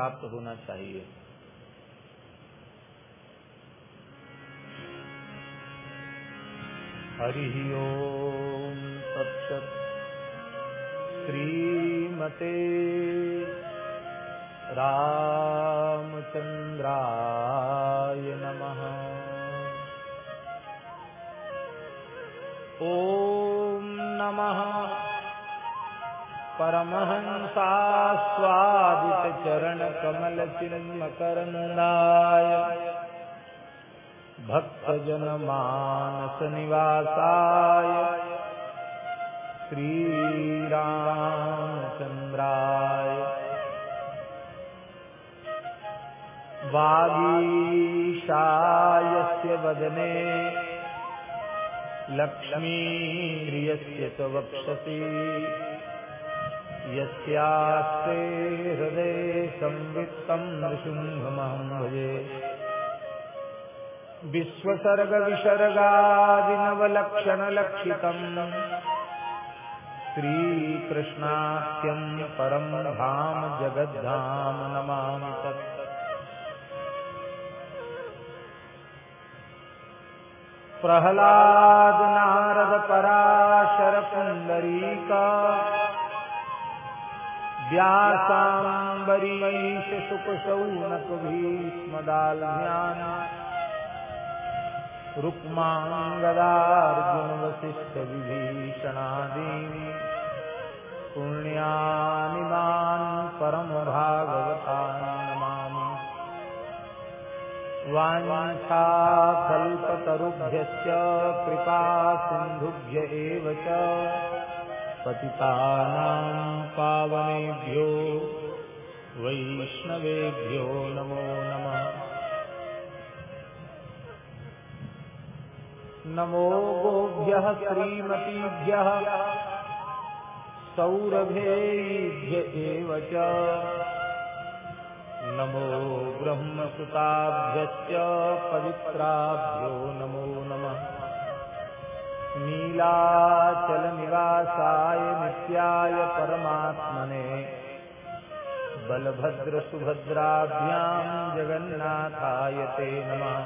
प्राप्त होना चाहिए। हरि ओम तत्सत। श्रीमते रामचन्द्राय नमः। ॐ नमः। परमहंसास्वादितचरणकमलचिन्मकरन्दाय भक्तजनमानसनिवासाय श्रीरामचन्द्राय वागीशायस्य वदने। लक्ष्मीर्यस्य च वक्षसि। यस्यास्ते हृदये संवित्तं नृसिंहमहं भजे विश्वसर्गविसर्गादिनवलक्षणलक्षितम् श्रीकृष्णाख्यं परं धाम जगद्धाम नमामि तत्। प्रहलाद नारद पराशर पुण्डरीका व्यासाम्बरीश सुखशौनक भीष्मदालज्ञान रुक्माङ्गदार्जुन वसिष्ठ विभीषणादीनि पुण्यानिमान् परमभागवतान् नमामि। वाञ्छाकल्पतरुभ्यश्च कृपा सिन्धुभ्य एव च। पतितानां पावनेभ्यो वैष्णवेभ्यो नमो नमः। नमो गोभ्यः श्रीमतीभ्यः सौरभेभ्य नमो ब्रह्मसुताभ्यश्च पवित्राभ्यो नमो नमः। नीलाचलनिवासाय नित्याय परमात्मने। बलभद्रसुभद्राभ्यां जगन्नाथाय ते नमः।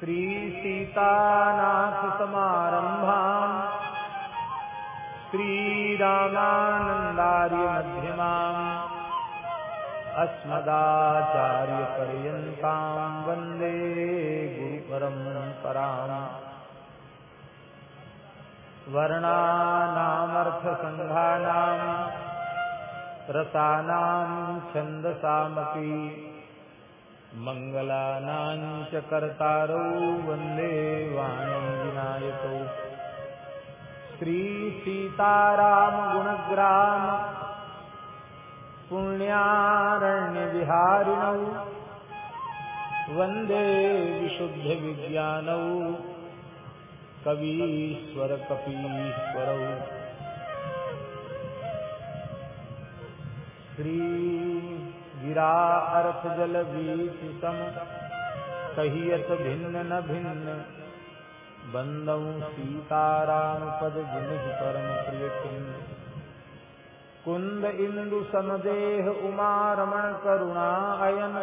श्रीसीतानाथसमारम्भाम् श्रीरामानन्दार्यमध्यमाम् अस्मदाचार्यपर्यन्तां वंदे गुरुपरम्पराम्। वर्णानामर्थसङ्घानाम् रसानां छन्दसामपि मङ्गलानां च कर्तारौ वंदे वाणीविनायकौ। श्रीसीतारामगुणग्राम पुण्यारण्यविहारिणौ वंदे विशुद्धविज्ञानौ कवीश्वरकपीश्वरौ। श्रीगिरा अर्थजलवीथिसम कहियत भिन्न न भिन्न। बन्दौ सीतारामपद जिनिहि कुंद इंदु समदेह उमा रमण करुणा अयन।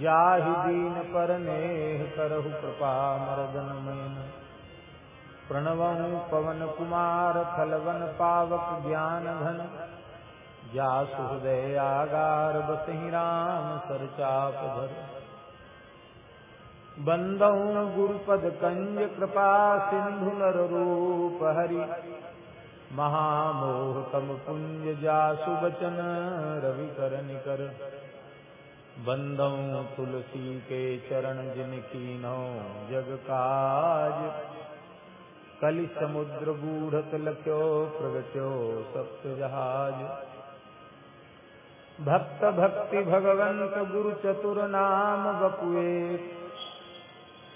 जाहि दीन पर नेह करहु कृपा मरदन मयन। प्रणवहु पवन कुमार फलवन पावक ज्ञान घन जासु हृदय आगार बसहि राम सरचाप धर। बंदहु गुरुपद कंज कृपा सिंधु नर रूप हरि। महामोह तम पुंज जासु बचन रवि कर निकर बंदौ तुलसी के चरण जिन कीनो जग काज कलि समुद्र गूढ़त लख्यो, प्रगट्यो सप्त जहाज़ भक्त भक्ति भगवंत गुरु चतुर नाम बपुए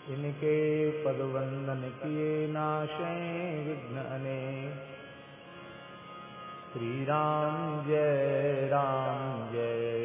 इनके पद वंदन किए नाशे विघ्न अनेक। श्री राम जय राम जय।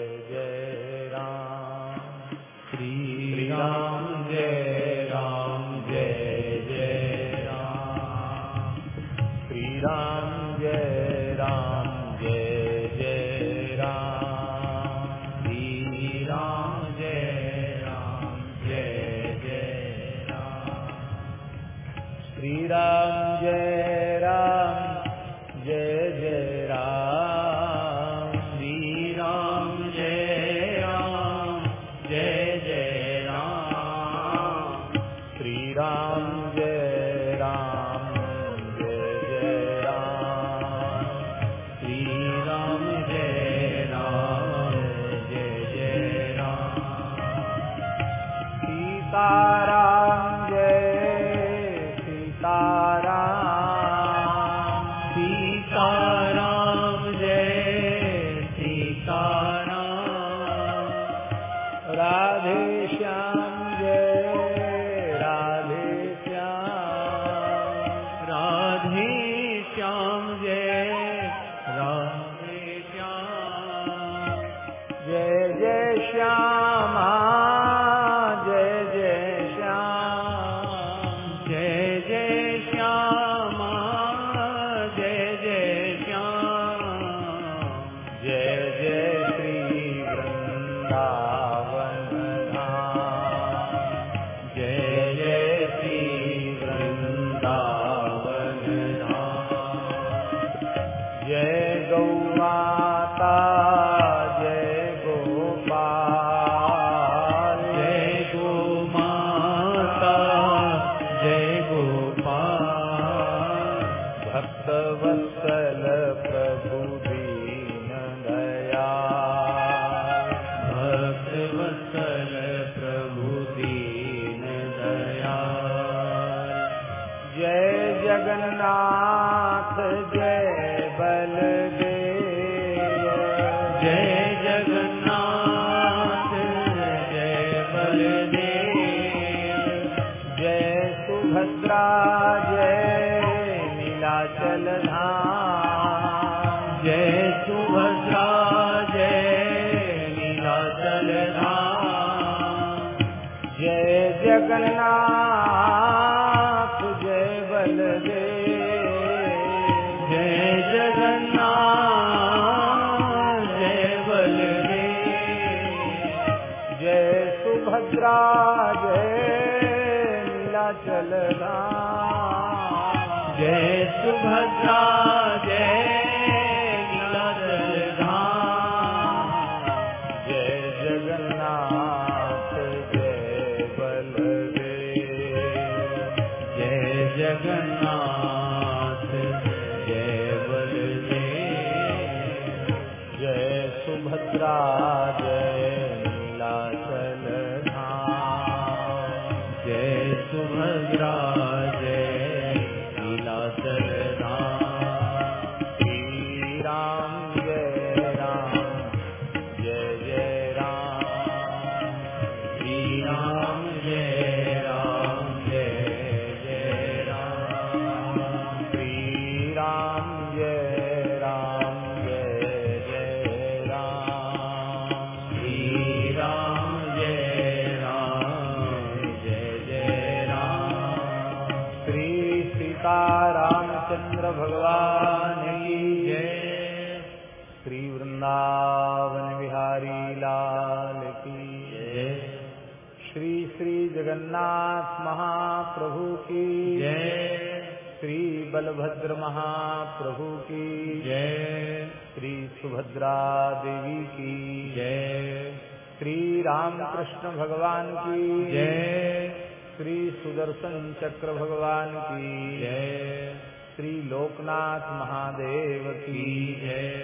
त्रिपुरा देवी की। जय। श्री रामकृष्ण भगवान की। जय। श्री सुदर्शन चक्र भगवान की। जय। श्री लोकनाथ महादेव की। जय।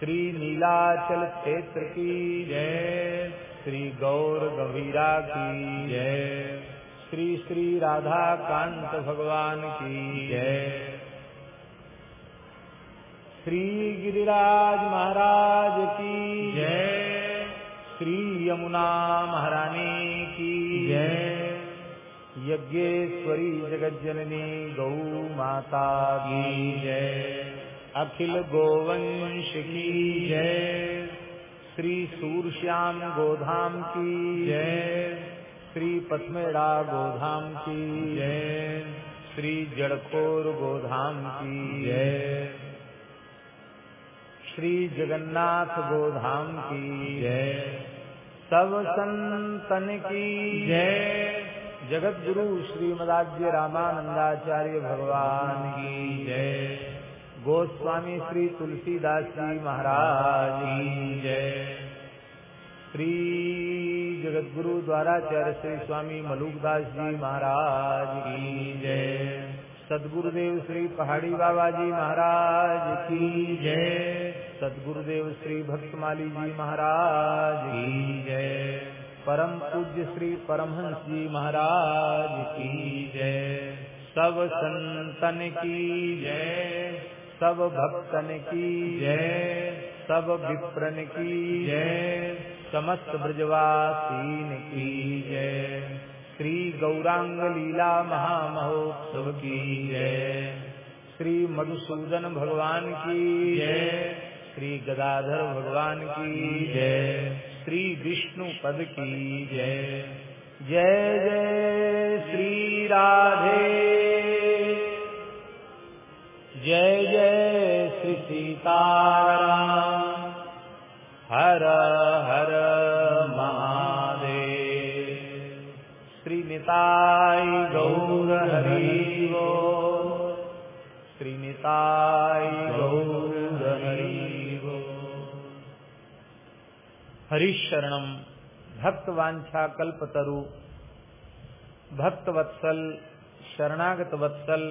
श्री नीलाचल क्षेत्र की। जय। श्री गौर गभीरा की। जय। श्री श्री राधा कांत भगवान की। जय। श्री गिरिराज महाराज की। जय। श्री यमुना महारानी की। जय। यज्ञेश्वरी जगज्जननी गौ माता की। जय। अखिल गोवंश की। जय। श्री सूरश्याम गोधाम की। जय। श्री पथमेड़ा गोधाम की। जय। श्री जड़खोर गोधाम की। जय। श्री जगन्नाथ गोधाम की। जय। सब संतन की। जय। जगत गुरु श्रीमदाज्य रामानंदाचार्य भगवान की। जय। गोस्वामी श्री तुलसीदास जी महाराज की। जय। श्री जगत गुरु द्वाराचार्य श्री स्वामी मलुकदास जी महाराज की। जय। सदगुरुदेव श्री पहाड़ी बाबा जी महाराज की जय। सदगुरुदेव श्री भक्तमाली जी महाराज की जय। परम पूज्य श्री परमहंस जी महाराज की जय। सब संतन की जय। सब भक्तन की जय। सब विप्रन की जय। समस्त ब्रजवासीन की जय। श्री गौरांग लीला महामहोत्सव की जय। श्री मधुसूदन भगवान की जय। श्री गदाधर भगवान की जय। श्री विष्णु पद की जय। जय जय श्री राधे जय जय श्री सीताराम। हर हर श्री निताय गौर हरि बोल गौर हरि बोल हरिशरणम भक्तवांछा कल्पतरु भक्त वत्सल शरणागत वत्सल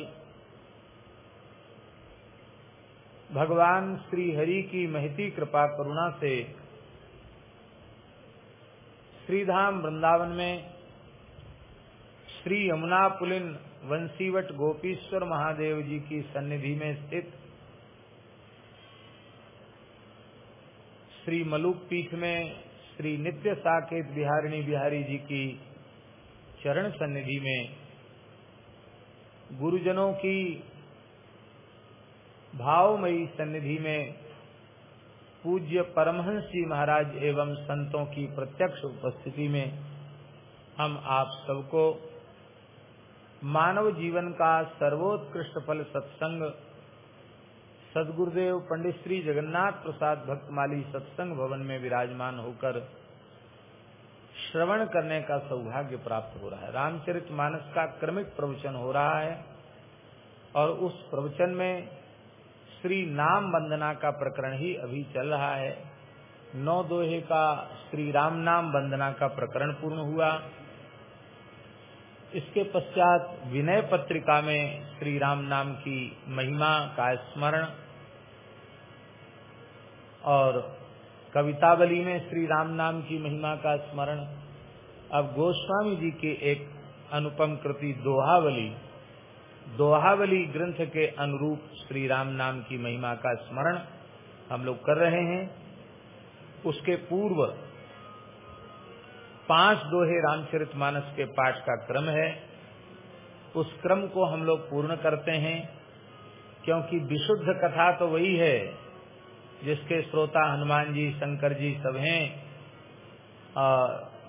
भगवान श्री हरि की महती कृपा करुणा से श्रीधाम वृंदावन में श्री यमुना पुलिन वंशीवट गोपीश्वर महादेव जी की सन्निधि में स्थित श्री मलुक पीठ में श्री नित्य साकेत बिहारिणी बिहारी जी की चरण सन्निधि में गुरुजनों की भावमयी सन्निधि में पूज्य परमहंस जी महाराज एवं संतों की प्रत्यक्ष उपस्थिति में हम आप सबको मानव जीवन का सर्वोत्कृष्ट फल सत्संग, सदगुरुदेव पंडित श्री जगन्नाथ प्रसाद भक्तमाली सत्संग भवन में विराजमान होकर श्रवण करने का सौभाग्य प्राप्त हो रहा है। रामचरित मानस का क्रमिक प्रवचन हो रहा है और उस प्रवचन में श्री नाम वंदना का प्रकरण ही अभी चल रहा है। नौ दोहे का श्री राम नाम वंदना का प्रकरण पूर्ण हुआ। इसके पश्चात विनय पत्रिका में श्री राम नाम की महिमा का स्मरण और कवितावली में श्री राम नाम की महिमा का स्मरण, अब गोस्वामी जी के एक अनुपम कृति दोहावली दोहावली ग्रंथ के अनुरूप श्री राम नाम की महिमा का स्मरण हम लोग कर रहे हैं। उसके पूर्व पाँच दोहे रामचरित मानस के पाठ का क्रम है। उस क्रम को हम लोग पूर्ण करते हैं, क्योंकि विशुद्ध कथा तो वही है, जिसके श्रोता हनुमान जी, शंकर जी सब हैं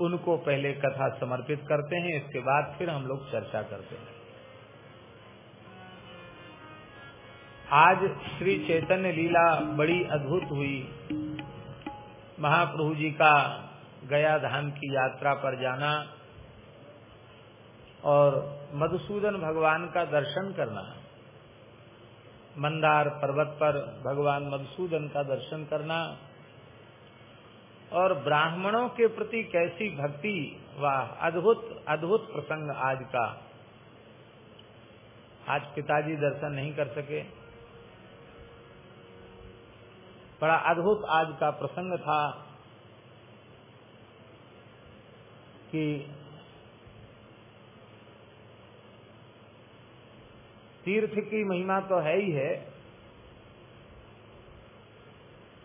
उनको पहले कथा समर्पित करते हैं, इसके बाद फिर हम लोग चर्चा करते हैं। आज श्री चैतन्य लीला बड़ी अद्भुत हुई। महाप्रभु जी का गया धाम की यात्रा पर जाना और मधुसूदन भगवान का दर्शन करना। मंदार पर्वत पर भगवान मधुसूदन का दर्शन करना और ब्राह्मणों के प्रति कैसी भक्ति, वाह, अद्भुत अद्भुत प्रसंग आज का। आज पिताजी दर्शन नहीं कर सके। बड़ा अद्भुत आज का प्रसंग था। कि तीर्थ की महिमा तो है ही है।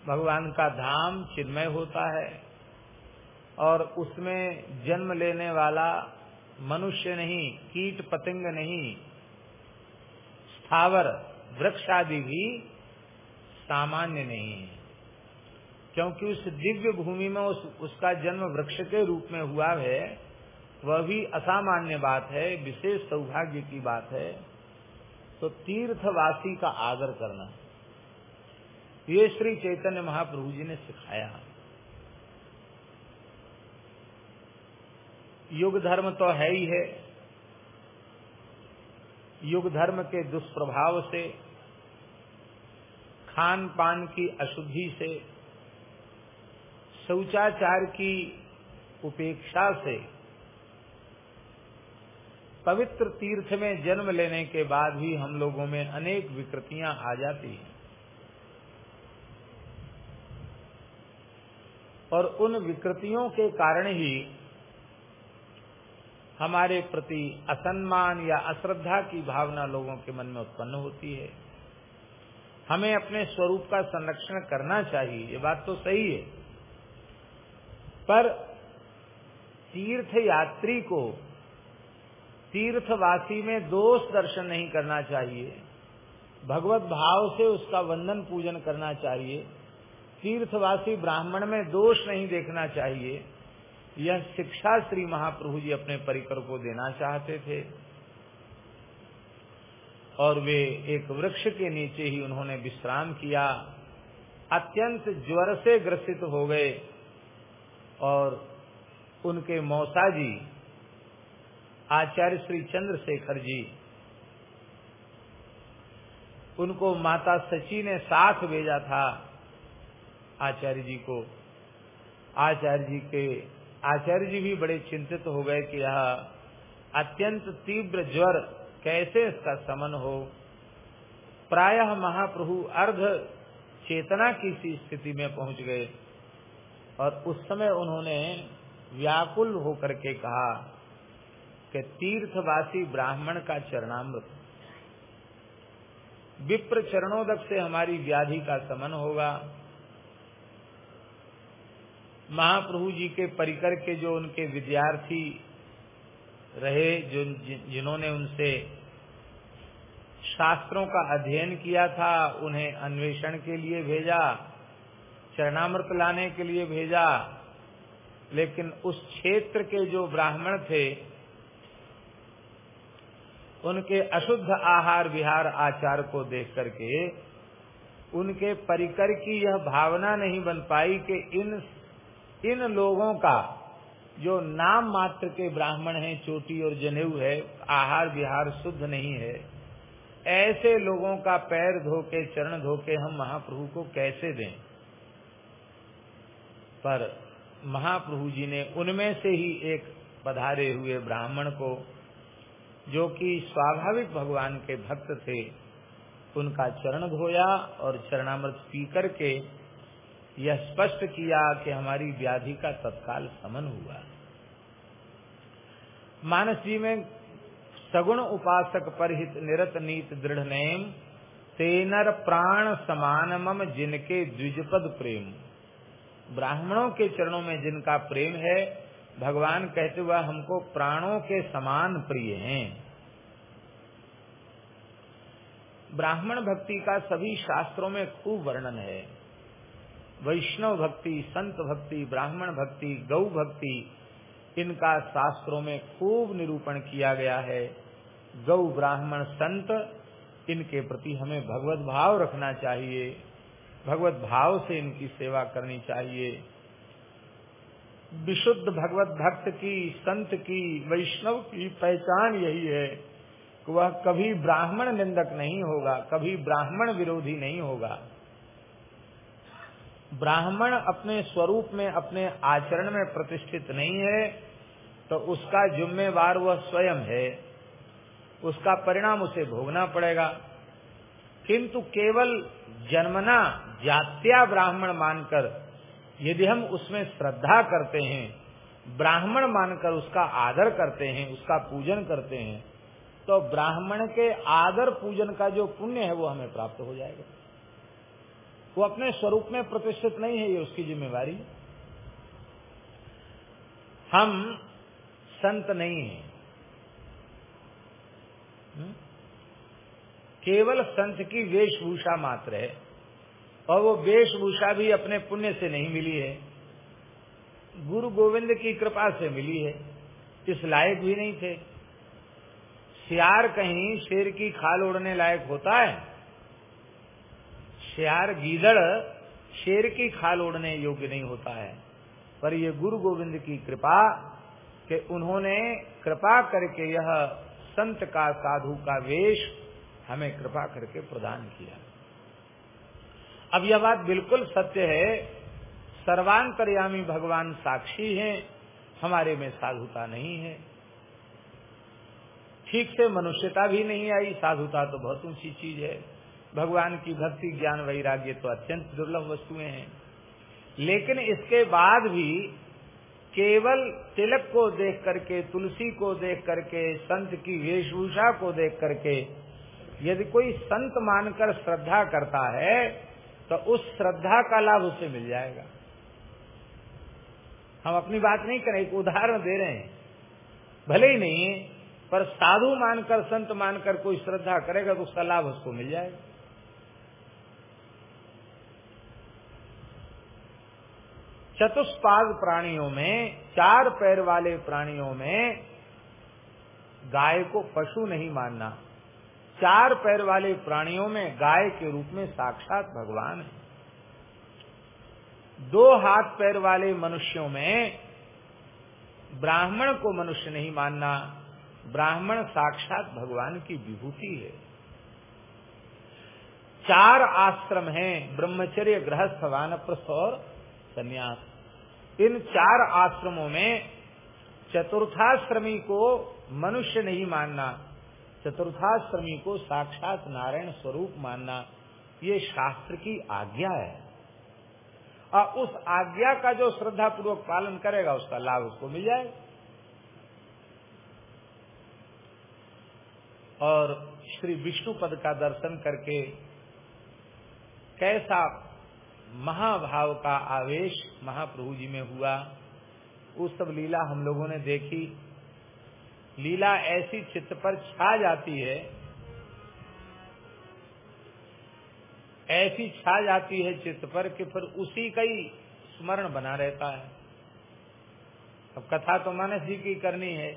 भगवान का धाम चिन्मय होता है और उसमें जन्म लेने वाला मनुष्य नहीं, कीट पतंग नहीं, स्थावर, वृक्ष आदि भी सामान्य नहीं है। क्योंकि उस दिव्य भूमि में उस, उसका जन्म वृक्ष के रूप में हुआ है वह भी असामान्य बात है विशेष सौभाग्य की बात है तो तीर्थवासी का आदर करना। ये श्री चैतन्य महाप्रभु जी ने सिखाया। युग धर्म तो है ही है। युग धर्म के दुष्प्रभाव से खान पान की अशुद्धि से शौचाचार की उपेक्षा से पवित्र तीर्थ में जन्म लेने के बाद भी हम लोगों में अनेक विकृतियाँ आ जाती हैं। और उन विकृतियों के कारण ही हमारे प्रति असन्मान या अश्रद्धा की भावना लोगों के मन में उत्पन्न होती है। हमें अपने स्वरूप का संरक्षण करना चाहिए, ये बात तो सही है। पर तीर्थ यात्री को तीर्थवासी में दोष दर्शन नहीं करना चाहिए। भगवत भाव से उसका वंदन पूजन करना चाहिए। तीर्थवासी ब्राह्मण में दोष नहीं देखना चाहिए। यह शिक्षा श्री महाप्रभु जी अपने परिकर को देना चाहते थे। और वे एक वृक्ष के नीचे ही उन्होंने विश्राम किया। अत्यंत ज्वर से ग्रसित हो गए। और उनके मौसा जी आचार्य श्री चंद्रशेखर जी, उनको माता सची ने साथ भेजा था आचार्य जी को। आचार्य जी के, आचार्य जी भी बड़े चिंतित हो गए कि यह अत्यंत तीव्र ज्वर कैसे इसका समन हो। प्रायः महाप्रभु अर्ध चेतना की सी स्थिति में पहुँच गए। और उस समय उन्होंने व्याकुल होकर के कहा कि तीर्थवासी ब्राह्मण का चरणामृत, विप्र चरणोदक से हमारी व्याधि का समन होगा। महाप्रभु जी के परिकर के जो उनके विद्यार्थी रहे, जो जिन्होंने उनसे शास्त्रों का अध्ययन किया था, उन्हें अन्वेषण के लिए भेजा। चरणामृत लाने के लिए भेजा, लेकिन उस क्षेत्र के जो ब्राह्मण थे, उनके अशुद्ध आहार विहार आचार को देख करके, उनके परिकर की यह भावना नहीं बन पाई कि इन इन लोगों का, जो नाम मात्र के ब्राह्मण हैं, चोटी और जनेऊ है, आहार विहार शुद्ध नहीं है, ऐसे लोगों का पैर धोके चरण धोके हम महाप्रभु को कैसे दें? पर महाप्रभु जी ने उनमें से ही एक पधारे हुए ब्राह्मण को, जो कि स्वाभाविक भगवान के भक्त थे, उनका चरण धोया और चरणामृत पी करके यह स्पष्ट किया कि हमारी व्याधि का तत्काल समन हुआ। मानस जी में सगुण उपासक परहित निरत नीत दृढ़ नेम तेनर प्राण समान मम जिनके द्विजपद प्रेम। ब्राह्मणों के चरणों में जिनका प्रेम है, भगवान कहते हुआ हमको प्राणों के समान प्रिय हैं। ब्राह्मण भक्ति का सभी शास्त्रों में खूब वर्णन है। वैष्णव भक्ति, संत भक्ति, ब्राह्मण भक्ति, गौ भक्ति, इनका शास्त्रों में खूब निरूपण किया गया है। गौ ब्राह्मण संत, इनके प्रति हमें भगवत भाव रखना चाहिए। भगवत भाव से इनकी सेवा करनी चाहिए। विशुद्ध भगवत भक्त की, संत की, वैष्णव की पहचान यही है कि वह कभी ब्राह्मण निंदक नहीं होगा, कभी ब्राह्मण विरोधी नहीं होगा। ब्राह्मण अपने स्वरूप में, अपने आचरण में प्रतिष्ठित नहीं है तो उसका जिम्मेवार वह स्वयं है। उसका परिणाम उसे भोगना पड़ेगा। किंतु केवल जन्मना जात्या ब्राह्मण मानकर, यदि हम उसमें श्रद्धा करते हैं, ब्राह्मण मानकर उसका आदर करते हैं, उसका पूजन करते हैं तो ब्राह्मण के आदर पूजन का जो पुण्य है वो हमें प्राप्त हो जाएगा। वो अपने स्वरूप में प्रतिष्ठित नहीं है, ये उसकी जिम्मेवारी हम संत नहीं हैं। हम्म? केवल संत की वेशभूषा मात्र है। और वो वेशभूषा भी अपने पुण्य से नहीं मिली है। गुरु गोविंद की कृपा से मिली है। इस लायक भी नहीं थे। सियार कहीं शेर की खाल उड़ने लायक होता है। सियार गीदड़ शेर की खाल उड़ने योग्य नहीं होता है। पर ये गुरु गोविंद की कृपा कि उन्होंने कृपा करके यह संत का साधु का वेश हमें कृपा करके प्रदान किया। अब यह बात बिल्कुल सत्य है। सर्वांतरयामी भगवान साक्षी हैं, हमारे में साधुता नहीं है। ठीक से मनुष्यता भी नहीं आई, साधुता तो बहुत ऊँची चीज़ है। भगवान की भक्ति, ज्ञान, वैराग्य तो अत्यंत दुर्लभ वस्तुएँ हैं। लेकिन इसके बाद भी केवल तिलक को देख करके, तुलसी को देख करके, संत की वेशभूषा को देख करके यदि कोई संत मानकर श्रद्धा करता है तो उस श्रद्धा का लाभ उसे मिल जाएगा। हम अपनी बात नहीं करें, एक उदाहरण दे रहे हैं। भले ही नहीं, पर साधु मानकर, संत मानकर कोई श्रद्धा करेगा तो उसका लाभ उसको मिल जाएगा। चतुष्पाद प्राणियों में, चार पैर वाले प्राणियों में, गाय को पशु नहीं मानना। चार पैर वाले प्राणियों में गाय के रूप में साक्षात भगवान है। दो हाथ पैर वाले मनुष्यों में ब्राह्मण को मनुष्य नहीं मानना, ब्राह्मण साक्षात भगवान की विभूति है। चार आश्रम हैं, ब्रह्मचर्य गृहस्थ वानप्रस्थ और संन्यास। इन चार आश्रमों में चतुर्थाश्रमी को मनुष्य नहीं मानना चतुर्थाश्रमी को साक्षात नारायण स्वरूप मानना, ये शास्त्र की आज्ञा है। और उस आज्ञा का जो श्रद्धा पूर्वक पालन करेगा, उसका लाभ उसको मिल जाए। और श्री विष्णु पद का दर्शन करके कैसा महाभाव का आवेश महाप्रभु जी में हुआ वो सब लीला हम लोगों ने देखी। लीला ऐसी चित्त पर छा जाती है, ऐसी छा जाती है चित्त पर कि फिर उसी का ही स्मरण बना रहता है। अब कथा तो मानस जी की करनी है,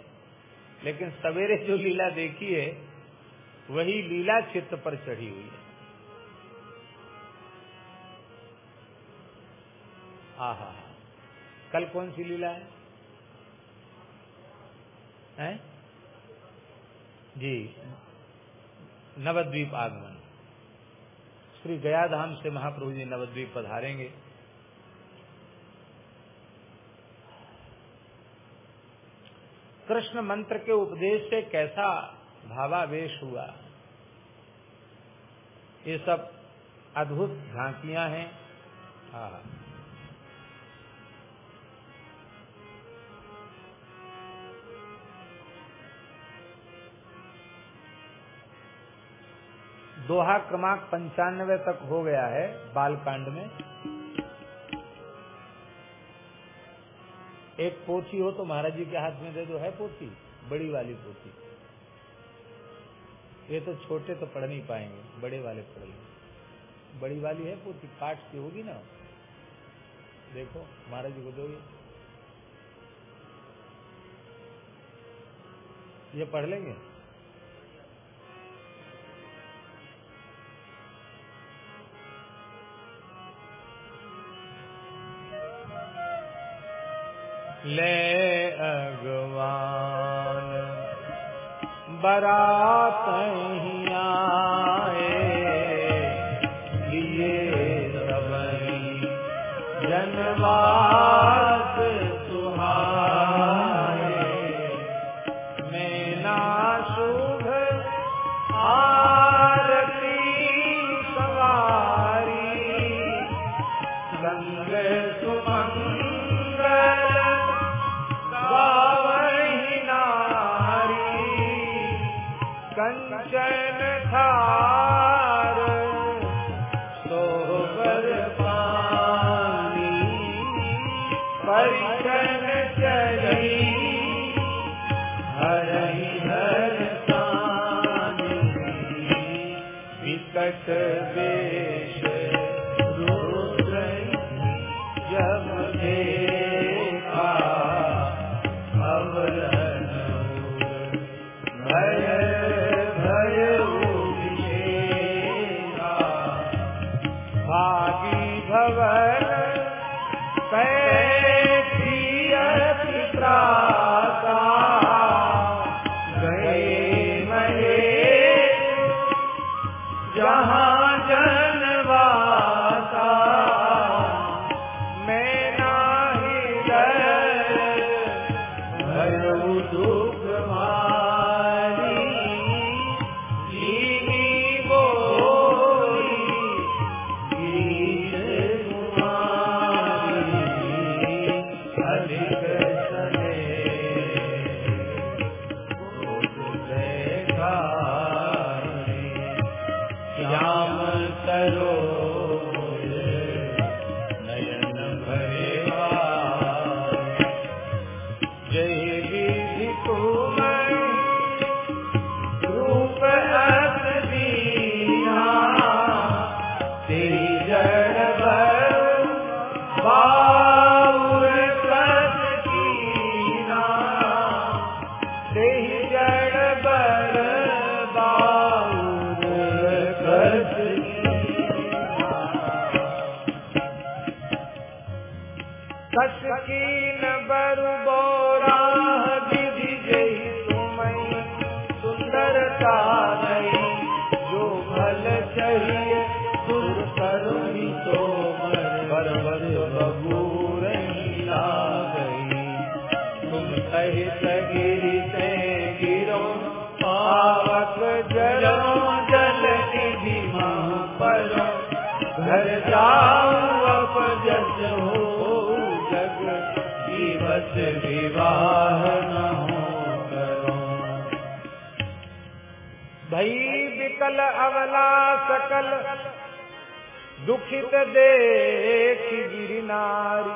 लेकिन सवेरे जो लीला देखी है, वही लीला चित्त पर चढ़ी हुई है। आहा, कल कौन सी लीला है? हैं? जी। नवद्वीप आगमन। श्री गया धाम से महाप्रभु जी नवद्वीप पधारेंगे। कृष्ण मंत्र के उपदेश से कैसा भावावेश हुआ? ये सब अद्भुत झांकियाँ हैं। हाँ। दोहा क्रमांक पंचानवे तक हो गया है बालकांड में। एक पोथी हो तो महाराज जी के हाथ में दे दो, है पोथी? बड़ी वाली पोथी। ये तो छोटे तो पढ़ नहीं पाएँगे, बड़े वाले पढ़ लेंगे। बड़ी वाली है पोथी काट की होगी ना? देखो, महाराज जी को दो ये। ये पढ़ लेंगे? ले अगवान। बरात आए सकल अवला सकल, दुखित देख गिरनारी,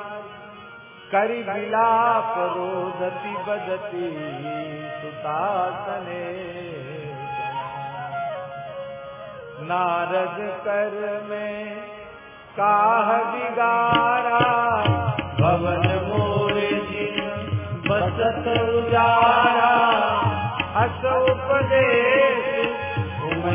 करी विलाप रोदति बजती सुतासने नारद कर में काह बिगारा, भवन मोर जिन बसत उजारा अस उपदेश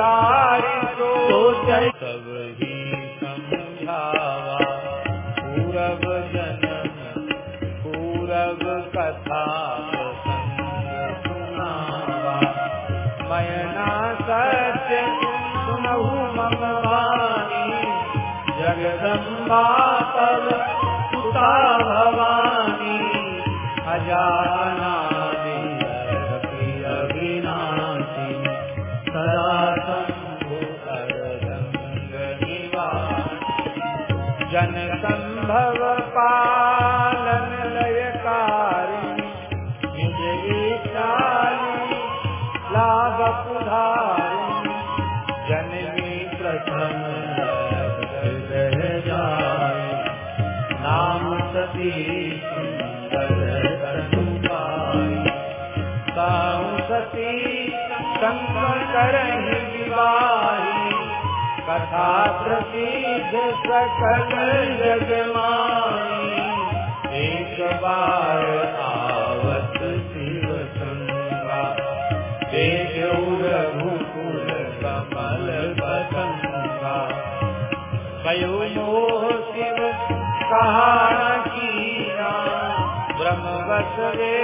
सा सकल जग एक बार आवत शिव संगा देख रघुकुल कमल बसंगा भयो यो शिव कहा कीना ब्रह्मवत रे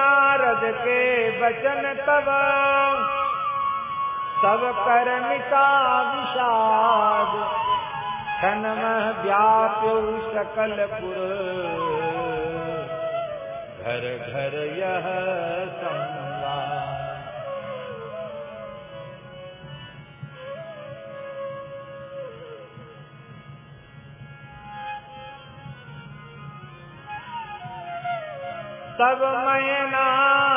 नारद के वचन तब। सब कर्मिका विषाद। खनम व्याप्यौ सकल पुर। घर घर यह सम तब मैं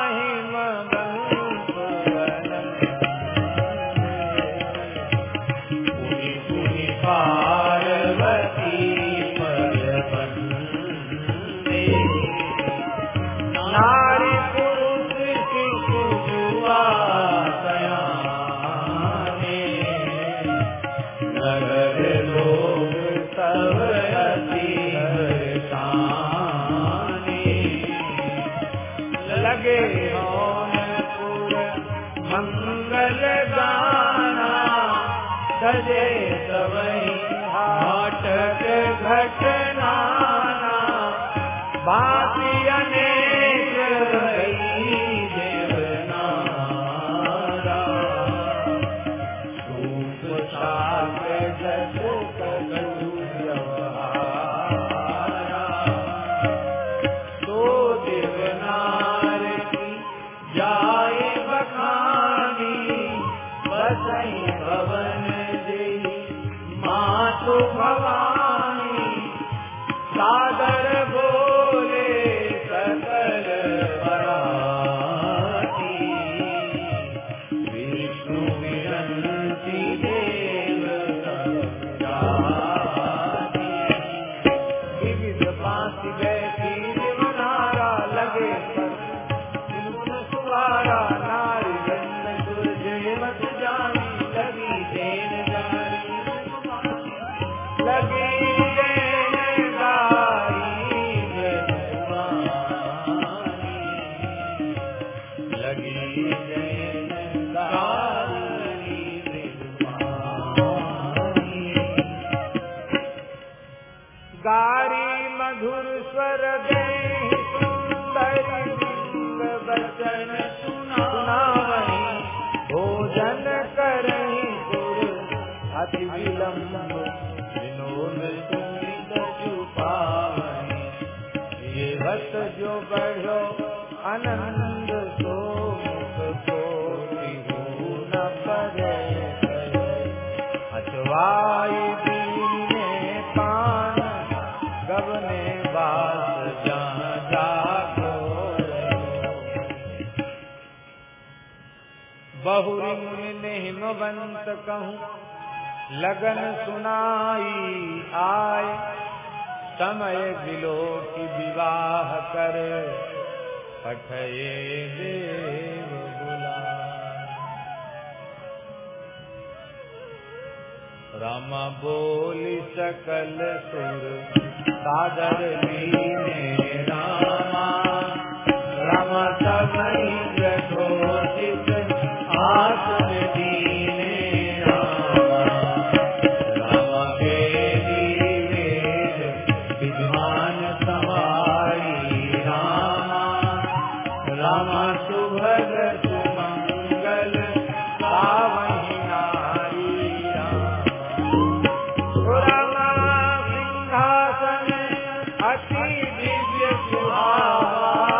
कहूँ, लगन सुनाई आए, समय बिलो की विवाह कर। पठये देव बुला राम बोली सकल सुर, सादर लीने रामा। राम समय आ अति दिव्य सुहावा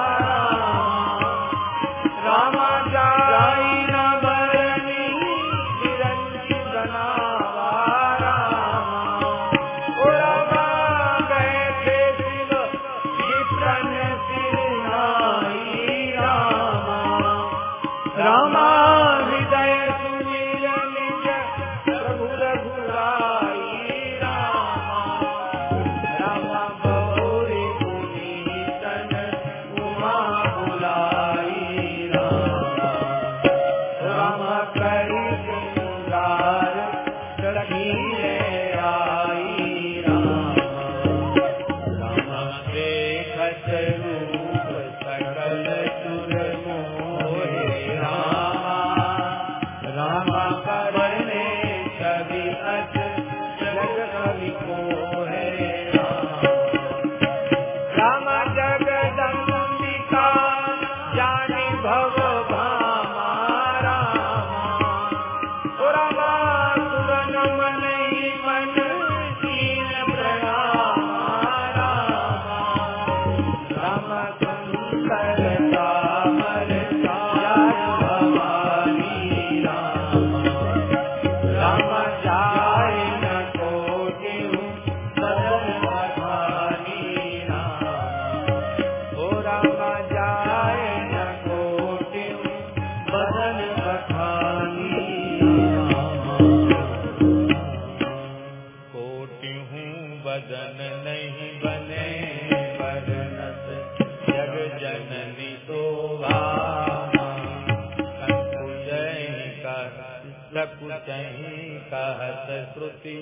कहत श्रुति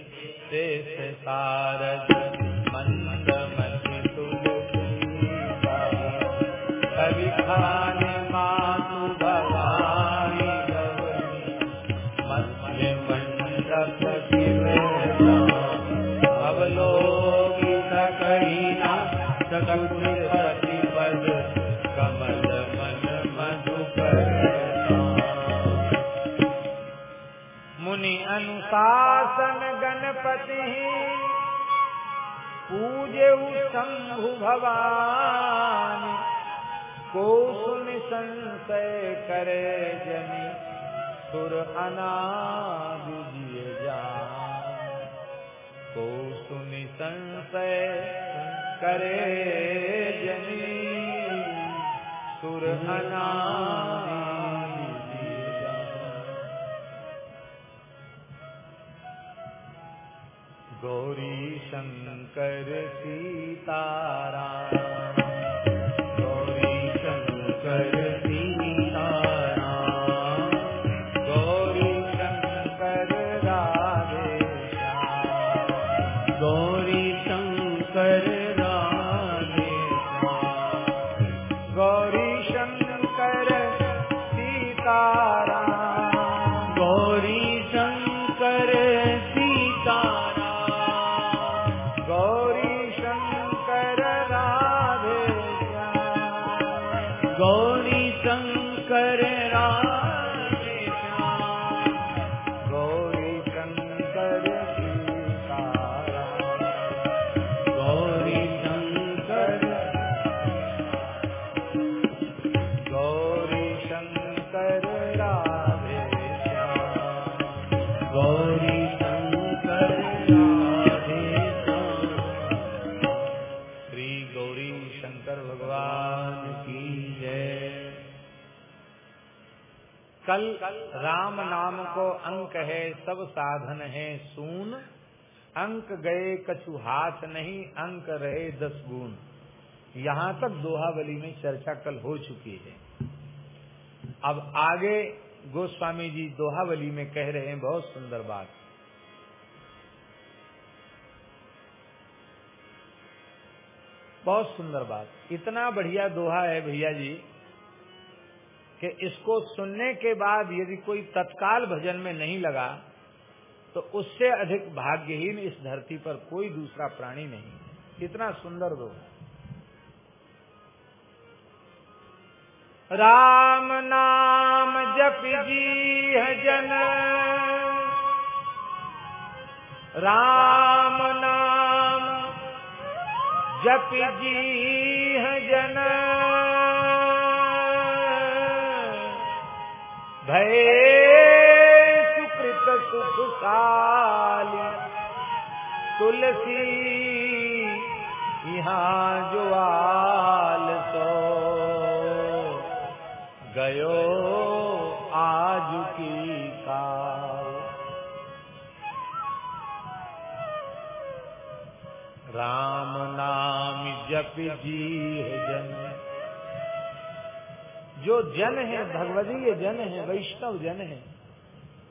शेष अनुशासन गणपति पूजऊ शंभु भवानी को सुन संशय करे जनी। सुर अनादिजिए जान। को सुनि संशय करे जनी। सुर अनादिजिए गौरी शंकर सीताराम। कल राम नाम को अंक है, सब साधन है सून। अंक गए कछु हाथ नहीं, अंक रहे दस गुण। यहाँ तक दोहावली में चर्चा कल हो चुकी है। अब आगे गोस्वामी जी दोहावली में कह रहे हैं, बहुत सुंदर बात। बहुत सुंदर बात। इतना बढ़िया दोहा है भैया जी कि इसको सुनने के बाद यदि कोई तत्काल भजन में नहीं लगा तो उससे अधिक भाग्यहीन इस धरती पर कोई दूसरा प्राणी नहीं इतना सुंदर दोहा राम नाम जप जी जन। राम नाम जप जी जन। भय सुकृत साली तुलसी यहाँ जो आल सो। गयो आज की काल। राम नाम जप जी है जो जन है भगवदीय जन है, वैष्णव जन है,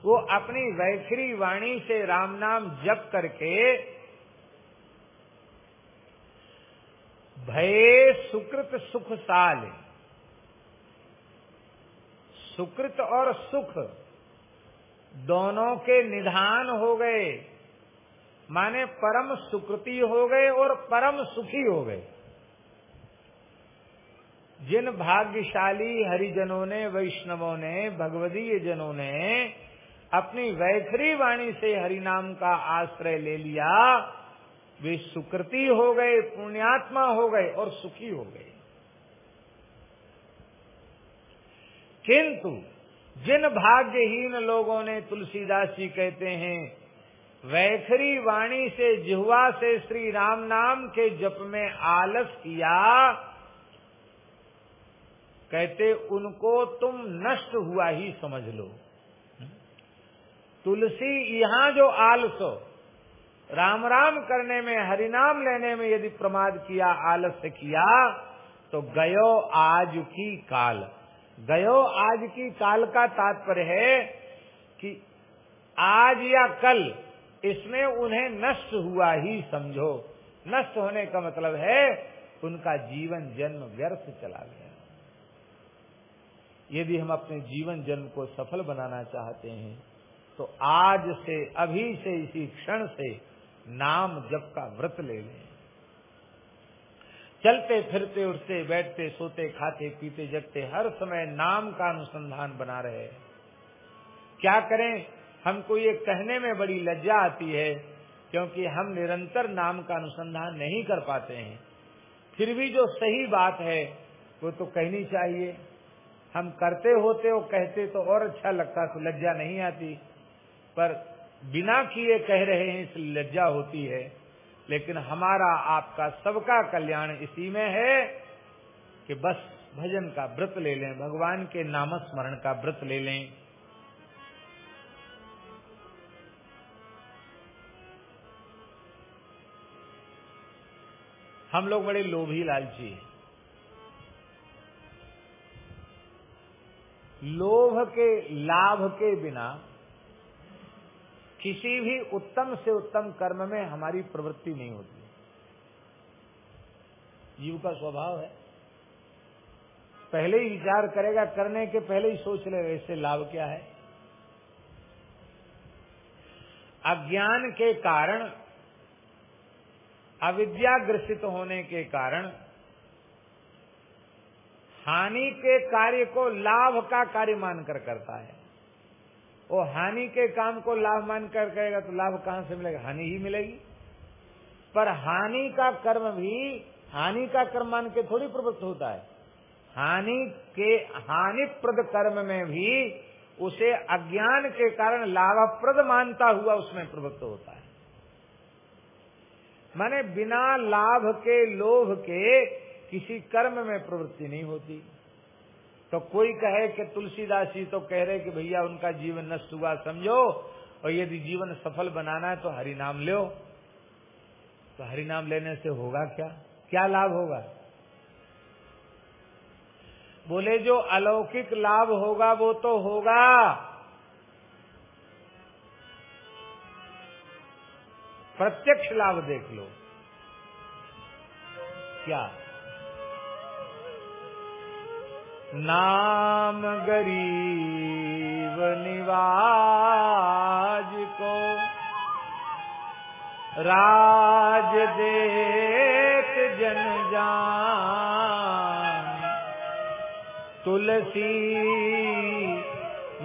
वो अपनी वैखरी वाणी से राम नाम जप करके भय सुकृत सुख साल। सुकृत और सुख दोनों के निधान हो गए। माने परम सुकृति हो गए और परम सुखी हो गए। जिन भाग्यशाली हरिजनों ने, वैष्णवों ने, भगवदीय जनों ने अपनी वैखरी वाणी से हरिनाम का आश्रय ले लिया, वे सुकृति हो गए, पुण्यात्मा हो गए और सुखी हो गए। किंतु जिन भाग्यहीन लोगों ने तुलसीदास जी कहते हैं, वैखरी वाणी से, जिहवा से श्री राम नाम के जप में आलस किया कहते उनको तुम नष्ट हुआ ही समझ लो। तुलसी यहाँ जो आलसो राम राम करने में, हरिनाम लेने में यदि प्रमाद किया, आलस्य किया तो गयो आज की काल। गयो आज की काल का तात्पर्य है कि आज या कल, इसमें उन्हें नष्ट हुआ ही समझो। नष्ट होने का मतलब है, उनका जीवन जन्म व्यर्थ चला गया। यदि हम अपने जीवन जन्म को सफल बनाना चाहते हैं तो आज से, अभी से, इसी क्षण से नाम जप का व्रत ले लें। चलते, फिरते, उठते, बैठते, सोते, खाते, पीते, जगते, हर समय नाम का अनुसंधान बना रहे क्या करें? हमको ये कहने में बड़ी लज्जा आती है, क्योंकि हम निरंतर नाम का अनुसंधान नहीं कर पाते हैं। फिर भी जो सही बात है, वो तो कहनी चाहिए। हम करते होते और कहते तो और अच्छा लगता तो लज्जा नहीं आती। पर बिना किए कह रहे हैं इस लज्जा होती है। लेकिन हमारा आपका सबका कल्याण इसी में है कि बस भजन का व्रत ले लें, भगवान के नाम स्मरण का व्रत ले लें। हम लोग बड़े लोभी लालची हैं। लोभ के लाभ के बिना किसी भी उत्तम से उत्तम कर्म में हमारी प्रवृत्ति नहीं होती। जीव का स्वभाव है। पहले ही विचार करेगा, करने के पहले ही सोच लेगा इससे लाभ क्या है? अज्ञान के कारण अविद्या ग्रसित होने के कारण हानि के कार्य को लाभ का कार्य मानकर करता है। वो हानि के काम को लाभ मानकर करेगा तो लाभ कहाँ से मिलेगा? हानि ही मिलेगी। पर हानि का कर्म भी, हानि का कर्म मान के थोड़ी प्रवृत्त होता है। हानि के, हानिप्रद कर्म में भी उसे अज्ञान के कारण लाभप्रद मानता हुआ उसमें प्रवृत्त होता है। माने बिना लाभ के, लोभ के किसी कर्म में प्रवृत्ति नहीं होती। तो कोई कहे कि तुलसीदास जी तो कह रहे कि भैया उनका जीवन नष्ट हुआ, समझो, और यदि जीवन सफल बनाना है तो हरि नाम लो। तो हरि नाम लेने से होगा क्या? क्या लाभ होगा? बोले, जो अलौकिक लाभ होगा वो तो होगा। प्रत्यक्ष लाभ देख लो। क्या? नाम गरीब निवाज को राज देत जन जान। तुलसी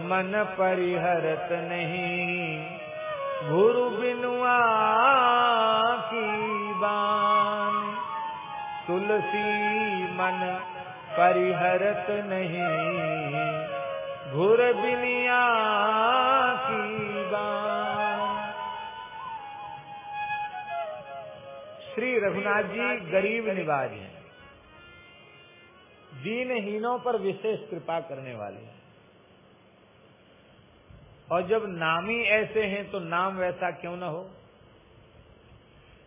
मन परिहरत नहीं, गुरु बिनुआ की बान। तुलसी मन परिहरत नहीं। घुर बिनिया की श्री रघुनाथ जी गरीब निवाज हैं। दीनहीनों पर विशेष कृपा करने वाले हैं। और जब नामी ऐसे हैं तो नाम वैसा क्यों न हो?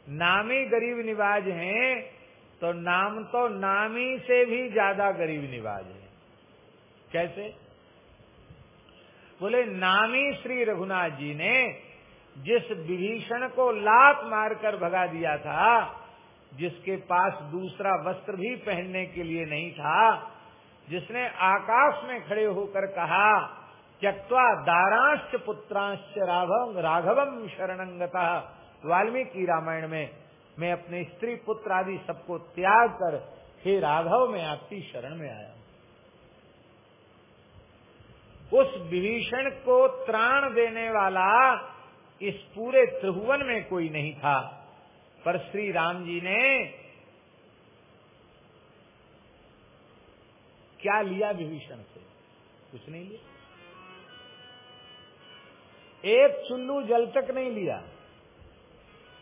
नामी गरीब निवाज हैं तो नाम तो नामी से भी ज़्यादा गरीब निवाज है। कैसे? बोले, नामी श्री रघुनाथ जी ने जिस विभीषण को लात मारकर भगा दिया था, जिसके पास दूसरा वस्त्र भी पहनने के लिए नहीं था, जिसने आकाश में खड़े होकर कहा त्यक्वा दारांश पुत्रांश राघव राघवम शरणंगता वाल्मीकि रामायण में मैं अपने स्त्री पुत्र आदि सबको त्याग कर हे राघव, में आपकी शरण में आया उस विभीषण को त्राण देने वाला इस पूरे त्रिभुवन में कोई नहीं था, पर श्री राम जी ने क्या लिया विभीषण से? कुछ नहीं लिया। एक चुल्लू जल तक नहीं लिया।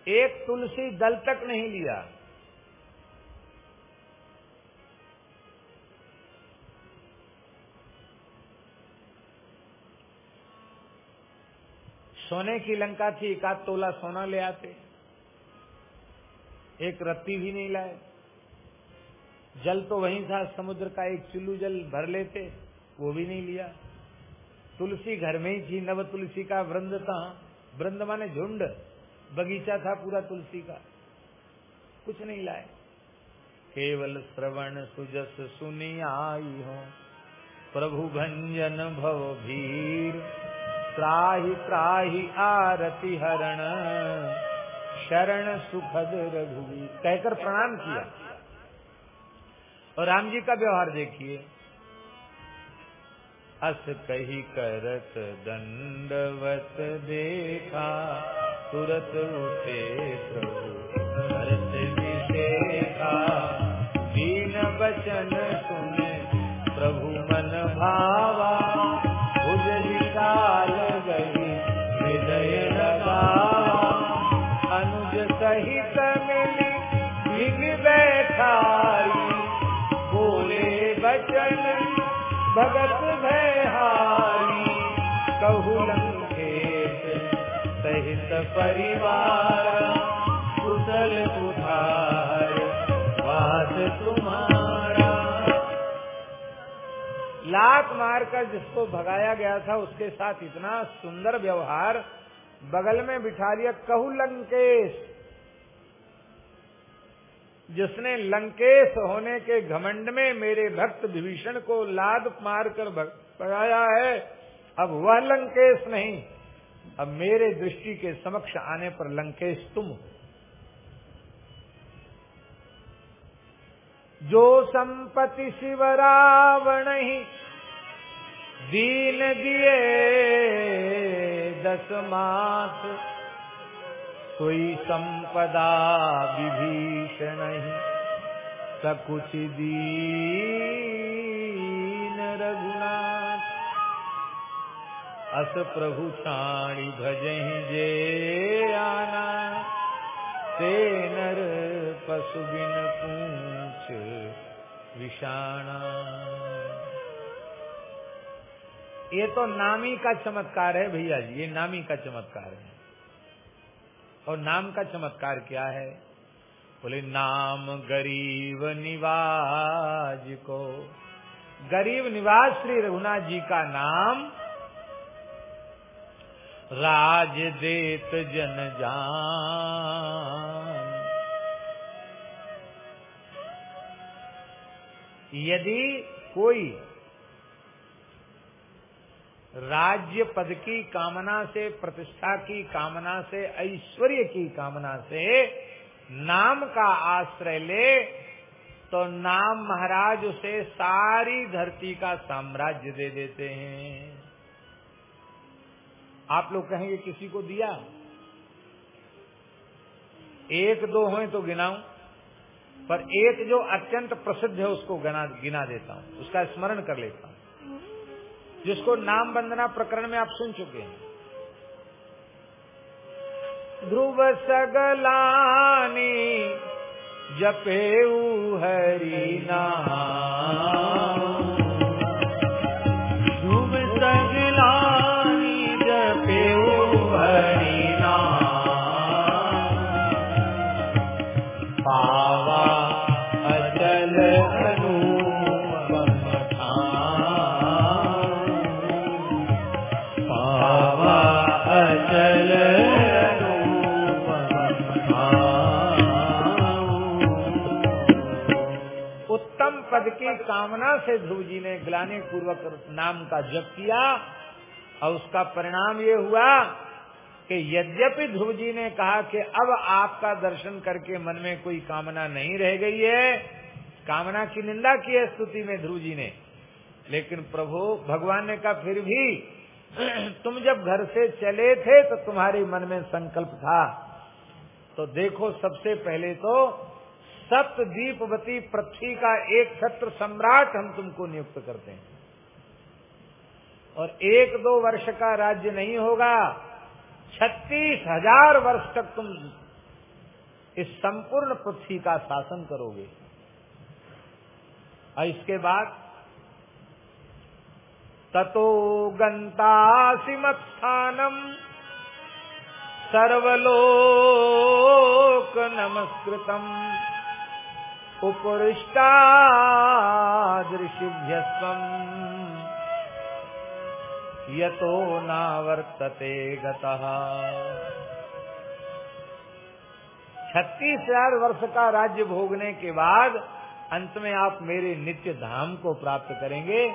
एक तुलसी दल तक नहीं लिया। सोने की लंका थी एक आध तोला सोना ले आते। एक रत्ती भी नहीं लाए। जल तो वहीं था, समुद्र का एक चुल्लू जल भर लेते, वो भी नहीं लिया। तुलसी घर में ही थी, नव तुलसी का वृंद था। वृंद माने झुंड। बगीचा था पूरा तुलसी का। कुछ नहीं लाए। केवल श्रवण सुजस सुनी आई हो। प्रभु भंजन भव भीर। त्राहि त्राहि आरती हरण। शरण सुखद रघुवीर। कहकर प्रणाम किया। और राम जी का व्यवहार देखिए। अस कही करत दंडवत देखा। तुरत उठे प्रभु भरत विशेखा दीन बचन सुने। प्रभु मन भावा परिवार, कुशल बात तुम्हारा। लात मारकर जिसको भगाया गया था, उसके साथ इतना सुंदर व्यवहार, बगल में बिठा लिया कहू लंकेश। जिसने लंकेश होने के घमंड में मेरे भक्त विभीषण को लाद मारकर भगाया है, अब वह लंकेश नहीं। अब मेरे दृष्टि के समक्ष आने पर लंकेश तुम जो संपत्ति शिव रावण ही दीन दिए दस मास, कोई संपदा विभीषण ही सकुच दीन रघुनाथ अस प्रभु छाणी भजहि जे आना। ते नर पशु बिन पूछ विषाणा। ये तो नामी का चमत्कार है भैया जी, ये नामी का चमत्कार है। और नाम का चमत्कार क्या है? बोले, नाम गरीब निवाज को। गरीब निवाज श्री रघुनाथ जी का नाम राज देत जन जान। यदि कोई राज्य पद की कामना से, प्रतिष्ठा की कामना से, ऐश्वर्य की कामना से नाम का आश्रय ले तो नाम महाराज उसे सारी धरती का साम्राज्य दे देते हैं। आप लोग कहेंगे, किसी को दिया? एक दो हो तो गिनाऊं। पर एक जो अत्यंत प्रसिद्ध है, उसको गिना गिना देता हूँ। उसका स्मरण कर लेता हूँ। जिसको नाम वंदना प्रकरण में आप सुन चुके हैं। ध्रुव सगलानी जपे हरि नाम। से ध्रुव जी ने ग्लानी पूर्वक नाम का जप किया और उसका परिणाम ये हुआ कि यद्यपि ध्रुव जी ने कहा कि अब आपका दर्शन करके मन में कोई कामना नहीं रह गई है, कामना की निंदा की है स्तुति में ध्रुव जी ने। लेकिन प्रभु, भगवान ने कहा, फिर भी तुम जब घर से चले थे तो तुम्हारे मन में संकल्प था। तो देखो, सबसे पहले तो सप्त दीपवती पृथ्वी का एक छत्र सम्राट हम तुमको नियुक्त करते हैं। और एक दो वर्ष का राज्य नहीं होगा, छत्तीस हज़ार वर्ष तक तुम इस संपूर्ण पृथ्वी का शासन करोगे। और इसके बाद, ततो गंतासिमत स्थानम सर्वलोक नमस्कृतम उपरिष्टादृशिभ्यस्वम। यतो नावर्तते छत्तीस हज़ार वर्ष का राज्य भोगने के बाद अंत में आप मेरे नित्य धाम को प्राप्त करेंगे।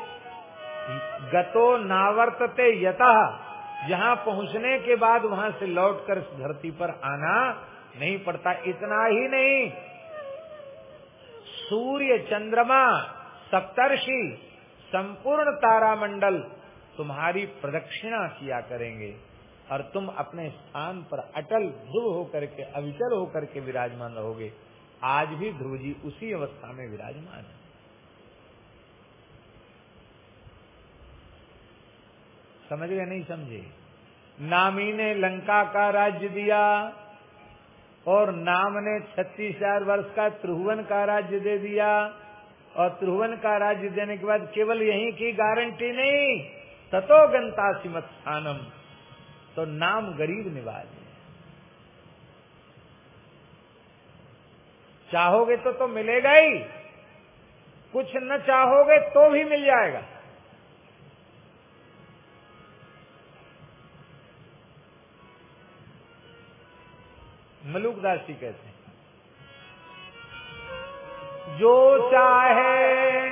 गतो नावर्तते यतः। जहाँ पहुँचने के बाद वहाँ से लौटकर धरती पर आना नहीं पड़ता। इतना ही नहीं। सूर्य चंद्रमा सप्तर्षि संपूर्ण तारामंडल तुम्हारी प्रदक्षिणा किया करेंगे और तुम अपने स्थान पर अटल ध्रुव होकर के, अविचल होकर के विराजमान रहोगे। आज भी ध्रुव जी उसी अवस्था में विराजमान है। समझ गए, नहीं समझे? नामी ने लंका का राज्य दिया और नाम ने छत्तीस हज़ार वर्ष का त्रिभुवन का राज्य दे दिया। और त्रिभुवन का राज्य देने के बाद केवल यही की गारंटी नहीं, ततो गंता सिमत स्थानम। तो नाम गरीब निवाज है। चाहोगे तो तो मिलेगा ही। कुछ न चाहोगे तो भी मिल जाएगा। मलुकदास जी कहते हैं। जो चाहे,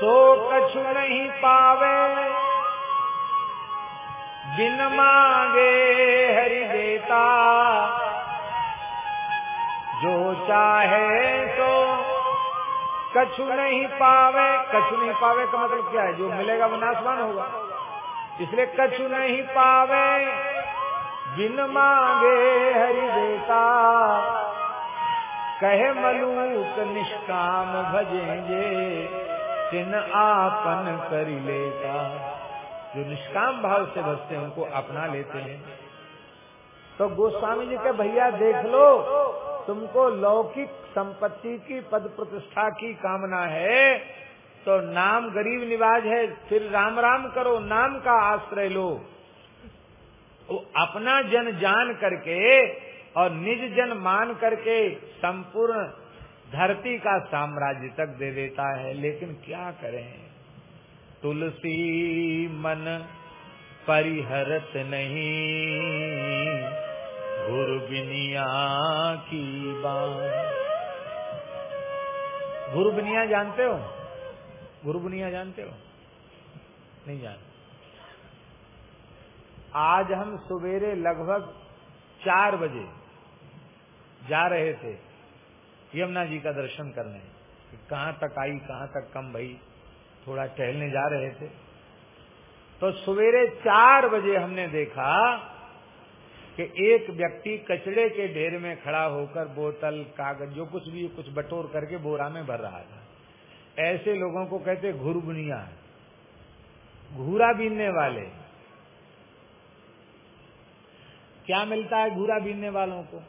सो कछु नहीं पावे। बिन मांगे हरि देता। जो चाहे, सो कछु नहीं पावे। कछु नहीं पावे का मतलब क्या है? जो मिलेगा वो नाशवान होगा। इसलिए कछु नहीं पावे। बिन मांगे हरि देता कहे मलूक निष्काम भजेंगे, तिन आपन करी लेता। जो निष्काम भाव से भजते हैं, उनको अपना लेते हैं। तो गोस्वामी जी के भैया, देख लो, तुमको लौकिक संपत्ति की पद प्रतिष्ठा की कामना है तो नाम गरीब निवाज है, फिर राम राम करो, नाम का आश्रय लो। वो अपना जन जान करके और निज जन मान करके संपूर्ण धरती का साम्राज्य तक दे देता है। लेकिन क्या करें? तुलसी मन परिहरत नहीं गुरबिनिया की बात। गुरबिनिया जानते हो? गुरबिनिया जानते हो? नहीं जानते। आज हम सवेरे लगभग चार बजे जा रहे थे यमुना जी का दर्शन करने। कहाँ तक आई, कहाँ तक कम भई? थोड़ा टहलने जा रहे थे। तो सवेरे चार बजे हमने देखा कि एक व्यक्ति कचड़े के ढेर में खड़ा होकर बोतल, कागज़, जो कुछ भी, कुछ बटोर करके बोरा में भर रहा था। ऐसे लोगों को कहते घुरबुनिया घूरा बीनने वाले। क्या मिलता है घूरा बीनने वालों को?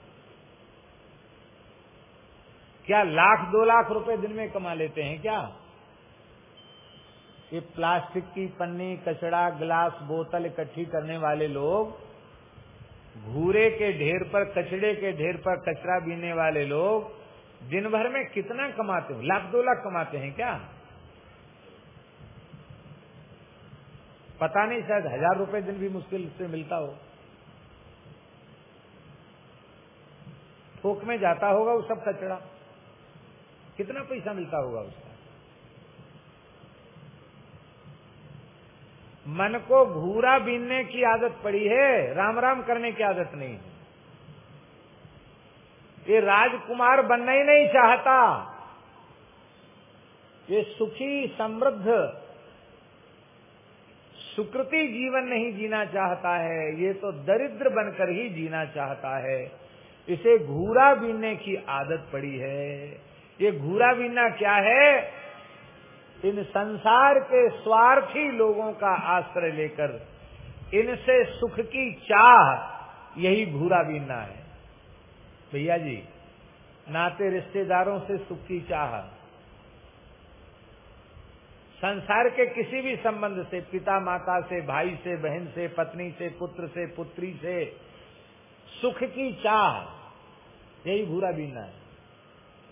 क्या लाख, दो लाख रुपए दिन में कमा लेते हैं क्या? ये प्लास्टिक की पन्नी, कचड़ा, गिलास, बोतल इकट्ठी करने वाले लोग, घूरे के ढेर पर, कचड़े के ढेर पर कचरा बीनने वाले लोग दिन भर में कितना कमाते हो? लाख, दो लाख कमाते हैं क्या? पता नहीं, शायद हज़ार रुपए दिन भी मुश्किल से मिलता हो। थोक में जाता होगा, वो सब कचड़ा। कितना पैसा मिलता होगा उसका? मन को घूरा बीनने की आदत पड़ी है राम राम करने की आदत नहीं है। ये राजकुमार बनना ही नहीं चाहता। ये सुखी, समृद्ध, सुकृति जीवन नहीं जीना चाहता है, ये तो दरिद्र बनकर ही जीना चाहता है। इसे घूरा बीनने की आदत पड़ी है। ये घूरा बीनना क्या है? इन संसार के स्वार्थी लोगों का आश्रय लेकर इनसे सुख की चाह, यही घूरा बीनना है। भैया जी, नाते रिश्तेदारों से सुख की चाह। संसार के किसी भी संबंध से पिता माता से, भाई से, बहन से, पत्नी से, पुत्र से, पुत्री से सुख की चाह। यही भूरा बीना है।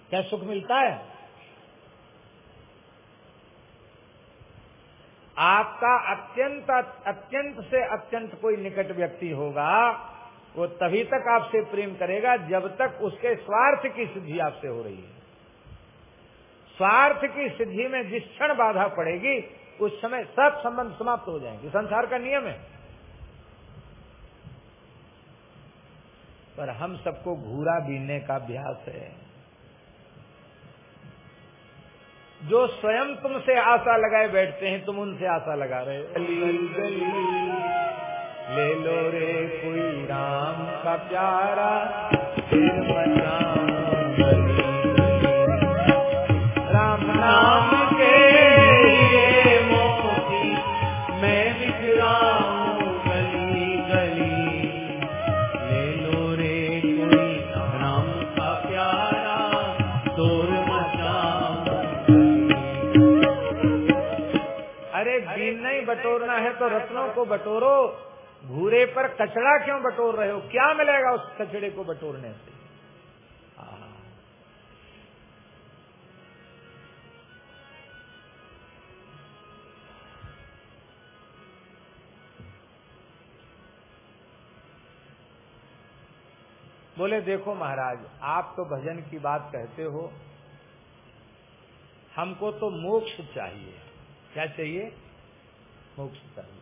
क्या सुख मिलता है? आपका अत्यंत अत्यंत से अत्यंत कोई निकट व्यक्ति होगा, वो तभी तक आपसे प्रेम करेगा जब तक उसके स्वार्थ की सिद्धि आपसे हो रही है। स्वार्थ की सिद्धि में जिस क्षण बाधा पड़ेगी, उस समय सब संबंध समाप्त हो जाएँगे। संसार का नियम है। पर हम सबको घूरा बीनने का अभ्यास है। जो स्वयं तुमसे आशा लगाए बैठते हैं, तुम उनसे आशा लगा रहे हो। ले लो रे कोई राम का प्यारा, फिर रत्नों को बटोरो, भूरे पर कचड़ा क्यों बटोर रहे हो? क्या मिलेगा उस कचड़े को बटोरने से? बोले, देखो महाराज, आप तो भजन की बात कहते हो। हमको तो मोक्ष चाहिए। क्या चाहिए? मोक्ष चाहिए।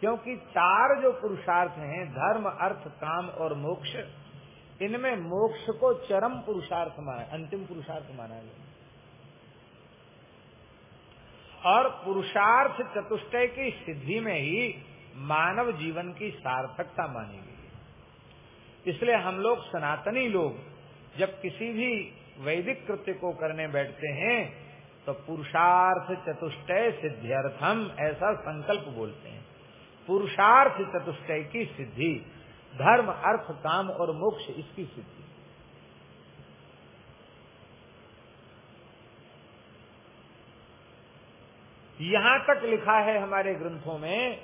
क्योंकि चार जो पुरुषार्थ हैं, धर्म, अर्थ, काम और मोक्ष, इनमें मोक्ष को चरम पुरुषार्थ माना, अंतिम पुरुषार्थ माना गया। और पुरुषार्थ चतुष्टय की सिद्धि में ही मानव जीवन की सार्थकता मानी गई इसलिए हम लोग सनातनी लोग, जब किसी भी वैदिक कृत्य को करने बैठते हैं तो पुरुषार्थ चतुष्टय सिद्ध्यर्थम ऐसा संकल्प बोलते हैं। पुरुषार्थ चतुष्टय की सिद्धि। धर्म, अर्थ, काम और मोक्ष, इसकी सिद्धि। यहाँ तक लिखा है हमारे ग्रंथों में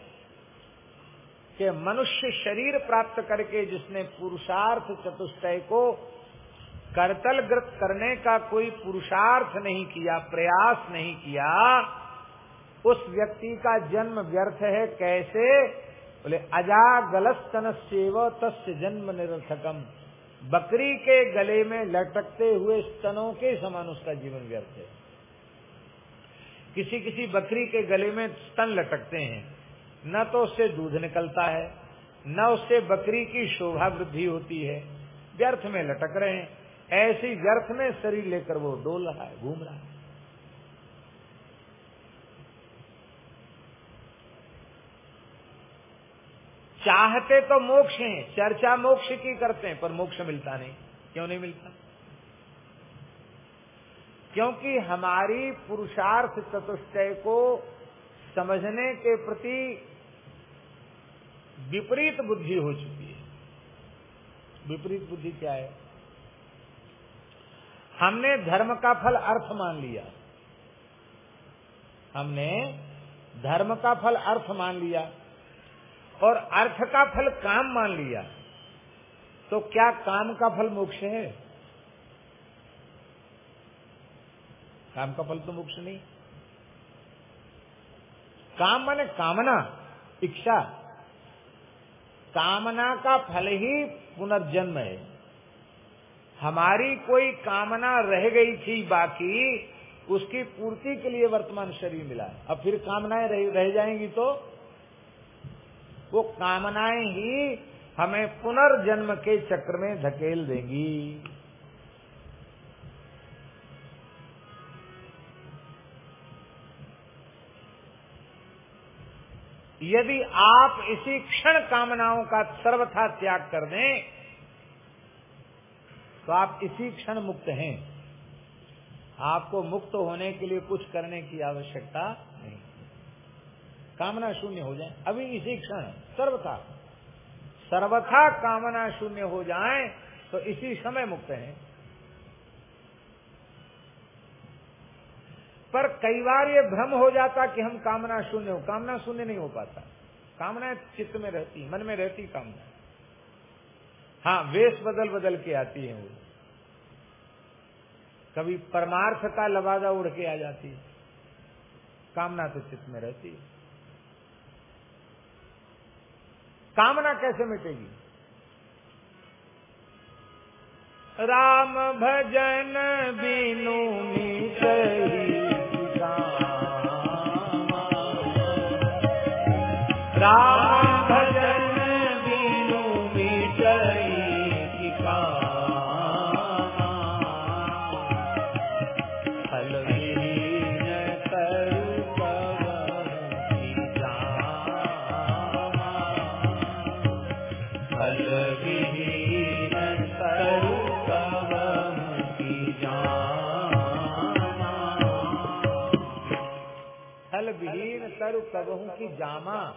कि मनुष्य शरीर प्राप्त करके जिसने पुरुषार्थ चतुष्टय को करतलग्रत करने का कोई पुरुषार्थ नहीं किया, प्रयास नहीं किया उस व्यक्ति का जन्म व्यर्थ है, कैसे? बोले अजागलस्तन सेव तस्य जन्म निरर्थकम। बकरी के गले में लटकते हुए स्तनों के समान उसका जीवन व्यर्थ है। किसी किसी बकरी के गले में स्तन लटकते हैं, न तो उससे दूध निकलता है, न उससे बकरी की शोभा वृद्धि होती है। व्यर्थ में लटक रहे हैं। ऐसी व्यर्थ में शरीर लेकर वो डोल रहा है, घूम रहा है। चाहते तो मोक्ष हैं, चर्चा मोक्ष की करते हैं, पर मोक्ष मिलता नहीं। क्यों नहीं मिलता? क्योंकि हमारी पुरुषार्थ चतुष्टय को समझने के प्रति विपरीत बुद्धि हो चुकी है। विपरीत बुद्धि क्या है? हमने धर्म का फल अर्थ मान लिया। हमने धर्म का फल अर्थ मान लिया। और अर्थ का फल काम मान लिया तो क्या काम का फल मोक्ष है? काम का फल तो मोक्ष नहीं। काम माने कामना इच्छा। कामना का फल ही पुनर्जन्म है। हमारी कोई कामना रह गई थी बाकी उसकी पूर्ति के लिए वर्तमान शरीर मिला अब फिर कामनाएँ रह, रह जाएँगी तो वो कामनाएँ ही हमें पुनर्जन्म के चक्र में धकेल देंगी। यदि आप इसी क्षण कामनाओं का सर्वथा त्याग कर दें तो आप इसी क्षण मुक्त हैं। आपको मुक्त होने के लिए कुछ करने की आवश्यकता कामना शून्य हो जाए। अभी इसी क्षण, सर्वथा। सर्वथा कामना शून्य हो जाए तो इसी समय मुक्त है। पर कई बार ये भ्रम हो जाता कि हम कामना शून्य हो। कामना शून्य नहीं हो पाता। कामना चित्त में रहती, मन में रहती कामना। हाँ वेश बदल बदल के आती है वो। कभी परमार्थ का लबादा उड़ के आ जाती है। कामना तो चित्त में रहती है। कामना कैसे मिटेगी? राम भजन बिनु मिटई तरु कबहू की जामा।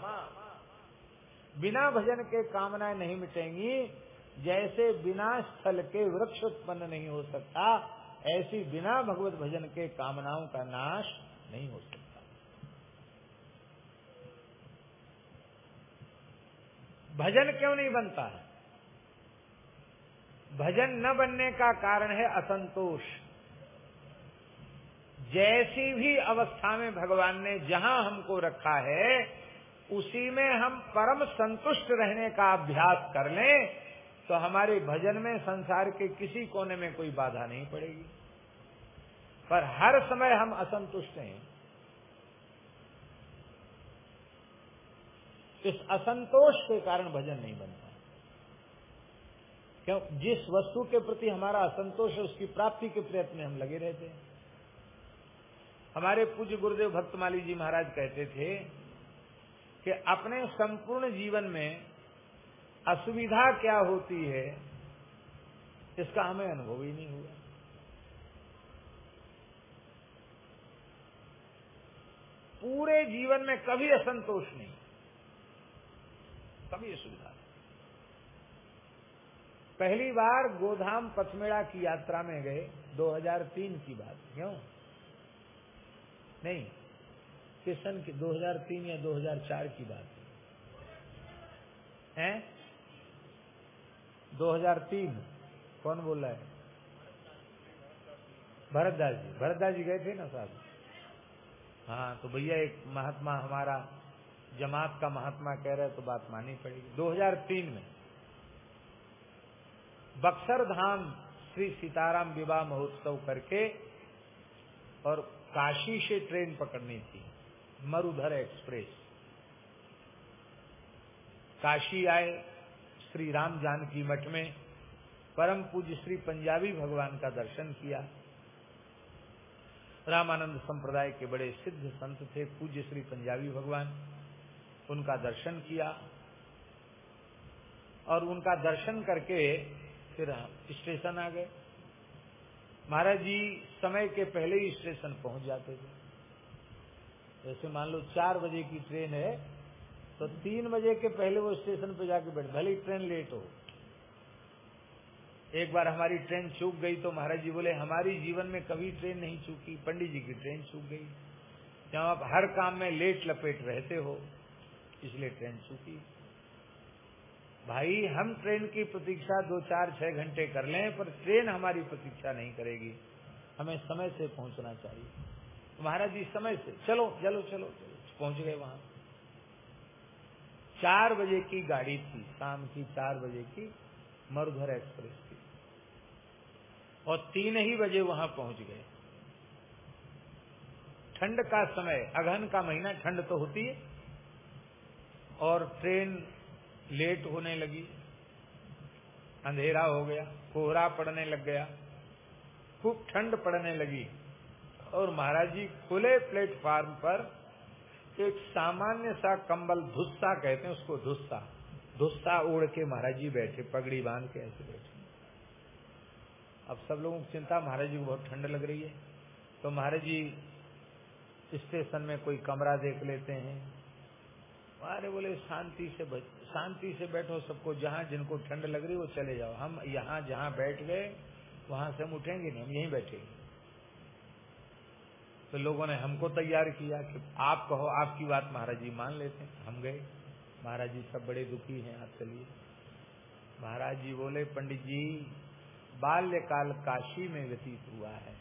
बिना भजन के कामनाएँ नहीं मिटेंगी, जैसे बिना स्थल के वृक्ष उत्पन्न नहीं हो सकता, ऐसी बिना भगवत भजन के कामनाओं का नाश नहीं हो सकता। भजन क्यों नहीं बनता है? भजन न बनने का कारण है असंतोष। जैसी भी अवस्था में भगवान ने जहाँ हमको रखा है, उसी में हम परम संतुष्ट रहने का अभ्यास कर लें तो हमारे भजन में संसार के किसी कोने में कोई बाधा नहीं पड़ेगी। पर हर समय हम असंतुष्ट हैं। इस असंतोष के कारण भजन नहीं बनता क्यों? जिस वस्तु के प्रति हमारा असंतोष है, उसकी प्राप्ति के प्रयत्न में हम लगे रहते हैं। हमारे पूज्य गुरुदेव भक्तमाली जी महाराज कहते थे कि अपने संपूर्ण जीवन में असुविधा क्या होती है, इसका हमें अनुभव ही नहीं हुआ। पूरे जीवन में कभी असंतोष नहीं, कभी असुविधा पहली बार गोधाम पथमेड़ा की यात्रा में गए 2003 की बात, क्यों? नहीं, किशन की 2003 या 2004 की बात है। हैं? 2003 कौन बोल रहा है? भरतदास जी। भरतदास जी गए थे ना साहब? हाँ तो भैया एक महात्मा हमारा, जमात का महात्मा कह रहे तो बात माननी पड़ेगी। 2003 में बक्सर धाम श्री सीताराम विवाह महोत्सव करके और काशी से ट्रेन पकड़नी थी, मरुधर एक्सप्रेस। काशी आए, श्री राम जानकी मठ में, परम पूज्य श्री पंजाबी भगवान का दर्शन किया। रामानंद संप्रदाय के बड़े सिद्ध संत थे, पूज्य श्री पंजाबी भगवान। उनका दर्शन किया और उनका दर्शन करके फिर स्टेशन आ गए। महाराज जी समय के पहले ही स्टेशन पहुँच जाते थे। जैसे मान लो चार बजे की ट्रेन है तो तीन बजे के पहले वो स्टेशन पे जाके बैठ, भले ट्रेन लेट हो। एक बार हमारी ट्रेन चूक गई तो महाराज जी बोले, हमारी जीवन में कभी ट्रेन नहीं चूकी, पंडित जी की ट्रेन चूक गई। जब आप हर काम में लेट लपेट रहते हो, इसलिए ट्रेन चूकी। भाई, हम ट्रेन की प्रतीक्षा दो चार छह घंटे कर लें, पर ट्रेन हमारी प्रतीक्षा नहीं करेगी। हमें समय से पहुँचना चाहिए। महाराज जी, समय से। चलो चलो चलो चलो। पहुँच गए वहाँ। चार बजे की गाड़ी थी, शाम की चार बजे की मरुधर एक्सप्रेस थी। और तीन ही बजे वहाँ पहुँच गए। ठंड का समय अगहन का महीना, ठंड तो होती है। और ट्रेन लेट होने लगी। अंधेरा हो गया, कोहरा पड़ने लग गया, खूब ठंड पड़ने लगी और महाराज जी खुले प्लेटफार्म पर एक सामान्य सा कंबल धुस्सा कहते हैं उसको धुस्सा धुस्सा ओढ़ के महाराज जी बैठे, पगड़ी बाँध के ऐसे बैठे। अब सब लोगों की चिंता, महाराज जी को बहुत ठंड लग रही है। तो महाराज जी स्टेशन में कोई कमरा देख लेते हैं अरे बोले, शांति से शांति से बैठो सबको, जहाँ जिनको ठंड लग रही वो चले जाओ। हम यहाँ जहाँ बैठ गए, वहाँ से हम उठेंगे नहीं, हम यहीं बैठेंगे तो लोगों ने हमको तैयार किया कि आप कहो, आपकी बात महाराज जी मान लेते हैं। हम गए। महाराज जी सब बड़े दुखी हैं आप चलिए। महाराज जी बोले, पंडित जी, बाल्यकाल काशी में व्यतीत हुआ है।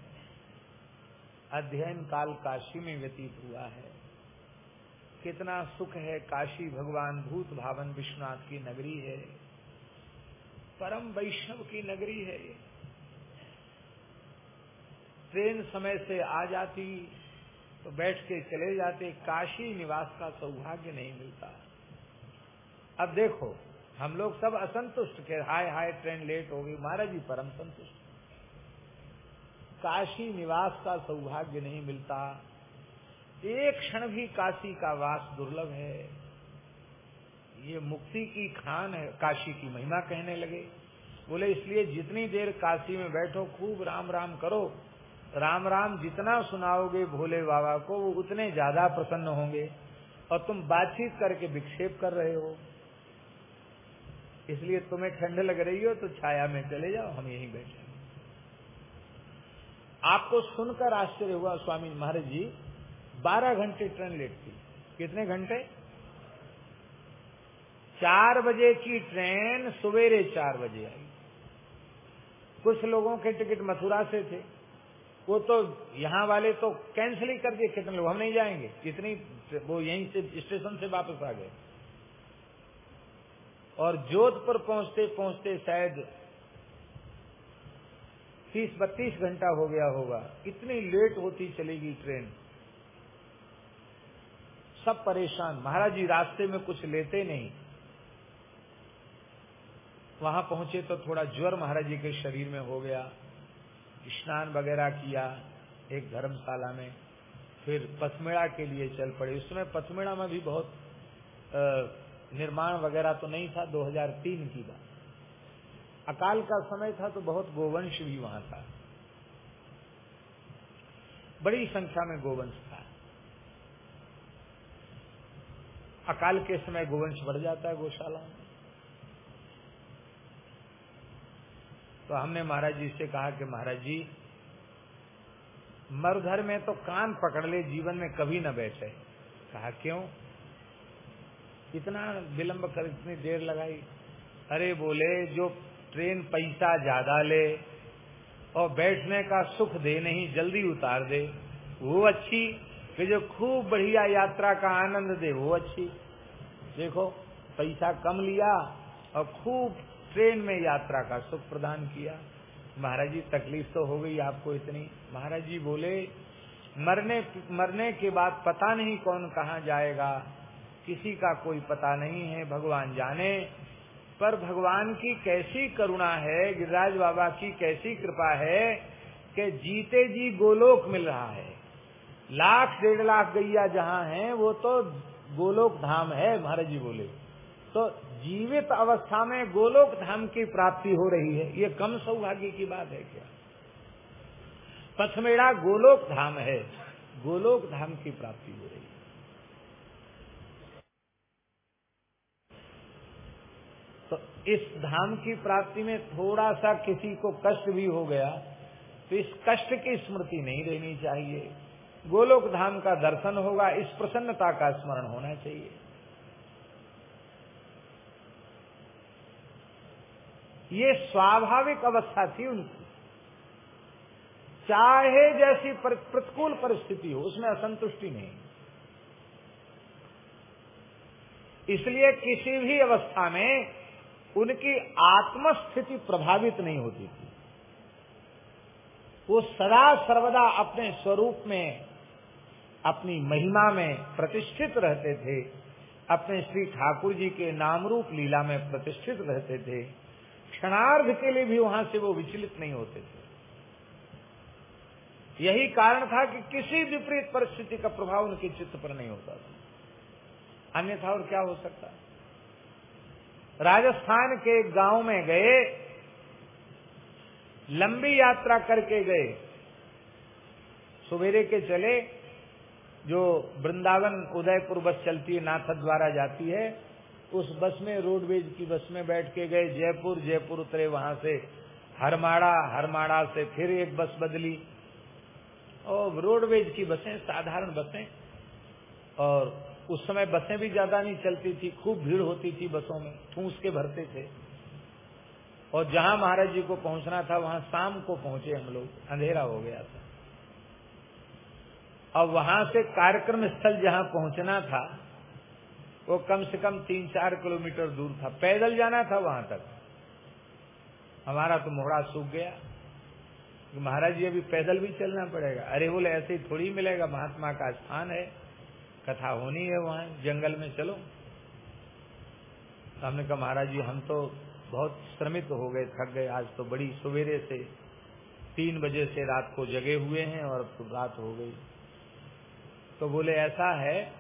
अध्ययन काल काशी में व्यतीत हुआ है। कितना सुख है काशी भगवान भूत भावन विश्वनाथ की नगरी है। परम वैष्णव की नगरी है ट्रेन समय से आ जाती तो बैठ के चले जाते, काशी निवास का सौभाग्य नहीं मिलता। अब देखो, हम लोग सब असंतुष्ट के, हाय हाय ट्रेन लेट हो गई, महाराज जी परम संतुष्ट। काशी निवास का सौभाग्य नहीं मिलता। एक क्षण भी काशी का वास दुर्लभ है। ये मुक्ति की खान है, काशी की महिमा कहने लगे। बोले, इसलिए जितनी देर काशी में बैठो, खूब राम राम करो। राम राम जितना सुनाओगे भोले बाबा को, वो उतने ज़्यादा प्रसन्न होंगे और तुम बातचीत करके विक्षेप कर रहे हो। इसलिए तुम्हें ठंड लग रही हो तो छाया में चले जाओ, हम यहीं बैठे आपको सुनकर आश्चर्य हुआ, स्वामी महाराज जी बारह घंटे ट्रेन लेट थी। कितने घंटे? चार बजे की ट्रेन सवेरे चार बजे आई। कुछ लोगों के टिकट मथुरा से थे। वो तो यहाँ वाले तो कैंसिल ही कर दिए, कितने लोग? हम नहीं जाएँगे। कितनी वो यहीं से स्टेशन से वापस आ गए। और जोधपुर पहुँचते पहुँचते शायद तीस बत्तीस घंटा हो गया होगा। इतनी लेट होती चलेगी ट्रेन। सब परेशान। महाराज जी, रास्ते में कुछ लेते नहीं। वहाँ पहुँचे तो थोड़ा ज्वर महाराज जी के शरीर में हो गया। स्नान वगैरह किया एक धर्मशाला में। फिर पथमेड़ा के लिए चल पड़े। उस समय पथमेड़ा में भी बहुत निर्माण वगैरह तो नहीं था 2003 की बात। अकाल का समय था तो बहुत गोवंश भी वहाँ था। बड़ी संख्या में गोवंश था अकाल के समय गोवंश बढ़ जाता है गौशाला तो हमने महाराज जी से कहा कि महाराज जी, मरुधर में तो कान पकड़ ले, जीवन में कभी न बैठे। कहा, क्यों? इतना विलंब कर, इतनी देर लगाई। अरे बोले, जो ट्रेन पैसा ज़्यादा ले और बैठने का सुख दे नहीं, जल्दी उतार दे। वो अच्छी कि जो खूब बढ़िया यात्रा का आनंद दे, वो अच्छी। देखो, पैसा कम लिया और खूब ट्रेन में यात्रा का सुख प्रदान किया। महाराज जी, तकलीफ़ तो हो गई आपको इतनी। महाराज जी बोले, मरने मरने के बाद पता नहीं कौन कहाँ जाएगा। किसी का कोई पता नहीं है, भगवान जाने। पर भगवान की कैसी करुणा है, गिरिराज बाबा की कैसी कृपा है कि जीते जी गोलोक मिल रहा है। लाख, डेढ़ लाख गैया जहाँ है, वो तो गोलोक धाम है, महाराज जी बोले। तो जीवित अवस्था में गोलोक धाम की प्राप्ति हो रही है, ये कम सौभाग्य की बात है क्या? पथमेड़ा गोलोक धाम है, गोलोक धाम की प्राप्ति हो रही है। तो इस धाम की प्राप्ति में थोड़ा सा किसी को कष्ट भी हो गया तो इस कष्ट की स्मृति नहीं रहनी चाहिए। गोलोक धाम का दर्शन होगा, इस प्रसन्नता का स्मरण होना चाहिए। ये स्वाभाविक अवस्था थी उनकी। चाहे जैसी प्रतिकूल परिस्थिति हो, उसमें असंतुष्टि नहीं। इसलिए किसी भी अवस्था में उनकी आत्मस्थिति प्रभावित नहीं होती थी। वो सदा सर्वदा अपने स्वरूप में अपनी महिमा में प्रतिष्ठित रहते थे, अपने श्री ठाकुर जी के नाम रूप लीला में प्रतिष्ठित रहते थे, क्षणार्ध के लिए भी वहाँ से वो विचलित नहीं होते थे। यही कारण था कि किसी विपरीत परिस्थिति का प्रभाव उनके चित्त पर नहीं होता था। अन्यथा और क्या हो सकता? राजस्थान के गाँव में गए, लंबी यात्रा करके गए, सवेरे के चले जो वृंदावन उदयपुर बस चलती है नाथद द्वारा जाती है, उस बस में, रोडवेज़ की बस में बैठ के गए, जयपुर जयपुर उतरे वहाँ से, हरमाड़ा हरमाड़ा से फिर एक बस बदली। और रोडवेज़ की बसें, साधारण बसें, और उस समय बसें भी ज़्यादा नहीं चलती थी, खूब भीड़ होती थी बसों में, ठूस के भरते थे। और जहाँ महाराज जी को पहुँचना था, वहाँ शाम को पहुँचे हम लोग, अंधेरा हो गया था। और वहाँ से कार्यक्रम स्थल जहाँ पहुँचना था, वो कम से कम तीन चार किलोमीटर दूर था। पैदल जाना था वहाँ तक। हमारा तो मोहरा सूख गया। कि महाराज जी, अभी पैदल भी चलना पड़ेगा। अरे बोले, ऐसे ही थोड़ी मिलेगा, महात्मा का स्थान है। कथा होनी है वहाँ, जंगल में चलो। तो हमने कहा, महाराज जी, हम तो बहुत श्रमित हो गए, थक गए। आज तो बड़ी सवेरे से तीन बजे से रात को जगे हुए हैं और तो रात हो गई। तो बोले, ऐसा है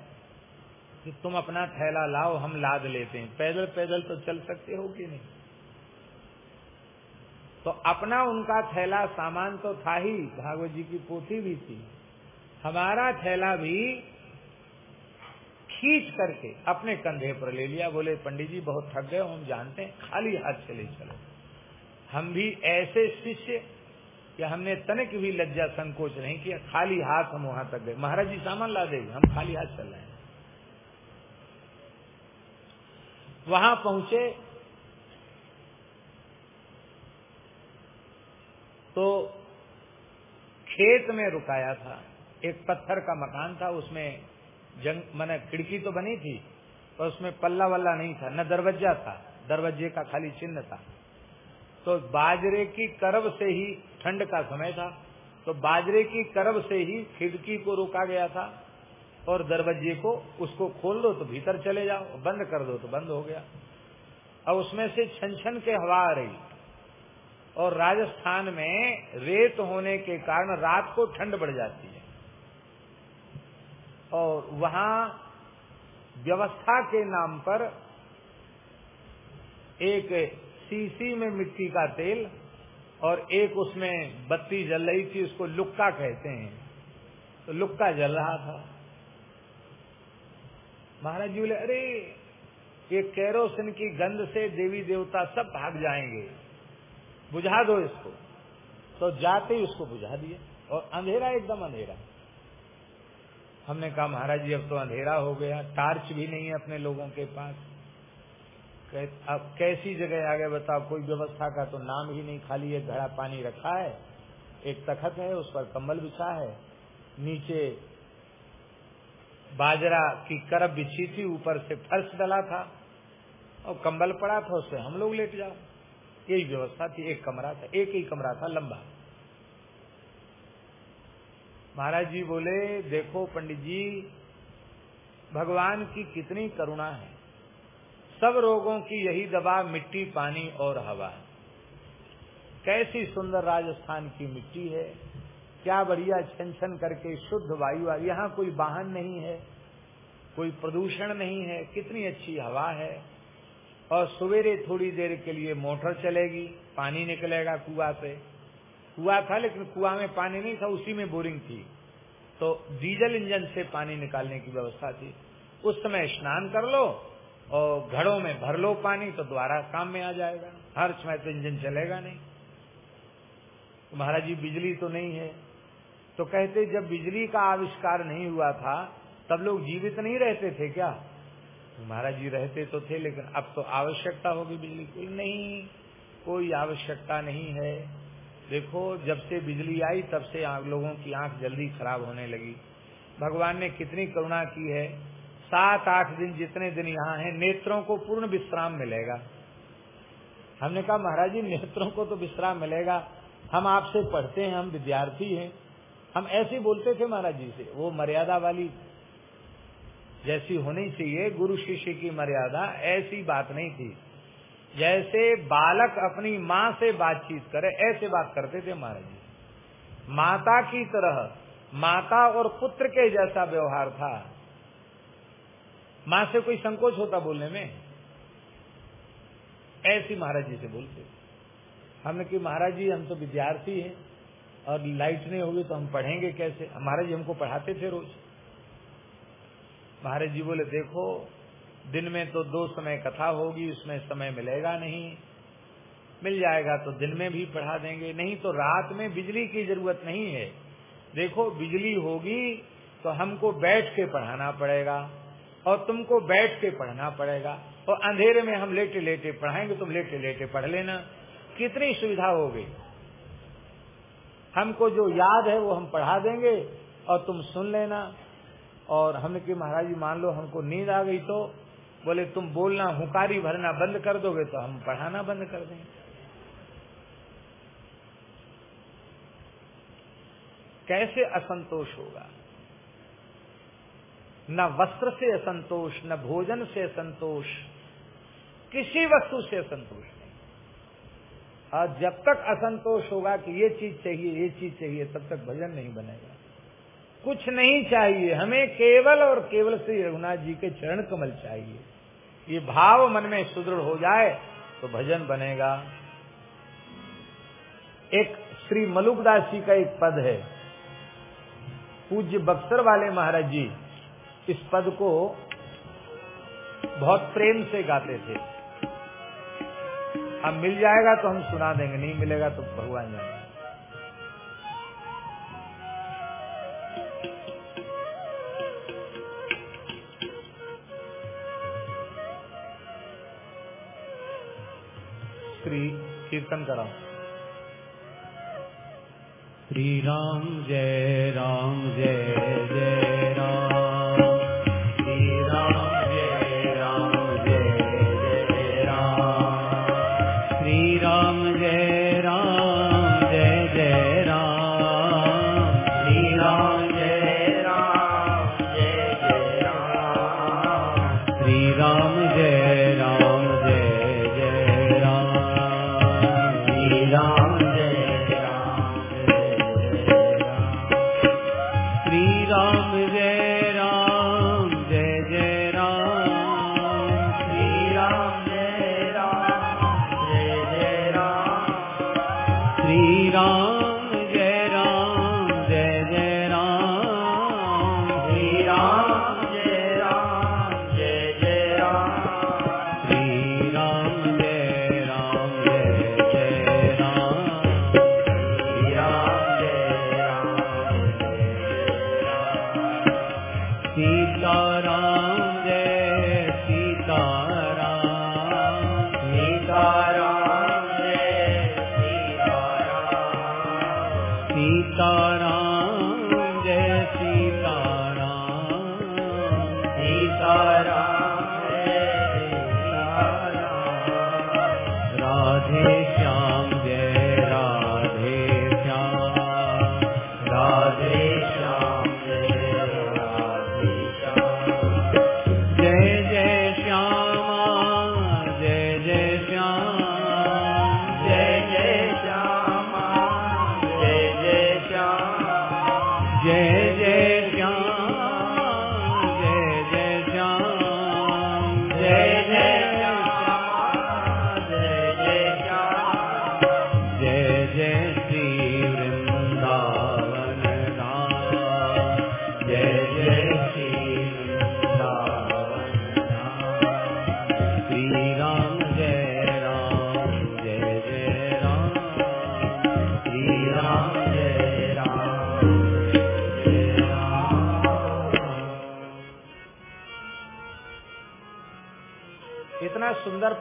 कि तुम अपना थैला लाओ, हम लाद लेते हैं। पैदल पैदल तो चल सकते हो कि नहीं? तो अपना उनका थैला सामान तो था ही, भागवत जी की पोथी भी थी। हमारा थैला भी खींच करके अपने कंधे पर ले लिया। बोले, पंडित जी, बहुत थक गए, हम जानते हैं, खाली हाथ चले चलो। हम भी ऐसे शिष्य कि हमने तनिक भी लज्जा संकोच नहीं किया, खाली हाथ हम वहाँ तक गए। महाराज जी सामान ला देंगे हम खाली हाथ चल रहे हैं। वहाँ पहुँचे तो खेत में रुकाया था। एक पत्थर का मकान था, उसमें जंग, मैंने खिड़की तो बनी थी, पर उसमें पल्ला वल्ला नहीं था, न दरवाज़ा था, दरवाजे का खाली चिन्ह था। तो बाजरे की करब से ही ठंड का समय था। तो बाजरे की करब से ही खिड़की को रोका गया था और दरवाजे को उसको खोल दो तो भीतर चले जाओ, बंद कर दो तो बंद हो गया। अब उसमें से छन छन के हवा आ रही और राजस्थान में रेत होने के कारण रात को ठंड बढ़ जाती है। और वहाँ व्यवस्था के नाम पर एक सीसी में मिट्टी का तेल और एक उसमें बत्ती जल रही थी, उसको लुक्का कहते हैं। तो लुक्का जल रहा था। महाराज जी बोले, अरे, ये कैरोसिन की गंध से देवी देवता सब भाग जाएँगे। बुझा दो इसको। तो जाते ही उसको बुझा दिए और अंधेरा एकदम अंधेरा। हमने कहा, महाराज जी, अब तो अंधेरा हो गया। टार्च भी नहीं है अपने लोगों के पास। अब कैसी जगह आगे बताओ, कोई व्यवस्था का तो नाम ही नहीं, खाली एक घड़ा पानी रखा है, एक तखत है, उस पर कंबल बिछा है, नीचे बाजरा की करब बिछी थी, ऊपर से फर्श डला था, और कंबल पड़ा था उससे, हम लोग लेट जाओ। यही व्यवस्था थी, एक कमरा था, एक ही कमरा था, लंबा। महाराज जी बोले, देखो पंडित जी, भगवान की कितनी करुणा है। सब रोगों की यही दवा मिट्टी, पानी और हवा कैसी सुंदर राजस्थान की मिट्टी है, क्या बढ़िया छन छन करके शुद्ध वायु यहाँ कोई वाहन नहीं है, कोई प्रदूषण नहीं है, कितनी अच्छी हवा है, और सवेरे थोड़ी देर के लिए मोटर चलेगी, पानी निकलेगा कुआ से। कुआ था लेकिन कुआ में पानी नहीं था, उसी में बोरिंग थी। तो डीजल इंजन से पानी निकालने की व्यवस्था थी। उस समय स्नान कर लो और घड़ों में भर लो पानी तो द्वारा काम में आ जाएगा। हर समय तो इंजन चलेगा नहीं। तो महाराज जी, बिजली तो नहीं है। तो कहते, जब बिजली का आविष्कार नहीं हुआ था, तब लोग जीवित नहीं रहते थे क्या? महाराज जी रहते तो थे, लेकिन अब तो आवश्यकता होगी बिजली की। नहीं, कोई आवश्यकता नहीं है। देखो, जब से बिजली आई, तब से लोगों की आँख जल्दी खराब होने लगी। भगवान ने कितनी करुणा की है। सात आठ दिन जितने दिन यहाँ हैं, नेत्रों को पूर्ण विश्राम मिलेगा। हमने कहा, महाराज जी, नेत्रों को तो विश्राम मिलेगा। हम आपसे पढ़ते हैं, हम विद्यार्थी हैं। हम ऐसे बोलते थे महाराज जी से, वो मर्यादा वाली जैसी होनी चाहिए, गुरु शिष्य की मर्यादा ऐसी बात नहीं थी। जैसे बालक अपनी माँ से बातचीत करे, ऐसे बात करते थे महाराज जी। माता की तरह, माता और पुत्र के जैसा व्यवहार था। माँ से कोई संकोच होता बोलने में? ऐसी महाराज जी से बोलते। हमने कि महाराज जी, हम तो विद्यार्थी हैं और लाइट नहीं होगी तो हम पढ़ेंगे कैसे? महाराज जी हमको पढ़ाते थे रोज। महाराज जी बोले, देखो, दिन में तो दो समय कथा होगी, उसमें समय मिलेगा नहीं। मिल जाएगा तो दिन में भी पढ़ा देंगे, नहीं तो रात में बिजली की ज़रूरत नहीं है। देखो, बिजली होगी तो हमको बैठ के पढ़ाना पड़ेगा। और तुमको बैठ के पढ़ना पड़ेगा। और अंधेरे में हम लेटे लेटे पढ़ाएँगे, तुम लेटे लेटे पढ़ लेना। कितनी सुविधा हो गई। हमको जो याद है वो हम पढ़ा देंगे और तुम सुन लेना। और हमने कि महाराज जी, मान लो हमको नींद आ गई तो। बोले, तुम बोलना, हुकारी भरना बंद कर दोगे तो हम पढ़ाना बंद कर देंगे। कैसे असंतोष होगा? न वस्त्र से असंतोष न भोजन से असंतोष किसी वस्तु से असंतोष नहीं। और जब तक असंतोष होगा कि ये चीज़ चाहिए, ये चीज़ चाहिए, तब तक भजन नहीं बनेगा। कुछ नहीं चाहिए, हमें केवल और केवल श्री रघुनाथ जी के चरण कमल चाहिए। ये भाव मन में सुदृढ़ हो जाए तो भजन बनेगा। एक श्री मलुकदास जी का एक पद है। पूज्य बक्सर वाले महाराज जी इस पद को बहुत प्रेम से गाते थे। अब मिल जाएगा तो हम सुना देंगे, नहीं मिलेगा तो भगवान जाने। श्री कीर्तन कराओ। श्री राम जय राम जय जय।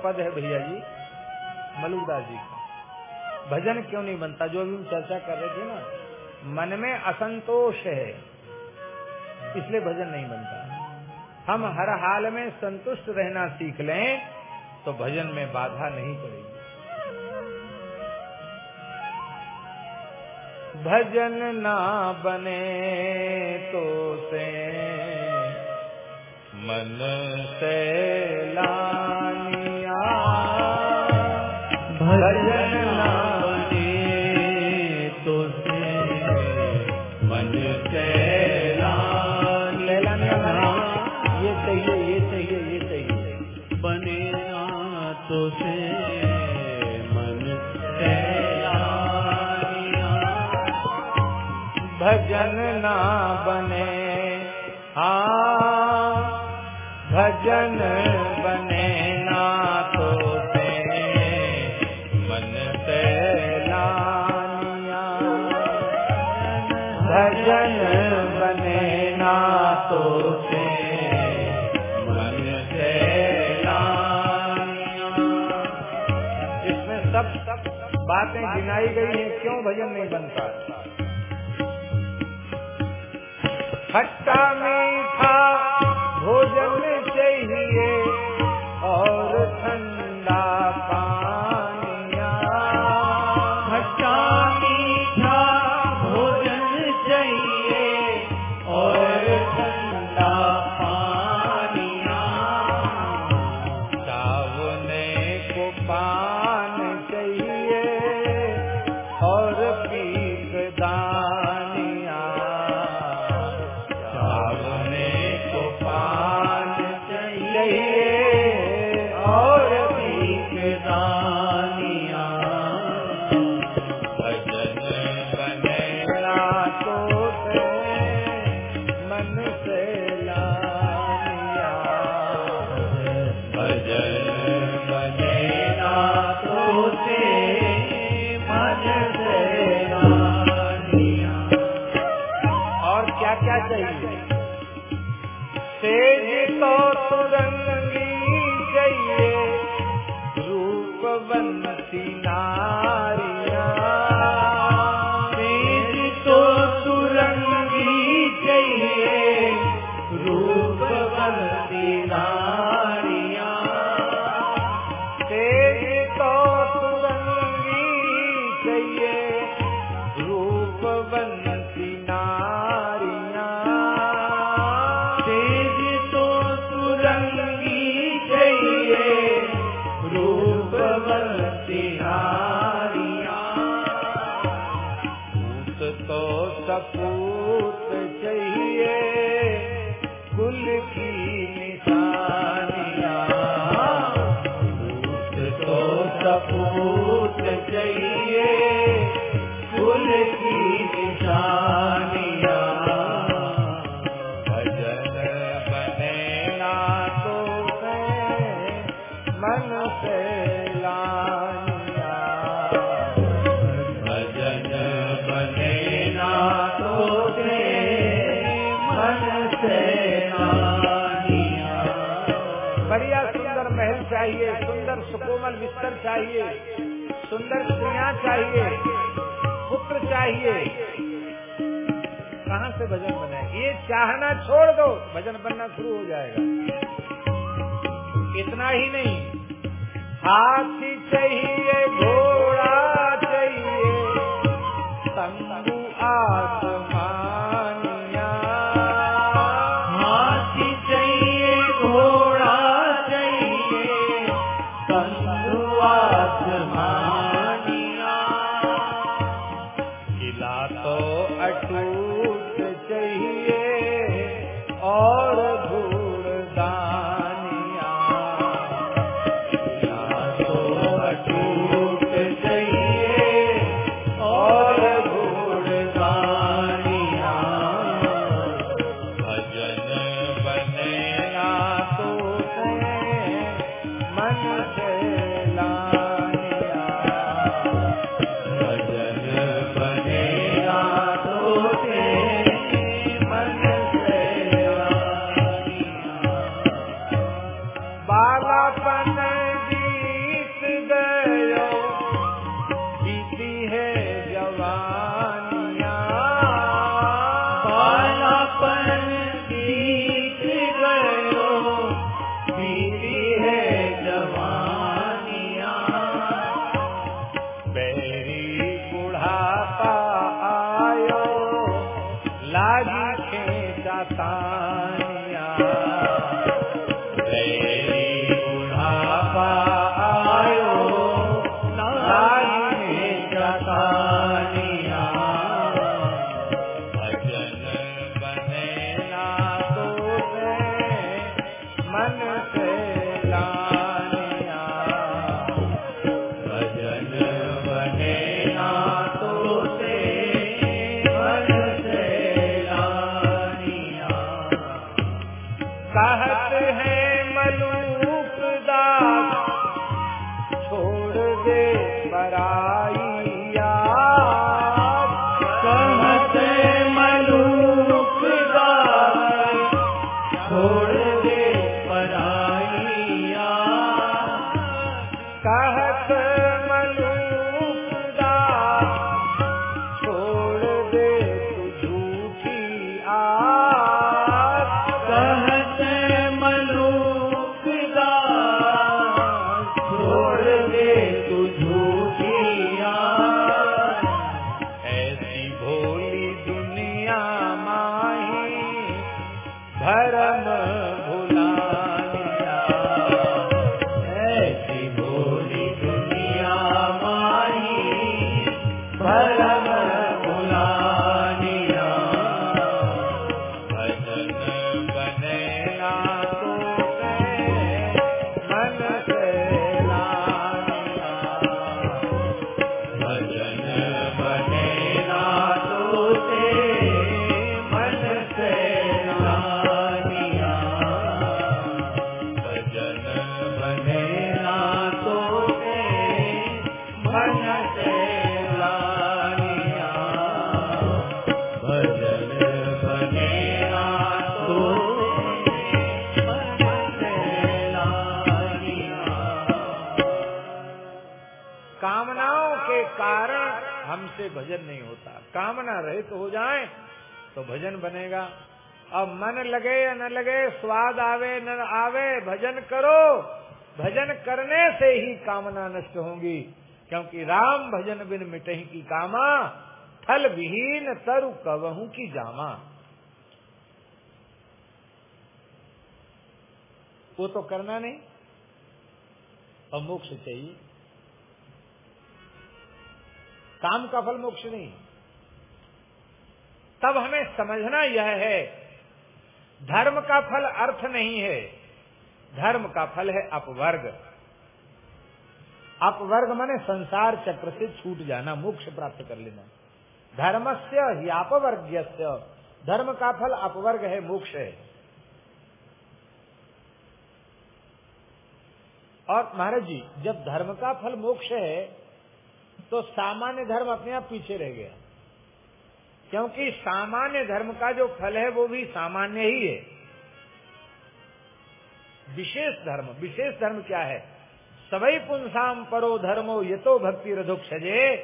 पद है भैया जी, मलुकदास जी का। भजन क्यों नहीं बनता? जो अभी हम चर्चा कर रहे थे ना, मन में असंतोष है, इसलिए भजन नहीं बनता। हम हर हाल में संतुष्ट रहना सीख लें तो भजन में बाधा नहीं पड़ेगी। भजन ना बने तो से मन से लानिया भजन बातें गिनाई गई हैं क्यों भजन नहीं बनता? खट्टा में हमसे भजन नहीं होता। कामना रहित हो जाए तो भजन बनेगा। अब मन लगे या न लगे, स्वाद आवे न आवे, भजन करो। भजन करने से ही कामना नष्ट होंगी, क्योंकि राम भजन बिन मिटही की कामा, फल विहीन तरु कवहू की जामा। वो तो करना नहीं, और मोक्ष चाहिए। काम का फल मोक्ष नहीं। तब हमें समझना यह है, धर्म का फल अर्थ नहीं है। धर्म का फल है अपवर्ग। अपवर्ग माने संसार चक्र से छूट जाना, मोक्ष प्राप्त कर लेना। धर्मस्य ही अपवर्ग्य धर्म का फल अपवर्ग है, मोक्ष है। और महाराज जी, जब धर्म का फल मोक्ष है तो सामान्य धर्म अपने आप पीछे रह गया। क्योंकि सामान्य धर्म का जो फल है वो भी सामान्य ही है। विशेष धर्म विशेष धर्म क्या है? सबई पुंसाम परो धर्मो यतो भक्ति रधुक्षजे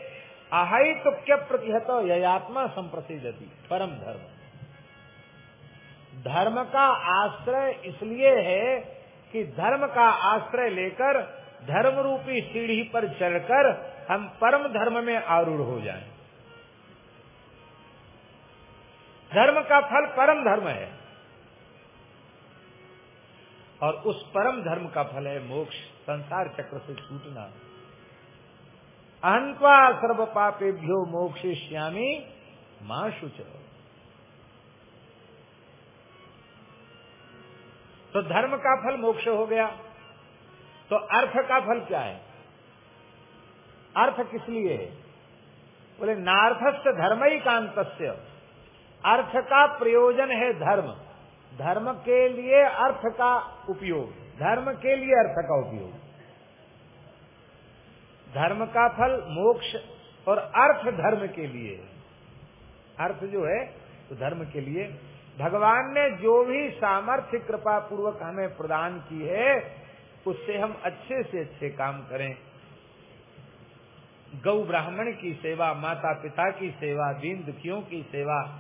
अहि तुक्य प्रतिहत यत्मा संप्रसिद्धति परम धर्म। धर्म का आश्रय इसलिए है कि धर्म का आश्रय लेकर धर्म रूपी सीढ़ी पर चढ़कर हम परम धर्म में आरूढ़ हो जाएँ। धर्म का फल परम धर्म है। और उस परम धर्म का फल है मोक्ष, संसार चक्र से छूटना। अहंत्वा सर्व पापेभ्यो मोक्षिष्यामी माँ शुच। तो धर्म का फल मोक्ष हो गया। तो अर्थ का फल क्या है? अर्थ किस लिए है? बोले नार्थस्य धर्म ही कांतस्य। अर्थ का प्रयोजन है धर्म। धर्म के लिए अर्थ का उपयोग। धर्म के लिए अर्थ का उपयोग। धर्म का फल मोक्ष और अर्थ धर्म के लिए। अर्थ जो है तो धर्म के लिए। भगवान ने जो भी सामर्थ्य कृपा पूर्वक हमें प्रदान की है, उससे हम अच्छे से अच्छे काम करें। गौ ब्राह्मण की सेवा माता पिता की सेवा दीन दुखियों की सेवा,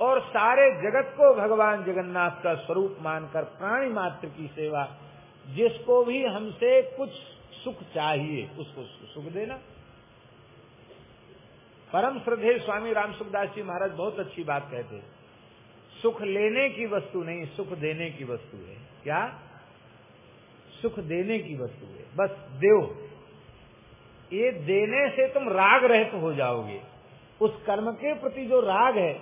और सारे जगत को भगवान जगन्नाथ का स्वरूप मानकर प्राणी मात्र की सेवा, जिसको भी हमसे कुछ सुख चाहिए, उसको सुख देना। परम श्रद्धे स्वामी राम सुखदास जी महाराज बहुत अच्छी बात कहते सुख लेने की वस्तु नहीं, सुख देने की वस्तु है। क्या? सुख देने की वस्तु है। बस देव। ये देने से तुम राग रहित हो जाओगे। उस कर्म के प्रति जो राग है,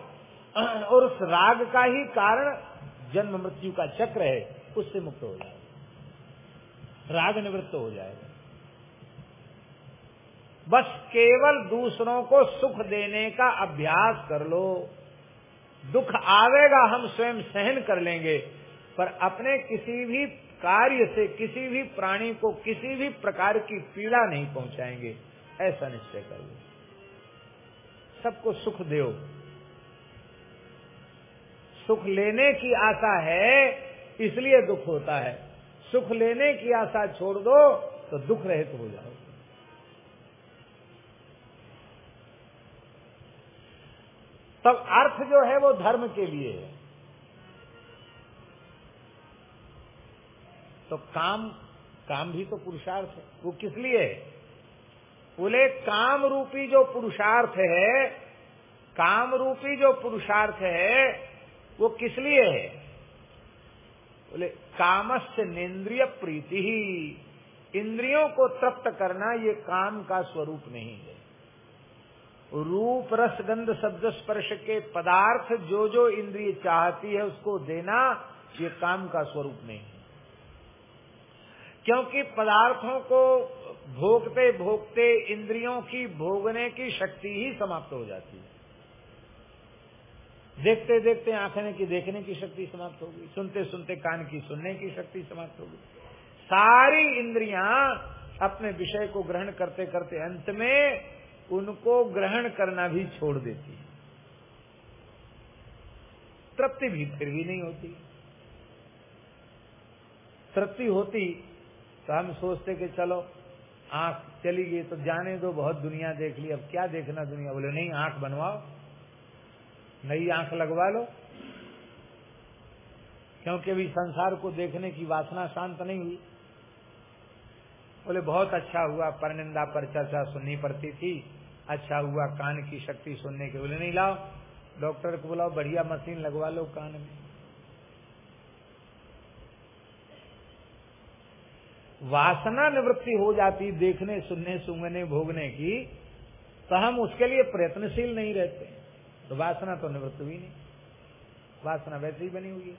और उस राग का ही कारण जन्म मृत्यु का चक्र है, उससे मुक्त हो जाएगा राग निवृत्त हो जाएगा। बस केवल दूसरों को सुख देने का अभ्यास कर लो। दुख आवेगा, हम स्वयं सहन कर लेंगे, पर अपने किसी भी कार्य से किसी भी प्राणी को किसी भी प्रकार की पीड़ा नहीं पहुंचाएँगे। ऐसा निश्चय कर लो। सबको सुख दो। सुख लेने की आशा है, इसलिए दुख होता है। सुख लेने की आशा छोड़ दो तो दुख रहित हो जाओ। तब अर्थ जो है वो धर्म के लिए है। तो काम काम भी तो पुरुषार्थ है। वो किस लिए? बोले, काम रूपी जो पुरुषार्थ है, काम रूपी जो पुरुषार्थ है, वो किस लिए है? बोले, कामस्य नेन्द्रिय प्रीति ही। इंद्रियों को तृप्त करना ये काम का स्वरूप नहीं है। रूप, रस, गंध, शब्द, स्पर्श के पदार्थ जो जो इंद्रिय चाहती है उसको देना ये काम का स्वरूप नहीं क्योंकि पदार्थों को भोगते भोगते इंद्रियों की भोगने की शक्ति ही समाप्त हो जाती है। देखते देखते आंखने की देखने की शक्ति समाप्त होगी सुनते सुनते कान की सुनने की शक्ति समाप्त होगी सारी इंद्रियाँ अपने विषय को ग्रहण करते करते अंत में उनको ग्रहण करना भी छोड़ देती है। तृप्ति भी फिर भी नहीं होती। तृप्ति होती तो हम सोचते कि चलो, आँख चली गई तो जाने दो, बहुत दुनिया देख ली, अब क्या देखना दुनिया? बोले, नहीं, आँख बनवाओ, नई आँख लगवा लो। क्योंकि अभी संसार को देखने की वासना शांत नहीं हुई। बोले, बहुत अच्छा हुआ, परनिंदा पर चर्चा सुननी पड़ती थी अच्छा हुआ कान की शक्ति सुनने के। बोले, नहीं, लाओ, डॉक्टर को बुलाओ, बढ़िया मशीन लगवा लो कान में। वासना निवृत्ति हो जाती देखने, सुनने सुंगने भोगने की तो हम उसके लिए प्रयत्नशील नहीं रहते तो वासना तो निवृत्त हुई नहीं। वासना वैसे ही बनी हुई है।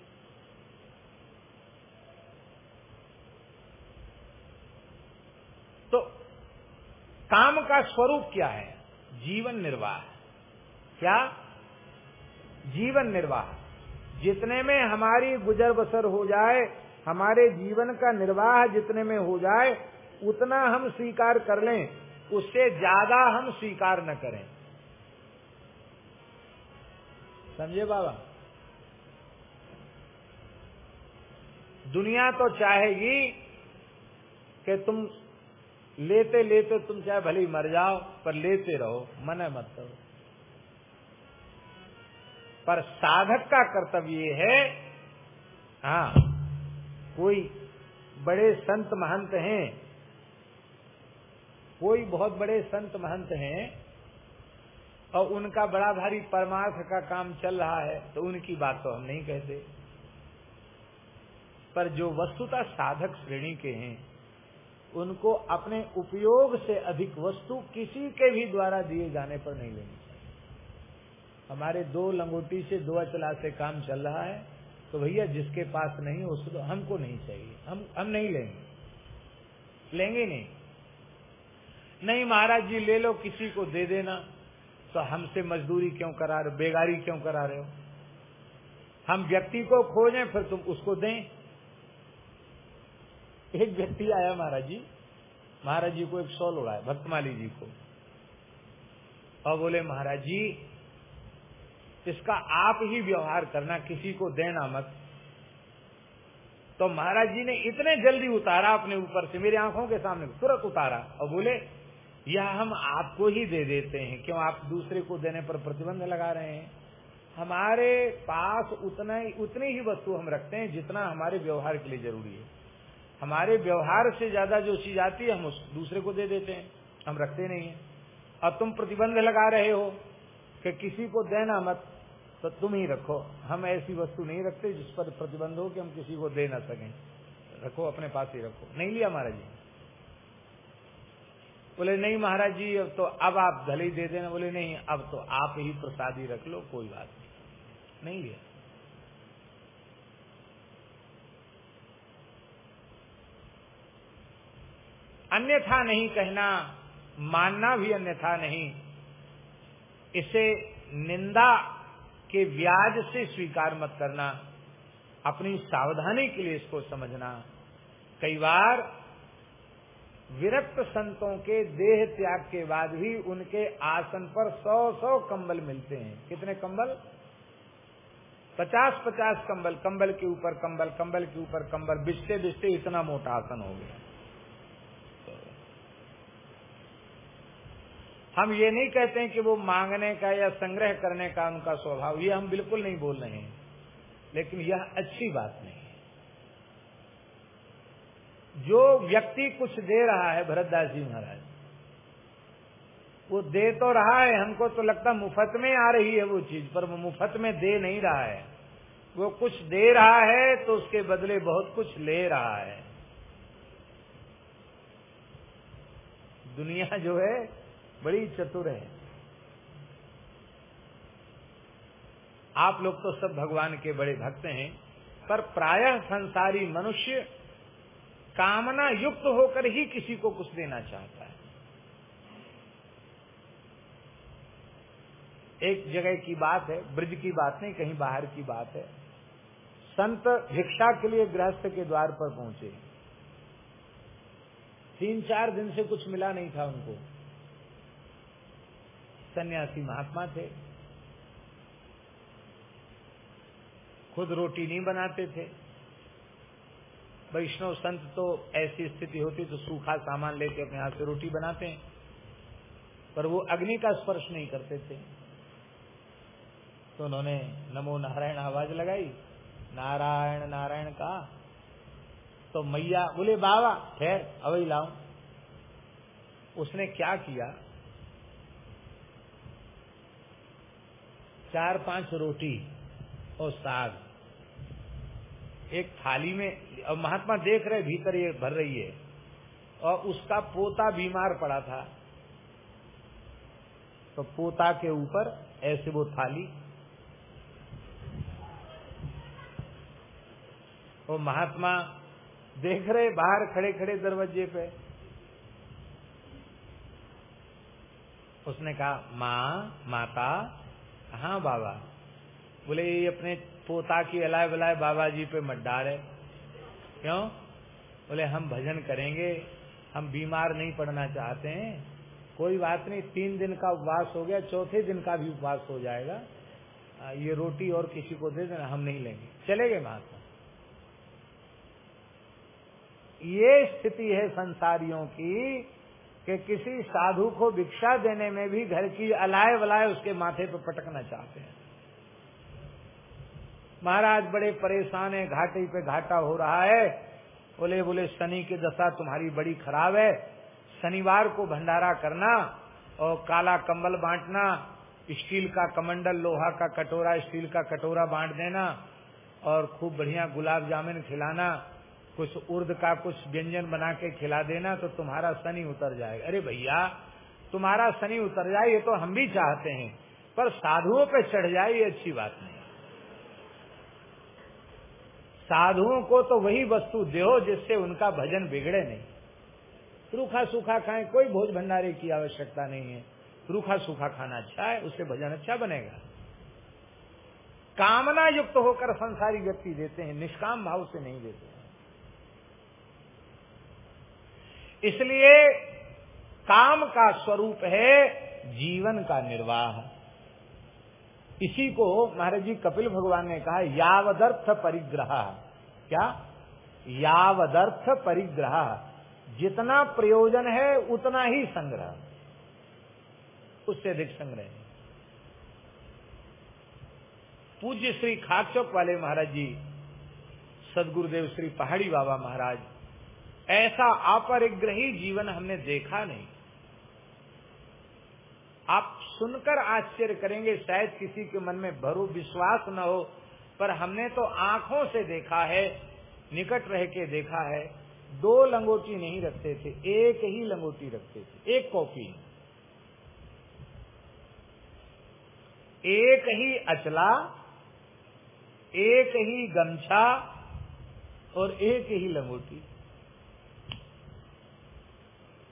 तो काम का स्वरूप क्या है? जीवन निर्वाह क्या? जीवन निर्वाह। जितने में हमारी गुजर बसर हो जाए हमारे जीवन का निर्वाह जितने में हो जाए, उतना हम स्वीकार कर लें, उससे ज़्यादा हम स्वीकार न करें। समझे बाबा? दुनिया तो चाहेगी कि तुम लेते लेते तुम चाहे भले ही मर जाओ, पर लेते रहो, मन मत करो। पर साधक का कर्तव्य है हाँ कोई बड़े संत महंत हैं, कोई बहुत बड़े संत महंत हैं, और उनका बड़ा भारी परमार्थ का काम चल रहा है तो उनकी बात तो हम नहीं कहते। पर जो वस्तुता साधक श्रेणी के हैं, उनको अपने उपयोग से अधिक वस्तु किसी के भी द्वारा दिए जाने पर नहीं लेनी चाहिए। हमारे दो लंगोटी से दो अचला से काम चल रहा है तो भैया जिसके पास नहीं उसको हमको नहीं चाहिए। हम हम नहीं लेंगे। लेंगे नहीं। नहीं, महाराज जी, ले लो, किसी को दे देना। तो हमसे मजदूरी क्यों करा रहे हो? बेगारी क्यों करा रहे हो? हम व्यक्ति को खोजें, फिर तुम उसको दें। एक व्यक्ति आया महाराज जी। महाराज जी को एक सॉल उड़ाया, भक्तमाली जी को। और बोले, महाराज जी इसका आप ही व्यवहार करना किसी को देना मत। तो महाराज जी ने इतने जल्दी उतारा अपने ऊपर से, मेरी आँखों के सामने तुरंत उतारा और बोले, यह हम आपको ही दे देते हैं। क्यों आप दूसरे को देने पर प्रतिबंध लगा रहे हैं? हमारे पास उतना ही, उतनी ही वस्तु हम रखते हैं जितना हमारे व्यवहार के लिए ज़रूरी है। हमारे व्यवहार से ज़्यादा जो चीज़ आती है, हम उस दूसरे को दे देते हैं। हम रखते नहीं है। अब तुम प्रतिबंध लगा रहे हो कि किसी को देना मत। तो तुम ही रखो। हम ऐसी वस्तु नहीं रखते जिस पर प्रतिबंध हो कि हम किसी को दे ना सकें। रखो, अपने पास ही रखो। नहीं लिया महाराज जी? बोले, नहीं महाराज जी, अब तो अब आप भले ही दे देना। बोले, नहीं, अब तो आप ही प्रसादी रख लो, कोई बात नहीं। नहीं लिया। अन्यथा नहीं कहना, मानना भी अन्यथा नहीं। इसे निंदा के व्याज से स्वीकार मत करना, अपनी सावधानी के लिए इसको समझना। कई बार विरक्त संतों के देह त्याग के बाद भी उनके आसन पर सौ सौ कंबल मिलते हैं। कितने कंबल? पचास पचास कंबल कंबल के ऊपर कंबल कंबल के ऊपर कंबल बिछते बिछते इतना मोटा आसन हो गया। हम ये नहीं कहते हैं कि वो मांगने का या संग्रह करने का उनका स्वभाव, ये हम बिल्कुल नहीं बोल रहे हैं। लेकिन यह अच्छी बात नहीं जो व्यक्ति कुछ दे रहा है, भरतदास जी महाराज, वो दे तो रहा है, हमको तो लगता मुफ़्त में आ रही है वो चीज़, पर वो मुफ़्त में दे नहीं रहा है। वो कुछ दे रहा है तो उसके बदले बहुत कुछ ले रहा है। दुनिया जो है बड़ी चतुर है। आप लोग तो सब भगवान के बड़े भक्त हैं, पर प्रायः संसारी मनुष्य कामना युक्त होकर ही किसी को कुछ देना चाहता है। एक जगह की बात है, ब्रज की बात नहीं, कहीं बाहर की बात है। संत भिक्षा के लिए गृहस्थ के द्वार पर पहुँचे। तीन चार दिन से कुछ मिला नहीं था उनको। सन्यासी महात्मा थे। खुद रोटी नहीं बनाते थे। वैष्णव संत तो ऐसी स्थिति होती तो सूखा सामान लेके अपने हाथ से रोटी बनाते हैं, पर वो अग्नि का स्पर्श नहीं करते थे। तो उन्होंने नमो नारायण आवाज़ लगाई, नारायण नारायण का? तो मैया, बोले, बाबा ठहर अवई लाऊ। उसने क्या किया? चार पाँच रोटी और साग। एक थाली में और महात्मा देख रहे, भीतर ये भर रही है। और उसका पोता बीमार पड़ा था। तो पोता के ऊपर ऐसे वो थाली। वो महात्मा देख रहे, बाहर खड़े खड़े दरवाजे पे। उसने कहा, माँ, माता हाँ बाबा। बोले, ये अपने पोता की अलाय बलाय बाबा जी पे मत डाले। क्यों? बोले, हम भजन करेंगे, हम बीमार नहीं पड़ना चाहते हैं। कोई बात नहीं, तीन दिन का उपवास हो गया, चौथे दिन का भी उपवास हो जाएगा। ये रोटी और किसी को दे देना, हम नहीं लेंगे। चले गए महात्मा। ये स्थिति है संसारियों की। कि किसी साधु को भिक्षा देने में भी घर की अलाय वलाय उसके माथे पर पटकना चाहते हैं। महाराज बड़े परेशान है, घाटे पे घाटा हो रहा है। बोले बोले शनि की दशा तुम्हारी बड़ी खराब है। शनिवार को भंडारा करना और काला कंबल बांटना, स्टील का कमंडल, लोहा का कटोरा, स्टील का कटोरा बांट देना और खूब बढ़िया गुलाब जामुन खिलाना। कुछ उर्द का कुछ व्यंजन बना के खिला देना तो तुम्हारा शनि उतर जाएगा। अरे भैया, तुम्हारा शनि उतर जाए, ये तो हम भी चाहते हैं, पर साधुओं पे चढ़ जाए, ये अच्छी बात नहीं। साधुओं को तो वही वस्तु दो जिससे उनका भजन बिगड़े नहीं। रूखा सूखा खाएँ, कोई भोज भंडारे की आवश्यकता नहीं है। रूखा सूखा खाना अच्छा है उससे भजन अच्छा बनेगा। कामना युक्त होकर संसारी व्यक्ति देते हैं, निष्काम भाव से नहीं देते। इसलिए काम का स्वरूप है जीवन का निर्वाह। इसी को महाराज जी कपिल भगवान ने कहा, यावदर्थ परिग्रह। क्या? यावदर्थ परिग्रह। जितना प्रयोजन है, उतना ही संग्रह। उससे अधिक संग्रह पूज्य श्री खाकचौक वाले महाराज जी, सदगुरुदेव श्री पहाड़ी बाबा महाराज ऐसा अपरिग्रही जीवन हमने देखा नहीं। आप सुनकर आश्चर्य करेंगे, शायद किसी के मन में भरो विश्वास न हो, पर हमने तो आँखों से देखा है, निकट रह के देखा है, दो लंगोटी नहीं रखते थे, एक ही लंगोटी रखते थे, एक कॉपी एक ही अचला, एक ही गमछा और एक ही लंगोटी।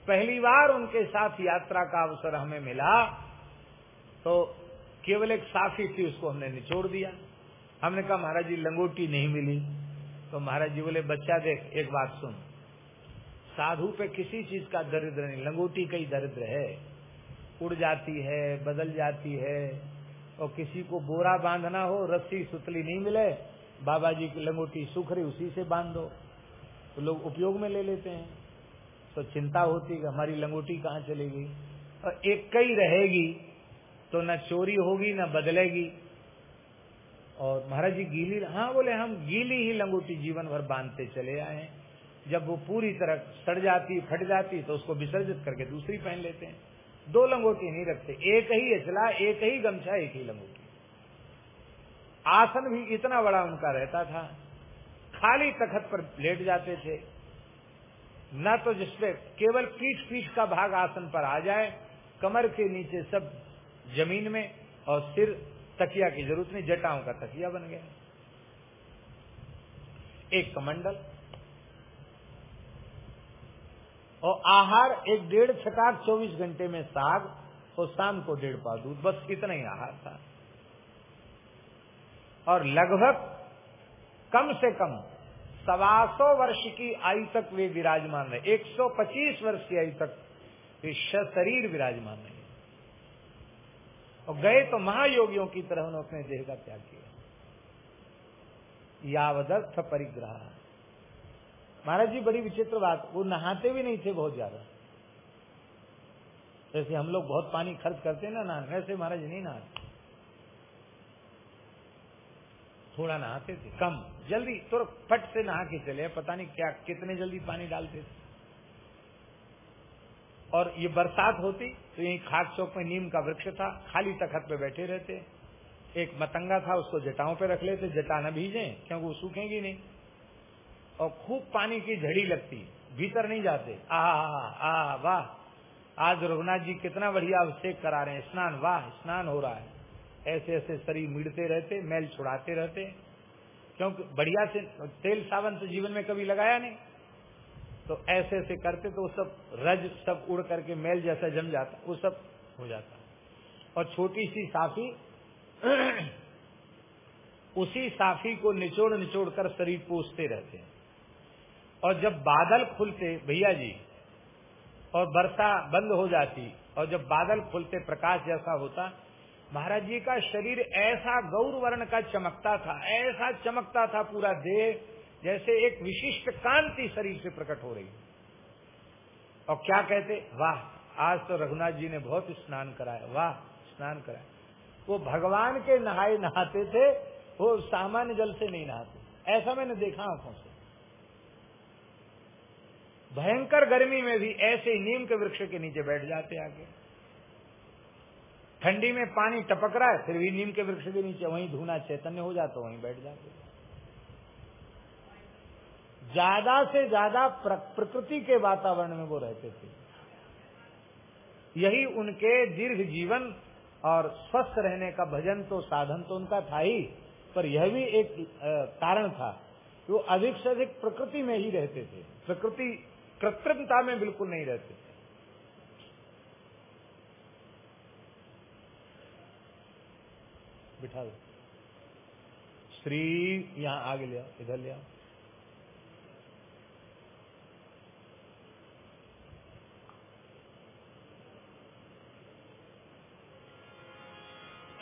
पहली बार उनके साथ यात्रा का अवसर हमें मिला तो केवल एक साफी थी, उसको हमने निचोड़ दिया। हमने कहा, महाराज जी, लंगोटी नहीं मिली। तो महाराज जी बोले, बच्चा देख, एक बात सुन। साधु पे किसी चीज़ का दरिद्र नहीं, लंगोटी का ही दरिद्र है। उड़ जाती है, बदल जाती है, और किसी को बोरा बांधना हो, रस्सी सुतली नहीं मिले, बाबा जी की लंगोटी सूख रही उसी से बाँध। दो तो लोग उपयोग में ले लेते हैं। तो चिंता होती कि हमारी लंगोटी कहाँ चली गई? और एक कई रहेगी तो न चोरी होगी, न बदलेगी। और महाराज जी गीली हाँ बोले, हम गीली ही लंगोटी जीवन भर बांधते चले आए हैं। जब वो पूरी तरह सड़ जाती, फट जाती तो उसको विसर्जित करके दूसरी पहन लेते हैं। दो लंगोटी नहीं रखते, एक ही अचला, एक ही गमछा, एक ही लंगोटी। आसन भी इतना बड़ा उनका रहता था, खाली तखत पर लेट जाते थे। न तो जिसपे केवल पीठ पीठ का भाग आसन पर आ जाए, कमर के नीचे सब ज़मीन में और सिर तकिया की ज़रूरत नहीं, जटाओं का तकिया बन गया। एक कमंडल और आहार एक डेढ़ छटाक चौबीस घंटे में साग और शाम को डेढ़ पा दूध, बस इतना ही आहार था। और लगभग कम से कम सवा सौ वर्ष की आयु तक वे विराजमान रहे। 125 वर्ष की आयु तक वे शरीर विराजमान रहे। और गए तो महायोगियों की तरह उन्होंने अपने देह का त्याग किया। यावदर्थ परिग्रह। महाराज जी, बड़ी विचित्र बात, वो नहाते भी नहीं थे बहुत ज़्यादा। जैसे हम लोग बहुत पानी खर्च करते हैं ना नहाने, वैसे महाराज नहीं नहाते। थोड़ा नहाते थे, कम। जल्दी तो फट से नहा के चले पता नहीं क्या, कितने जल्दी पानी डालते थे। और ये बरसात होती तो यही खाक चौक में नीम का वृक्ष था, खाली तखत पे बैठे रहते। एक मतंगा था, उसको जटाओं पे रख लेते, जटा न भीजे, क्योंकि वो सूखेंगी नहीं। और खूब पानी की झड़ी लगती, भीतर नहीं जाते। आ आ, वाह। आज रघुनाथ जी कितना बढ़िया अभिषेक करा रहे हैं। स्नान, वाह, स्नान हो रहा है। ऐसे ऐसे शरीर मिड़ते रहते, मैल छुड़ाते रहते। क्योंकि बढ़िया से, तेल सावन तो जीवन में कभी लगाया नहीं। तो ऐसे ऐसे करते तो वो सब रज सब उड़ करके मैल जैसा जम जाता, वो सब हो जाता। और छोटी सी साफी, उसी साफी को निचोड़ निचोड़ कर शरीर पोसते रहते हैं। और जब बादल खुलते, भैया जी, और वर्षा बंद हो जाती, और जब बादल खुलते, प्रकाश जैसा होता महाराज जी का शरीर ऐसा गौर वर्ण का चमकता था, ऐसा चमकता था पूरा देह, जैसे एक विशिष्ट कांति शरीर से प्रकट हो रही। और क्या कहते, वाह, आज तो रघुनाथ जी ने बहुत स्नान कराया, वाह, स्नान कराया। वो भगवान के नहाए नहाते थे, वो सामान्य जल से नहीं नहाते। ऐसा मैंने देखा आँखों से। भयंकर गर्मी में भी ऐसे नीम के वृक्ष के नीचे बैठ जाते आगे। ठंडी में पानी टपक रहा है, फिर भी नीम के वृक्ष के नीचे वहीं धूना चैतन्य हो जाता वहीं बैठ जाते ज़्यादा से ज़्यादा प्रकृति के वातावरण में वो रहते थे। यही उनके दीर्घ जीवन और स्वस्थ रहने का भजन तो साधन तो उनका था ही, पर यह भी एक कारण था कि वो अधिक से अधिक प्रकृति में ही रहते थे। प्रकृति, कृत्रिमता में बिल्कुल नहीं रहते थे। बिठा दो। श्री यहाँ आगे ले आओ, इधर लिया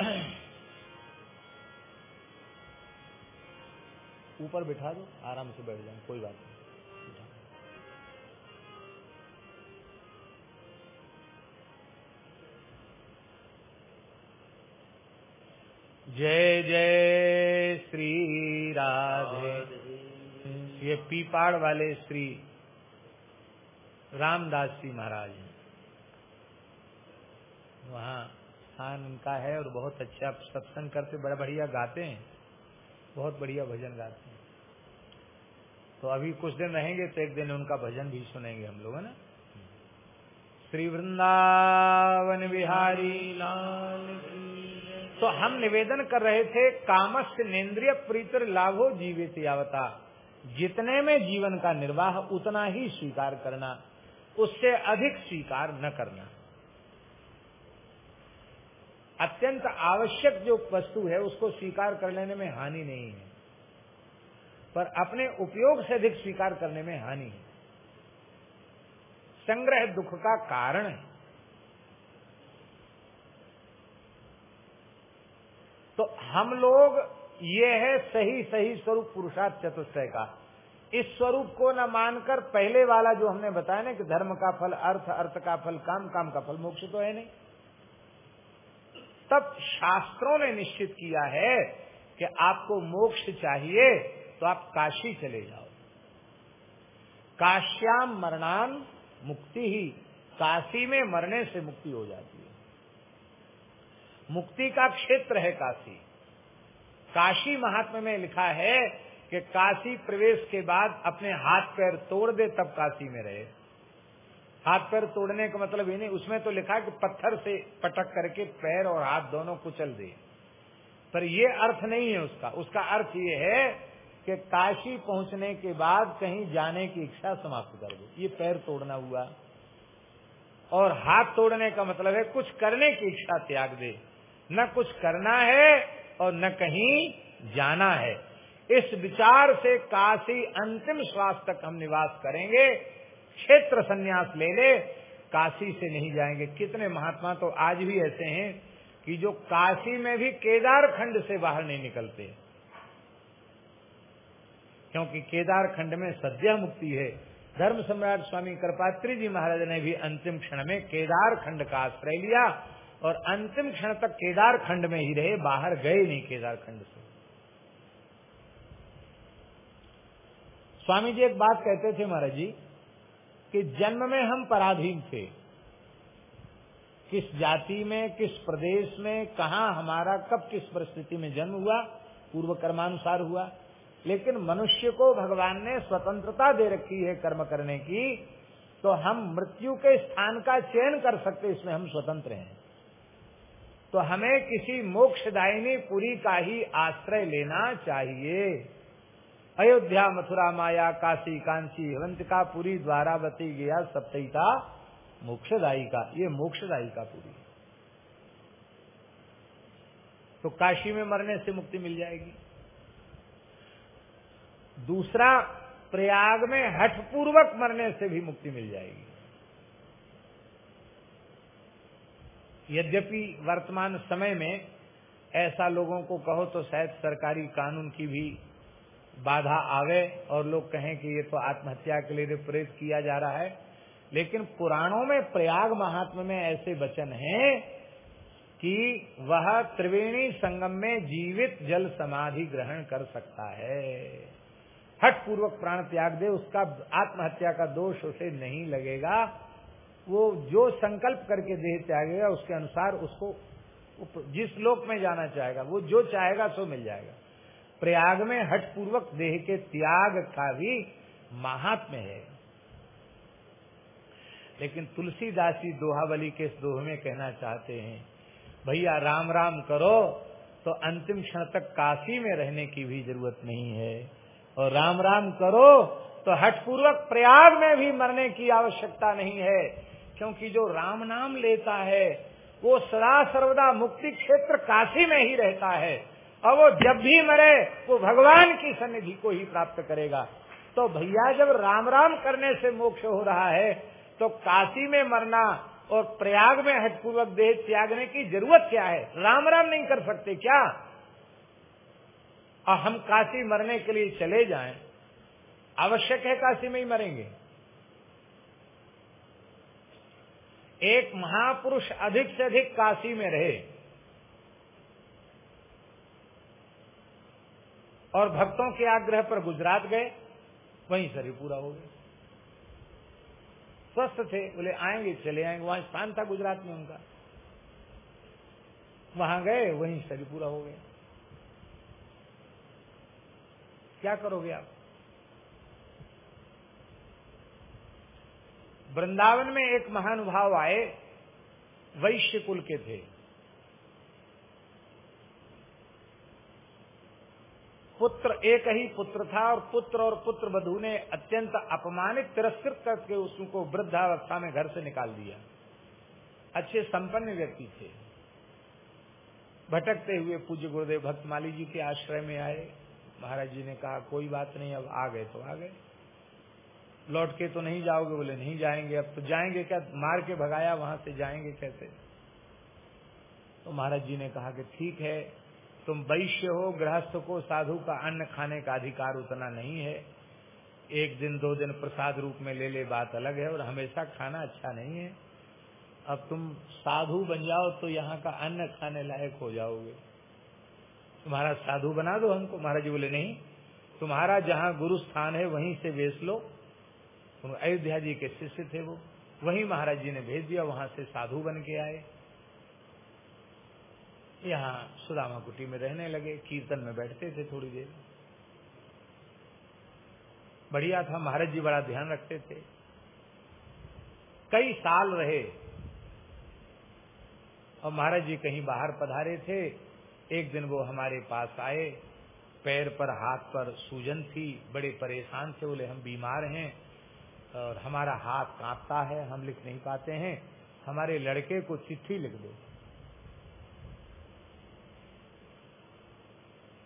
ऊपर बिठा दो, आराम से बैठ जाए कोई बात नहीं। जय जय श्री राधे। ये पीपाड़ वाले श्री रामदास जी महाराज हैं। वहाँ स्थान उनका है और बहुत अच्छा सत्संग करते, बड़ा बढ़िया गाते हैं। बहुत बढ़िया भजन गाते हैं। तो अभी कुछ दिन रहेंगे तो एक दिन उनका भजन भी सुनेंगे हम लोग, है ना? श्री वृंदावन बिहारी लाल तो हम निवेदन कर रहे थे कामस नेन्द्रिय प्रीतर लाभो जीवित यावता। जितने में जीवन का निर्वाह, उतना ही स्वीकार करना। उससे अधिक स्वीकार न करना। अत्यंत आवश्यक जो वस्तु है, उसको स्वीकार कर लेने में हानि नहीं है। पर अपने उपयोग से अधिक स्वीकार करने में हानि है। संग्रह दुख का कारण है। तो हम लोग ये है सही सही स्वरूप पुरुषार्थ चतुष्टय का। इस स्वरूप को न मानकर पहले वाला जो हमने बताया ना कि धर्म का फल, अर्थ अर्थ का फल, काम काम का फल, मोक्ष तो है नहीं। तब शास्त्रों ने निश्चित किया है कि आपको मोक्ष चाहिए तो आप काशी चले जाओ। काश्याम मरणान मुक्ति ही। काशी में मरने से मुक्ति हो जाती मुक्ति का क्षेत्र है काशी। काशी महात्मा में लिखा है कि काशी प्रवेश के बाद अपने हाथ पैर तोड़ दे तब काशी में रहे। हाथ पैर तोड़ने का मतलब ये नहीं, उसमें तो लिखा कि पत्थर से पटक करके पैर और हाथ दोनों कुचल दे। पर ये अर्थ नहीं है उसका। उसका अर्थ ये है कि काशी पहुँचने के बाद कहीं जाने की इच्छा समाप्त कर दो। ये पैर तोड़ना हुआ। और हाथ तोड़ने का मतलब है कुछ करने की इच्छा त्याग दे। न कुछ करना है और न कहीं जाना है। इस विचार से काशी अंतिम श्वास तक हम निवास करेंगे। क्षेत्र संन्यास ले ले, काशी से नहीं जाएँगे। कितने महात्मा तो आज भी ऐसे हैं कि जो काशी में भी केदार खंड से बाहर नहीं निकलते। क्योंकि केदार खंड में सद्या मुक्ति है। धर्म सम्राट स्वामी कृपात्री जी महाराज ने भी अंतिम क्षण में केदार खंड का आश्रय लिया। और अंतिम क्षण तक केदार खंड में ही रहे, बाहर गए नहीं केदार खंड से। स्वामी जी एक बात कहते थे महाराज जी, कि जन्म में हम पराधीन थे। किस जाति में, किस प्रदेश में, कहा हमारा, कब किस परिस्थिति में जन्म हुआ, पूर्व कर्मानुसार हुआ। लेकिन मनुष्य को भगवान ने स्वतंत्रता दे रखी है कर्म करने की तो हम मृत्यु के स्थान का चयन कर सकते, इसमें हम स्वतंत्र हैं। तो हमें किसी मोक्षदायिनी पुरी का ही आश्रय लेना चाहिए। अयोध्या मथुरा माया, काशी, कांची हवंतिका पुरी द्वारा द्वारावती, गया सप्तता मोक्षदायी का, ये मोक्षदायी का पुरी तो काशी में मरने से मुक्ति मिल जाएगी। दूसरा प्रयाग में हठपूर्वक मरने से भी मुक्ति मिल जाएगी। यद्यपि वर्तमान समय में ऐसा लोगों को कहो तो शायद सरकारी कानून की भी बाधा आवे और लोग कहें कि ये तो आत्महत्या के लिए प्रेरित किया जा रहा है। लेकिन पुराणों में प्रयाग महात्मा में ऐसे वचन हैं कि वह त्रिवेणी संगम में जीवित जल समाधि ग्रहण कर सकता है। हट पूर्वक प्राण त्याग दे, उसका आत्महत्या का दोष उसे नहीं लगेगा। वो जो संकल्प करके देह त्यागेगा, उसके अनुसार उसको जिस लोक में जाना चाहेगा, वो जो चाहेगा सो मिल जाएगा। प्रयाग में हट पूर्वक देह के त्याग का भी महात्म्य है। लेकिन तुलसीदास जी दोहावली के इस दोह में कहना चाहते हैं, भैया, राम राम करो तो अंतिम क्षण तक काशी में रहने की भी ज़रूरत नहीं है। और राम राम करो तो हठपूर्वक प्रयाग में भी मरने की आवश्यकता नहीं है। क्योंकि जो राम नाम लेता है, वो सदा सर्वदा मुक्ति क्षेत्र काशी में ही रहता है। और वो जब भी मरे, वो भगवान की सन्निधि को ही प्राप्त करेगा। तो भैया, जब राम राम करने से मोक्ष हो रहा है तो काशी में मरना और प्रयाग में हटपूर्वक देह त्यागने की ज़रूरत क्या है? राम राम नहीं कर सकते क्या? और हम काशी मरने के लिए चले जाएँ। आवश्यक है काशी में ही मरेंगे। एक महापुरुष अधिक से अधिक काशी में रहे और भक्तों के आग्रह पर गुजरात गए, वहीं शरीर पूरा हो गया स्वस्थ थे, बोले, आएँगे, चले आएँगे। वहाँ स्थान था गुजरात में उनका। वहाँ गए, वहीं शरीर पूरा हो गया क्या करोगे आप? वृंदावन में एक महानुभाव आए वैश्य कुल के थे। पुत्र, एक ही पुत्र था और पुत्र और पुत्र वधु ने अत्यंत अपमानित, तिरस्कृत करके उसको वृद्धावस्था में घर से निकाल दिया। अच्छे, संपन्न व्यक्ति थे। भटकते हुए पूज्य गुरुदेव भक्तमाली जी के आश्रय में आए। महाराज जी ने कहा, कोई बात नहीं, अब आ गए तो आ गए। लौट के तो नहीं जाओगे? बोले, नहीं जाएँगे अब तो। जाएँगे क्या? मार के भगाया, वहाँ से जाएँगे कैसे? तो महाराज जी ने कहा कि ठीक है, तुम वैश्य हो, गृहस्थ को साधु का अन्न खाने का अधिकार उतना नहीं है। एक दिन, दो दिन प्रसाद रूप में ले ले, बात अलग है और हमेशा खाना अच्छा नहीं है। अब तुम साधु बन जाओ तो यहाँ का अन्न खाने लायक हो जाओगे। तुम्हारा साधु बना दो हमको। महाराज बोले, नहीं, तुम्हारा जहाँ गुरु स्थान है, वहीं से बेच लो। अयोध्या जी के शिष्य थे वो। वहीं महाराज जी ने भेज दिया, वहाँ से साधु बन के आए। यहाँ सुदामा कुटी में रहने लगे, कीर्तन में बैठते थे थोड़ी देर। बढ़िया था, महाराज जी बड़ा ध्यान रखते थे। कई साल रहे, और महाराज जी कहीं बाहर पधारे थे। एक दिन वो हमारे पास आए, पैर पर हाथ पर सूजन थी, बड़े परेशान थे, बोले, हम बीमार हैं। और हमारा हाथ कांपता है, हम लिख नहीं पाते हैं। हमारे लड़के को चिट्ठी लिख दो।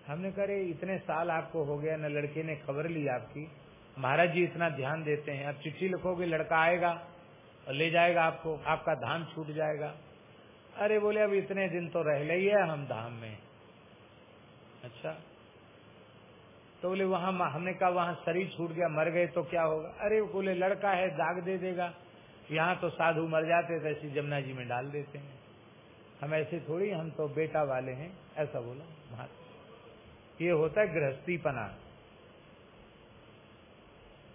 हमने कहा इतने साल आपको हो गया, न लड़के ने खबर ली आपकी। महाराज जी, इतना ध्यान देते हैं। आप चिट्ठी लिखोगे, लड़का आएगा और ले जाएगा आपको। आपका धाम छूट जाएगा। अरे, बोले, अब इतने दिन तो रह है हम धाम में। अच्छा? तो बोले, वहाँ हमने कहा, वहाँ शरीर छूट गया, मर गए तो क्या होगा? अरे बोले, लड़का है, दाग दे देगा। यहाँ तो साधु मर जाते थे ऐसी जमुना जी में डाल देते हैं। हम ऐसे थोड़ी, हम तो बेटा वाले हैं। ऐसा बोला महात्मा ये होता है गृहस्थीपना।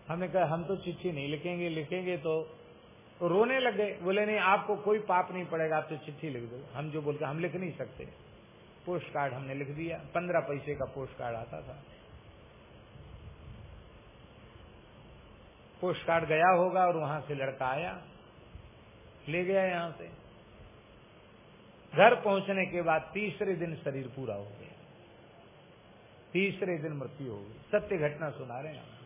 हमने कहा, हम तो चिट्ठी नहीं लिखेंगे लिखेंगे तो रोने लग गए। बोले, नहीं, आपको कोई पाप नहीं पड़ेगा, आप तो चिट्ठी लिख दो। हम जो बोलते, हम लिख नहीं सकते। पोस्ट कार्ड हमने लिख दिया, पंद्रह पैसे का पोस्ट कार्ड आता था। पोस्ट कार्ड गया होगा और वहाँ से लड़का आया। ले गया यहाँ से। घर पहुँचने के बाद तीसरे दिन शरीर पूरा हो गया। तीसरे दिन मृत्यु हो गई। सत्य घटना सुना रहे हैं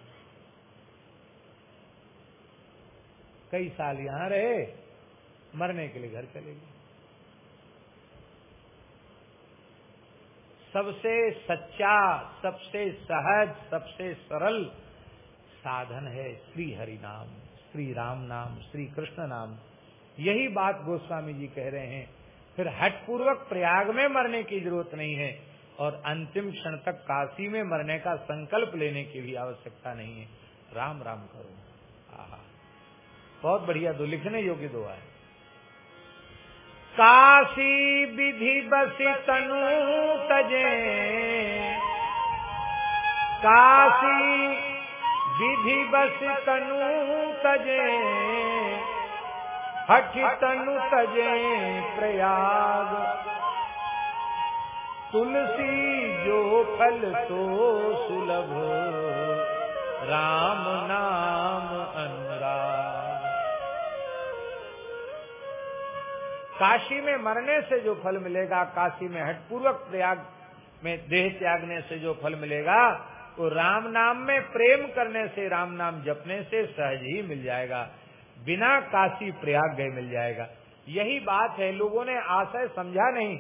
कई साल यहाँ रहे, मरने के लिए घर चले गए। सबसे सच्चा, सबसे सहज, सबसे सरल साधन है, श्री हरि नाम, श्री राम नाम, श्री कृष्ण नाम। यही बात गोस्वामी जी कह रहे हैं। फिर हटपूर्वक प्रयाग में मरने की ज़रूरत नहीं है और अंतिम क्षण तक काशी में मरने का संकल्प लेने की भी आवश्यकता नहीं है। राम राम करो। आहा। बहुत बढ़िया दो, लिखने योग्य दो है काशी विधि बसी तनु तजे। काशी विधि बस तनु तजे, हठ तनु तजे प्रयाग। तुलसी जो फल तो सुलभ, राम नाम अनुराग। काशी में मरने से जो फल मिलेगा, काशी में हटपूर्वक प्रयाग में देह त्यागने से जो फल मिलेगा वो राम नाम में प्रेम करने से, राम नाम जपने से सहज ही मिल जाएगा। बिना काशी प्रयाग गए मिल जाएगा। यही बात है, लोगों ने आशय समझा नहीं।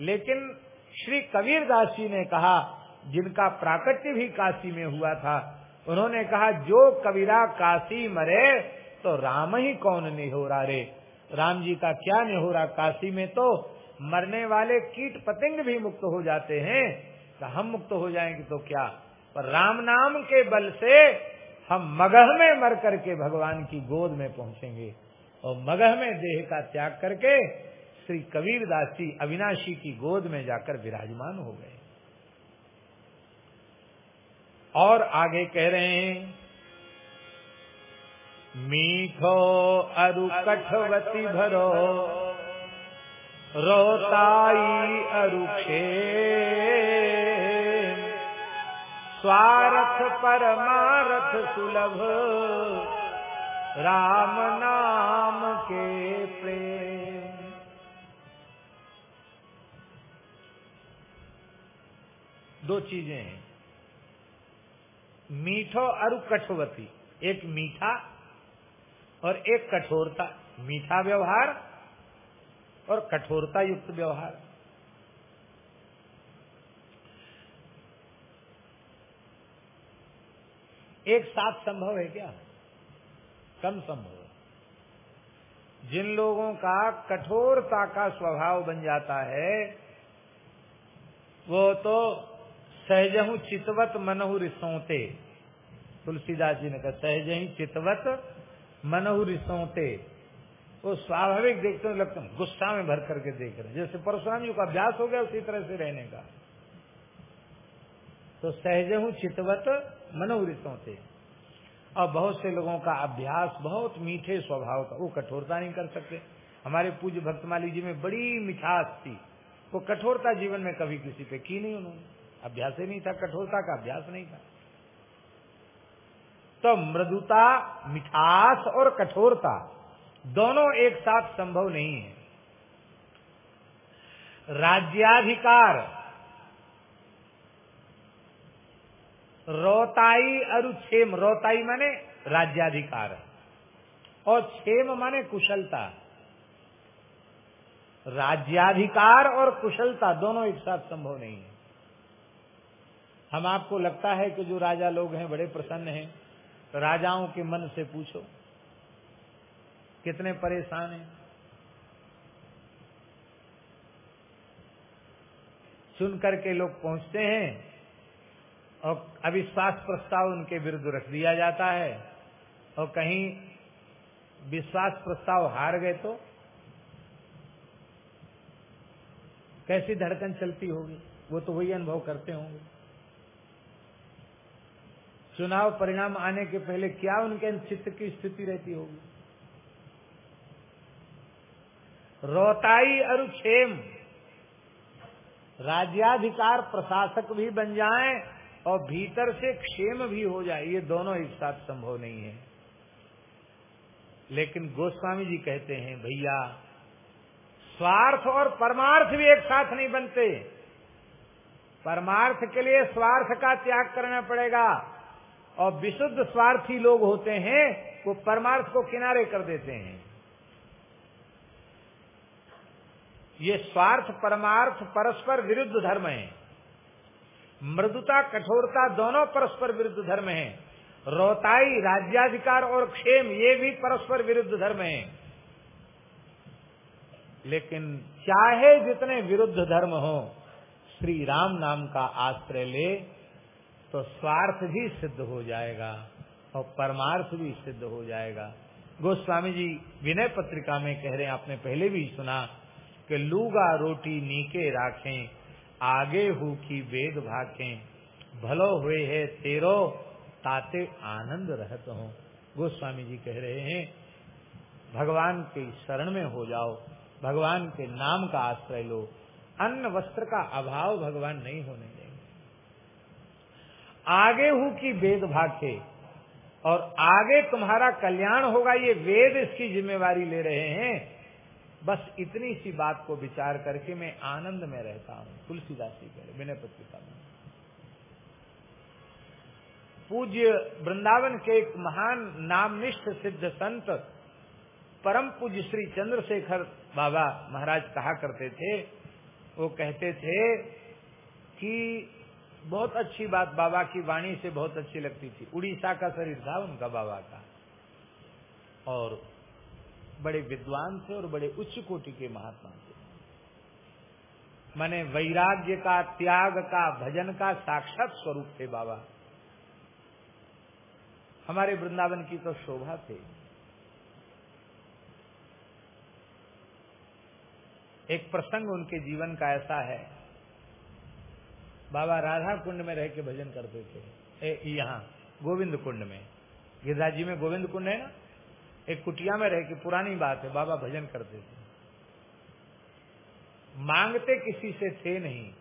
लेकिन श्री कबीर दास जी ने कहा, जिनका प्राकट्य भी काशी में हुआ था, उन्होंने कहा, जो कबीरा काशी मरे तो राम ही कौन निहोरा रे? राम जी का क्या निहोरा? काशी में तो मरने वाले कीट पतंग भी मुक्त हो जाते हैं। तो हम मुक्त हो जाएँगे तो क्या? पर राम नाम के बल से हम मगह में मर करके भगवान की गोद में पहुँचेंगे और मगह में देह का त्याग करके श्री कबीर दास जी अविनाशी की गोद में जाकर विराजमान हो गए। और आगे कह रहे हैं, मीठो अरु कठवती भरो, रोताई अरुखे स्वार्थ परमारथ सुलभ। राम नाम के प्रेम। दो चीज़ें हैं। मीठो और कठोवती एक मीठा और एक कठोरता। मीठा व्यवहार और कठोरता युक्त व्यवहार। एक साथ संभव है क्या? कम संभव है। जिन लोगों का कठोरता का स्वभाव बन जाता है, वो तो सहजहु चितवत मनहु रिसोते। तुलसीदास जी ने कहा सहज ही चितवत मनहु रिसोते। वो स्वाभाविक देखते लगते गुस्सा में भर करके देख रहे हैं। जैसे परशुराम जी का अभ्यास हो गया उसी तरह से रहने का। तो सहज हूँ चितवत मनहु रिसोते और बहुत से लोगों का अभ्यास बहुत मीठे स्वभाव का, वो कठोरता नहीं कर सकते। हमारे पूज्य भक्तमाली जी में बड़ी मिठास थी। वो कठोरता जीवन में कभी किसी पे की नहीं उन्होंने। अभ्यास ही नहीं था, कठोरता का अभ्यास नहीं था। तो मृदुता, मिठास और कठोरता दोनों एक साथ संभव नहीं है। राज्याधिकार रोताई अरु छेम रोताई माने राज्याधिकार। और छेम माने कुशलता। राज्याधिकार और कुशलता दोनों एक साथ संभव नहीं है। हम आपको लगता है कि जो राजा लोग हैं, बड़े प्रसन्न हैं तो राजाओं के मन से पूछो, कितने परेशान हैं। सुन करके लोग पहुँचते हैं और अविश्वास प्रस्ताव उनके विरुद्ध रख दिया जाता है। और कहीं विश्वास प्रस्ताव हार गए तो कैसी धड़कन चलती होगी? वो तो वही अनुभव करते होंगे। चुनाव परिणाम आने के पहले क्या उनके चित्त की स्थिति रहती होगी? रोताई और क्षेम राज्याधिकार प्रशासक भी बन जाएँ और भीतर से क्षेम भी हो जाए, ये दोनों एक साथ संभव नहीं है। लेकिन गोस्वामी जी कहते हैं, भैया, स्वार्थ और परमार्थ भी एक साथ नहीं बनते। परमार्थ के लिए स्वार्थ का त्याग करना पड़ेगा। और विशुद्ध स्वार्थी लोग होते हैं, वो परमार्थ को किनारे कर देते हैं। ये स्वार्थ, परमार्थ, परस्पर विरुद्ध धर्म है। मृदुता, कठोरता दोनों परस्पर विरुद्ध धर्म है। रोताई राज्याधिकार और क्षेम, ये भी परस्पर विरुद्ध धर्म है। लेकिन चाहे जितने विरुद्ध धर्म हो, श्री राम नाम का आश्रय ले तो स्वार्थ भी सिद्ध हो जाएगा और परमार्थ भी सिद्ध हो जाएगा। गोस्वामी जी विनय पत्रिका में कह रहे हैं, आपने पहले भी सुना कि लूगा रोटी नीके राखें आगे हु की वेद भाखें, भलो हुए है तेरो, ताते आनंद रहत हो। गोस्वामी जी कह रहे हैं, भगवान के शरण में हो जाओ, भगवान के नाम का आश्रय लो। अन्न वस्त्र का अभाव भगवान नहीं होने देंगे। आगे हूँ कि वेद भाखे, और आगे तुम्हारा कल्याण होगा, ये वेद इसकी जिम्मेवारी ले रहे हैं। बस इतनी सी बात को विचार करके मैं आनंद में रहता हूँ। तुलसीदास जी कह विनय पत्रिका में। पूज्य वृंदावन के एक महान नामनिष्ठ सिद्ध संत, परम पूज्य श्री चंद्रशेखर बाबा महाराज कहा करते थे, वो कहते थे कि बहुत अच्छी बात बाबा की वाणी से बहुत अच्छी लगती थी। उड़ीसा का शरीर था उनका बाबा का। और बड़े विद्वान थे और बड़े उच्च कोटि के महात्मा थे। माने वैराग्य का, त्याग का, भजन का साक्षात स्वरूप थे बाबा। हमारे वृंदावन की तो शोभा थे। एक प्रसंग उनके जीवन का ऐसा है। बाबा राधा कुंड में रह के भजन करते थे। यहाँ, गोविंद कुंड में। गिरिराज में गोविंद कुंड है ना? एक कुटिया में रह के पुरानी बात है, बाबा भजन करते थे। मांगते किसी से थे नहीं,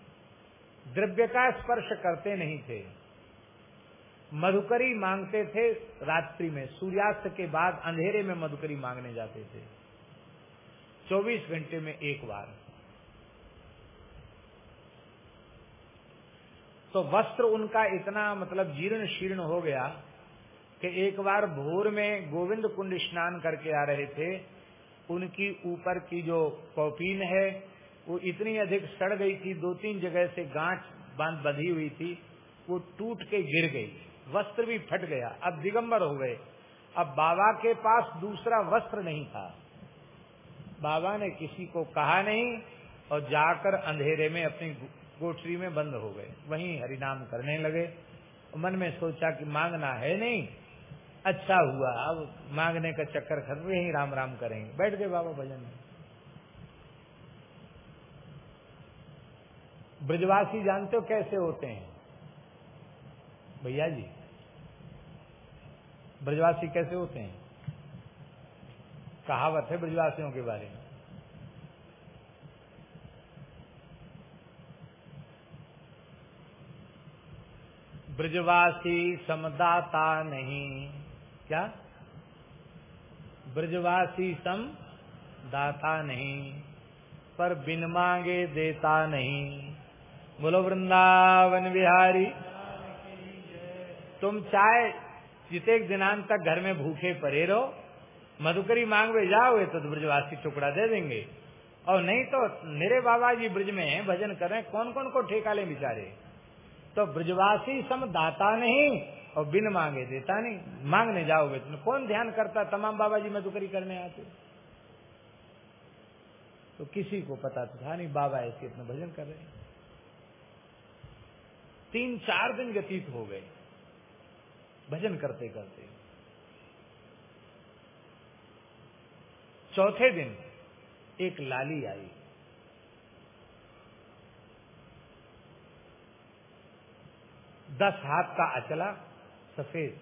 द्रव्य का स्पर्श करते नहीं थे। मधुकरी मांगते थे रात्रि में, सूर्यास्त के बाद अंधेरे में मधुकरी मांगने जाते थे। 24 घंटे में एक बार। तो वस्त्र उनका इतना मतलब जीर्ण शीर्ण हो गया कि एक बार भोर में गोविंद कुंड स्नान करके आ रहे थे, उनकी ऊपर की जो कौपीन है, वो इतनी अधिक सड़ गई थी दो तीन जगह से गांठ बाँध बंधी हुई थी, वो टूट के गिर गई, वस्त्र भी फट गया, अब दिगंबर हो गए। अब बाबा के पास दूसरा वस्त्र नहीं था। बाबा ने किसी को कहा नहीं और जाकर अंधेरे में अपनी कोठरी में बंद हो गए। वहीं हरिनाम करने लगे। मन में सोचा कि मांगना है नहीं। अच्छा हुआ, अब मांगने का चक्कर खत्म, यही राम राम करेंगे। बैठ गए बाबा भजन में। ब्रजवासी जानते हो कैसे होते हैं? भैया जी, ब्रजवासी कैसे होते हैं? कहावत है ब्रजवासियों के बारे में। ब्रजवासी समदाता नहीं क्या? ब्रजवासी सम दाता नहीं, पर बिन मांगे देता नहीं। बोलो, वृंदावन बिहारी, तुम चाहे जितेक दिनांत तक घर में भूखे परे रहो, मधुकरी मांगवे जाओगे तो ब्रजवासी टुकड़ा दे देंगे। और नहीं तो मेरे बाबा जी ब्रज में भजन कर कौन कौन को ठेका ले बिचारे? तो ब्रजवासी सम दाता नहीं और बिन मांगे देता नहीं मांगने जाओगे तुम कौन ध्यान करता? तमाम बाबा जी मधुकरी करने आते। तो किसी को पता तो था नहीं, बाबा ऐसे अपना भजन कर रहे हैं। तीन चार दिन व्यतीत हो गए, भजन करते करते। चौथे दिन एक लाली आई। दस हाथ का अचला सफ़ेद,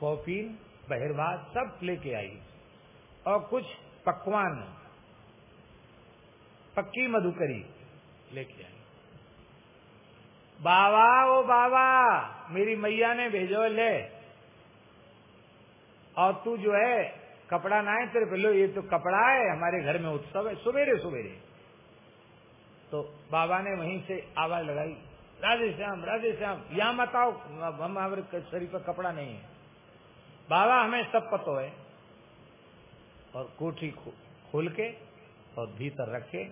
कॉफीन बहिर्वाज सब लेके आई। और कुछ पकवान, पक्की मधुकरी लेके आई। बाबा, ओ बाबा, मेरी मैया ने भेजो ले। और तू जो है, कपड़ा ना है तेरे पे, लो, ये तो कपड़ा है, हमारे घर में उत्सव है सवेरे सवेरे तो बाबा ने वहीं से आवाज़ लगाई। राधे श्याम राधे श्याम। यहाँ मत आओ। हम हमारे शरीर पर कपड़ा नहीं है। बाबा, हमें सब पतो है। और कोठी खोल के और भीतर रखे।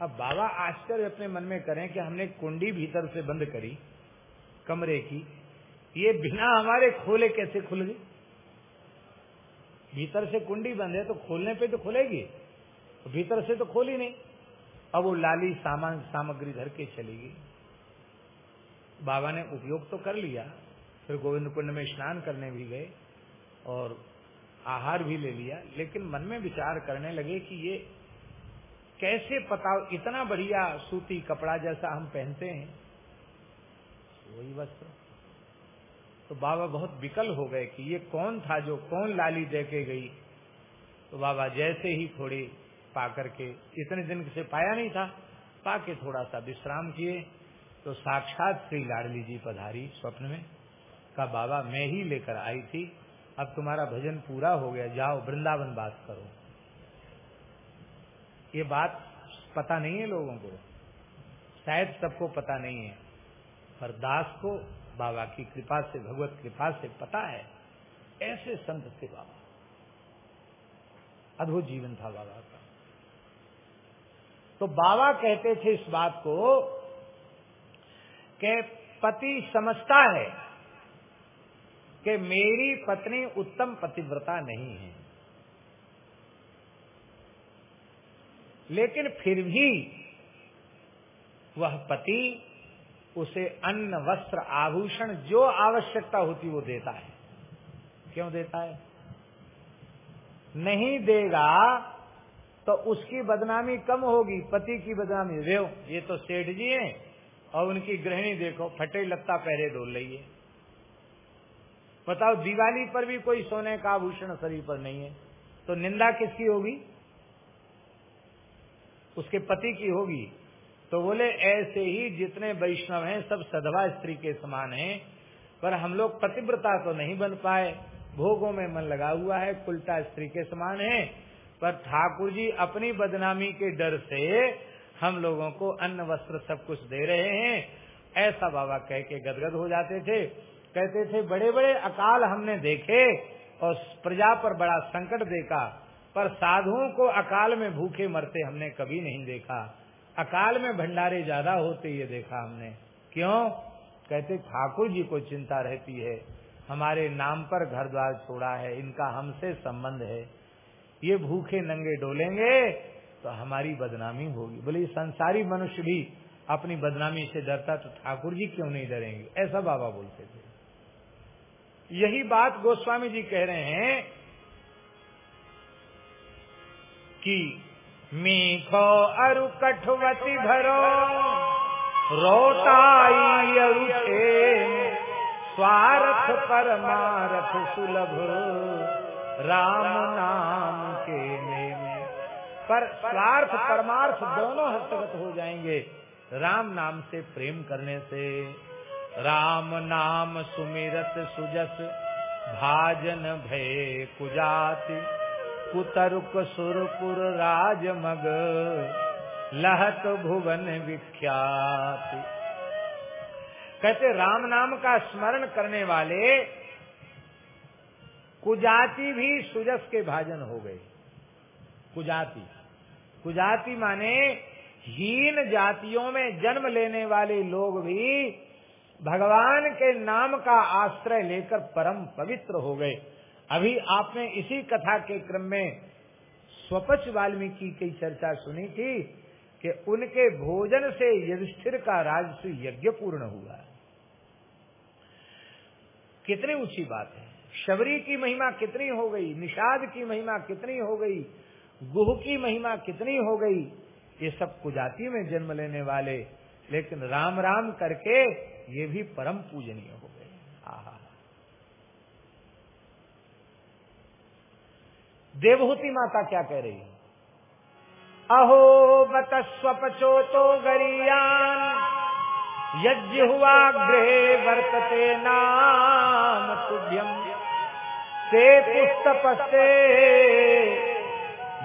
अब बाबा, आश्चर्य अपने मन में करें कि हमने कुंडी भीतर से बंद करी, कमरे की। ये बिना हमारे खोले कैसे खुल गई? भीतर से कुंडी बंद है तो खोलने पे तो खुलेगी। भीतर से तो खोली नहीं। अब वो लाली सामान, सामग्री धर के चलेगी बाबा ने उपयोग तो कर लिया, फिर गोविंद कुंड में स्नान करने भी गए और आहार भी ले लिया, लेकिन मन में विचार करने लगे कि ये कैसे पता, इतना बढ़िया सूती कपड़ा जैसा हम पहनते हैं। वही वस्त्र। तो बाबा बहुत विकल हो गए कि ये कौन था जो कौन लाली दे के गई। तो बाबा जैसे ही थोड़ी पा करके इतने दिन से पाया नहीं था, पाके थोड़ा सा विश्राम किए। तो साक्षात श्री लाडली जी पधारी स्वप्न में, का बाबा मैं ही लेकर आई थी, अब तुम्हारा भजन पूरा हो गया, जाओ वृंदावन बात करो। ये बात पता नहीं है लोगों को, शायद सबको पता नहीं है, पर दास को, बाबा की कृपा से, भगवत कृपा से पता है, ऐसे संत थे बाबा। अद्भुत जीवन था बाबा का। तो बाबा कहते थे इस बात को कि पति समझता है कि मेरी पत्नी उत्तम पतिव्रता नहीं है। लेकिन फिर भी वह पति उसे अन्न, वस्त्र, आभूषण जो आवश्यकता होती वो देता है। क्यों देता है? नहीं देगा तो उसकी बदनामी कम होगी, पति की बदनामी। रेव ये तो सेठ जी हैं। और उनकी गृहिणी देखो, फटे लत्ता पहरे डोल रही है। बताओ, दिवाली पर भी कोई सोने का आभूषण शरीर पर नहीं है। तो निंदा किसकी होगी? उसके पति की होगी। तो बोले, ऐसे ही जितने वैष्णव हैं, सब सदवा स्त्री के समान हैं, पर हम लोग पतिव्रता तो नहीं बन पाए। भोगों में मन लगा हुआ है कुलता स्त्री के समान है, पर ठाकुर जी अपनी बदनामी के डर से हम लोगों को अन्न, वस्त्र सब कुछ दे रहे हैं। ऐसा बाबा कह के गदगद हो जाते थे। कहते थे बड़े बड़े अकाल हमने देखे और प्रजा पर बड़ा संकट देखा, पर साधुओं को अकाल में भूखे मरते हमने कभी नहीं देखा। अकाल में भंडारे ज़्यादा होते ये देखा हमने। क्यों? कहते, ठाकुर जी को चिंता रहती है। हमारे नाम पर घर द्वार छोड़ा है। इनका हमसे संबंध है। ये भूखे नंगे डोलेंगे तो हमारी बदनामी होगी। बोले संसारी मनुष्य भी अपनी बदनामी से डरता तो ठाकुर जी क्यों नहीं डरेंगे? ऐसा बाबा बोलते थे। यही बात गोस्वामी जी कह रहे हैं कि, मीखो अरु कठवती भरो, रोताई स्वार्थ परमारथ सुलभ, राम नाम के पर स्वार्थ, परमार्थ दोनों हस्तगत हो जाएँगे। राम नाम से प्रेम करने से। राम नाम सुमिरत सुजस, भाजन भय कुजाति कुतरुक सुरपुर राजमग लहत भुवन विख्यात। कहते, राम नाम का स्मरण करने वाले कुजाति भी सुजस के भाजन हो गए। कुजाति। कुजाति माने हीन जातियों में जन्म लेने वाले लोग भी भगवान के नाम का आश्रय लेकर परम पवित्र हो गए। अभी आपने इसी कथा के क्रम में स्वपच वाल्मीकि की चर्चा सुनी थी कि उनके भोजन से युधिष्ठिर का राजस्व यज्ञ पूर्ण हुआ। कितनी ऊँची बात है। शबरी की महिमा कितनी हो गई, निषाद की महिमा कितनी हो गई गुह की महिमा कितनी हो गई? ये सब कुजाति में जन्म लेने वाले। लेकिन राम राम करके ये भी परम पूजनीय हो गए। आहा। देवहूति माता क्या कह रही है? अहो बत स्वपचो तो गरियान, यज्ञ हुआ गृह वर्तते नाम तुभ्यम ते पुस्तपस्ते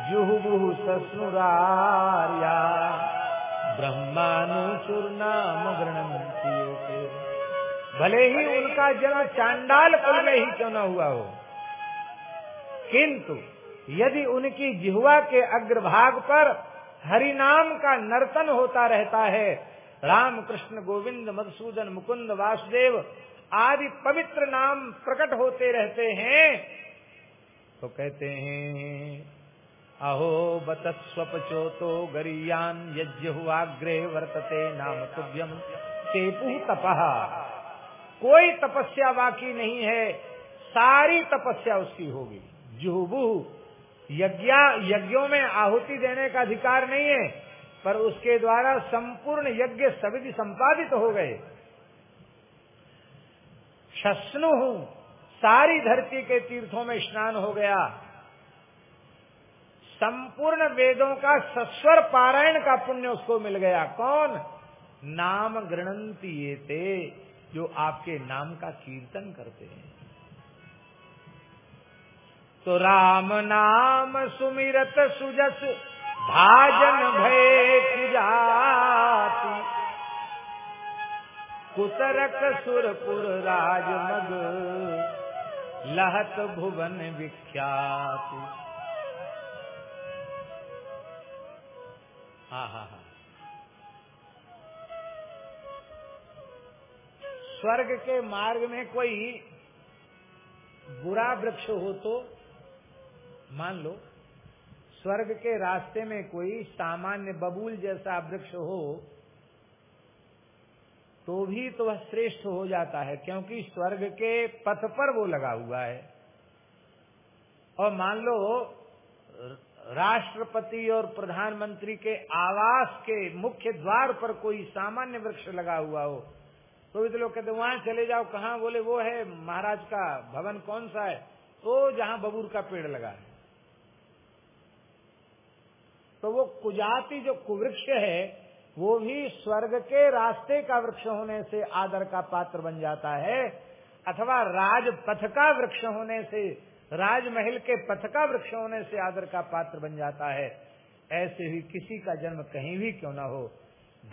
जुहुबुहु सस्नुरार्या ब्रह्मानुचुर नाम भले ही उनका जन्म चांडाल कुल में ही क्यों न हुआ हो, किंतु यदि उनकी जिहुआ के अग्रभाग पर हरिनाम का नर्तन होता रहता है राम कृष्ण गोविंद मधुसूदन मुकुंद वासुदेव आदि पवित्र नाम प्रकट होते रहते हैं तो कहते हैं अहो बतस्वपचोतो गरियान यज्ञ हुआग्रे वर्तते नाम तुभ्यम। चेपु तपह कोई तपस्या बाकी नहीं है, सारी तपस्या उसकी होगी। जुहबू, यज्ञ, यज्ञों में आहुति देने का अधिकार नहीं है, पर उसके द्वारा संपूर्ण यज्ञ सभी संपादित हो गए। शस्नु सारी धरती के तीर्थों में स्नान हो गया। संपूर्ण वेदों का सस्वर पारायण का पुण्य उसको मिल गया। कौन? नाम गृणंती ये थे जो आपके नाम का कीर्तन करते हैं। तो राम नाम सुमिरत सुजस, भाजन भय जाति कुतरक सुरपुर राजमग, लहत भुवन विख्यात। हाँ हाँ हाँ। स्वर्ग के मार्ग में कोई बुरा वृक्ष हो तो मान लो, स्वर्ग के रास्ते में कोई सामान्य बबूल जैसा वृक्ष हो तो भी तो वह श्रेष्ठ हो जाता है, क्योंकि स्वर्ग के पथ पर वो लगा हुआ है। और मान लो राष्ट्रपति और प्रधानमंत्री के आवास के मुख्य द्वार पर कोई सामान्य वृक्ष लगा हुआ हो तो भी तो लोग कहते वहाँ चले जाओ, कहा? बोले, वो है, महाराज का भवन कौन सा है? तो जहाँ बबूर का पेड़ लगा है। तो वो कुजाति जो कुवृक्ष है, वो भी स्वर्ग के रास्ते का वृक्ष होने से आदर का पात्र बन जाता है, अथवा राजपथ का वृक्ष होने से राजमहल के पथ का वृक्ष होने से आदर का पात्र बन जाता है। ऐसे ही किसी का जन्म कहीं भी क्यों न हो।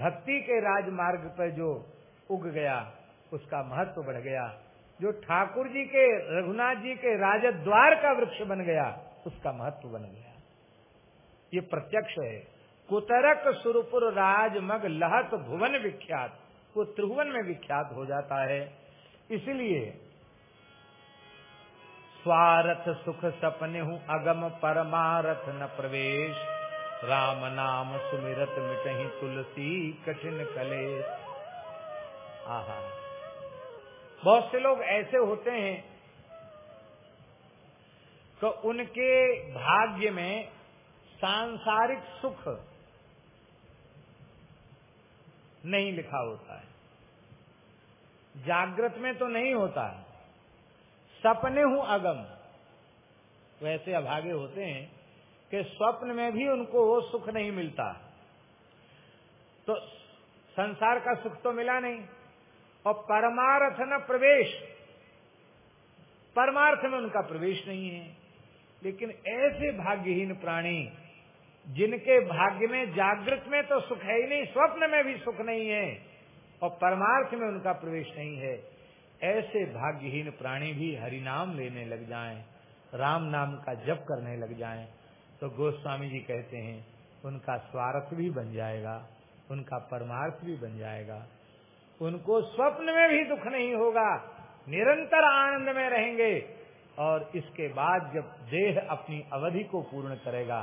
भक्ति के राजमार्ग पर जो उग गया, उसका महत्व बढ़ गया। जो ठाकुर जी के, रघुनाथ जी के राजद्वार का वृक्ष बन गया, उसका महत्व बन गया। ये प्रत्यक्ष है। कुतरक सुरपुर राजमग लहत भुवन विख्यात। वो त्रिभुवन में विख्यात हो जाता है। इसलिए स्वारथ सुख सपने हूँ, अगम परमारथ न प्रवेश। राम नाम सुमिरत मिटही तुलसी कठिन कलेश। आहा। बहुत से लोग ऐसे होते हैं तो उनके भाग्य में सांसारिक सुख नहीं लिखा होता है। जागृत में तो नहीं होता है। सपने हूँ अगम। वैसे अभागे होते हैं कि स्वप्न में भी उनको वो सुख नहीं मिलता। तो संसार का सुख तो मिला नहीं। और परमार्थ न प्रवेश। परमार्थ में उनका प्रवेश नहीं है। लेकिन ऐसे भाग्यहीन प्राणी, जिनके भाग्य में जागृत में तो सुख है ही नहीं, स्वप्न में भी सुख नहीं है, और परमार्थ में उनका प्रवेश नहीं है। ऐसे भाग्यहीन प्राणी भी हरि नाम लेने लग जाएँ, राम नाम का जप करने लग जाएँ, तो गोस्वामी जी कहते हैं उनका स्वार्थ भी बन जाएगा उनका परमार्थ भी बन जाएगा। उनको स्वप्न में भी दुख नहीं होगा निरंतर आनंद में रहेंगे और इसके बाद जब देह अपनी अवधि को पूर्ण करेगा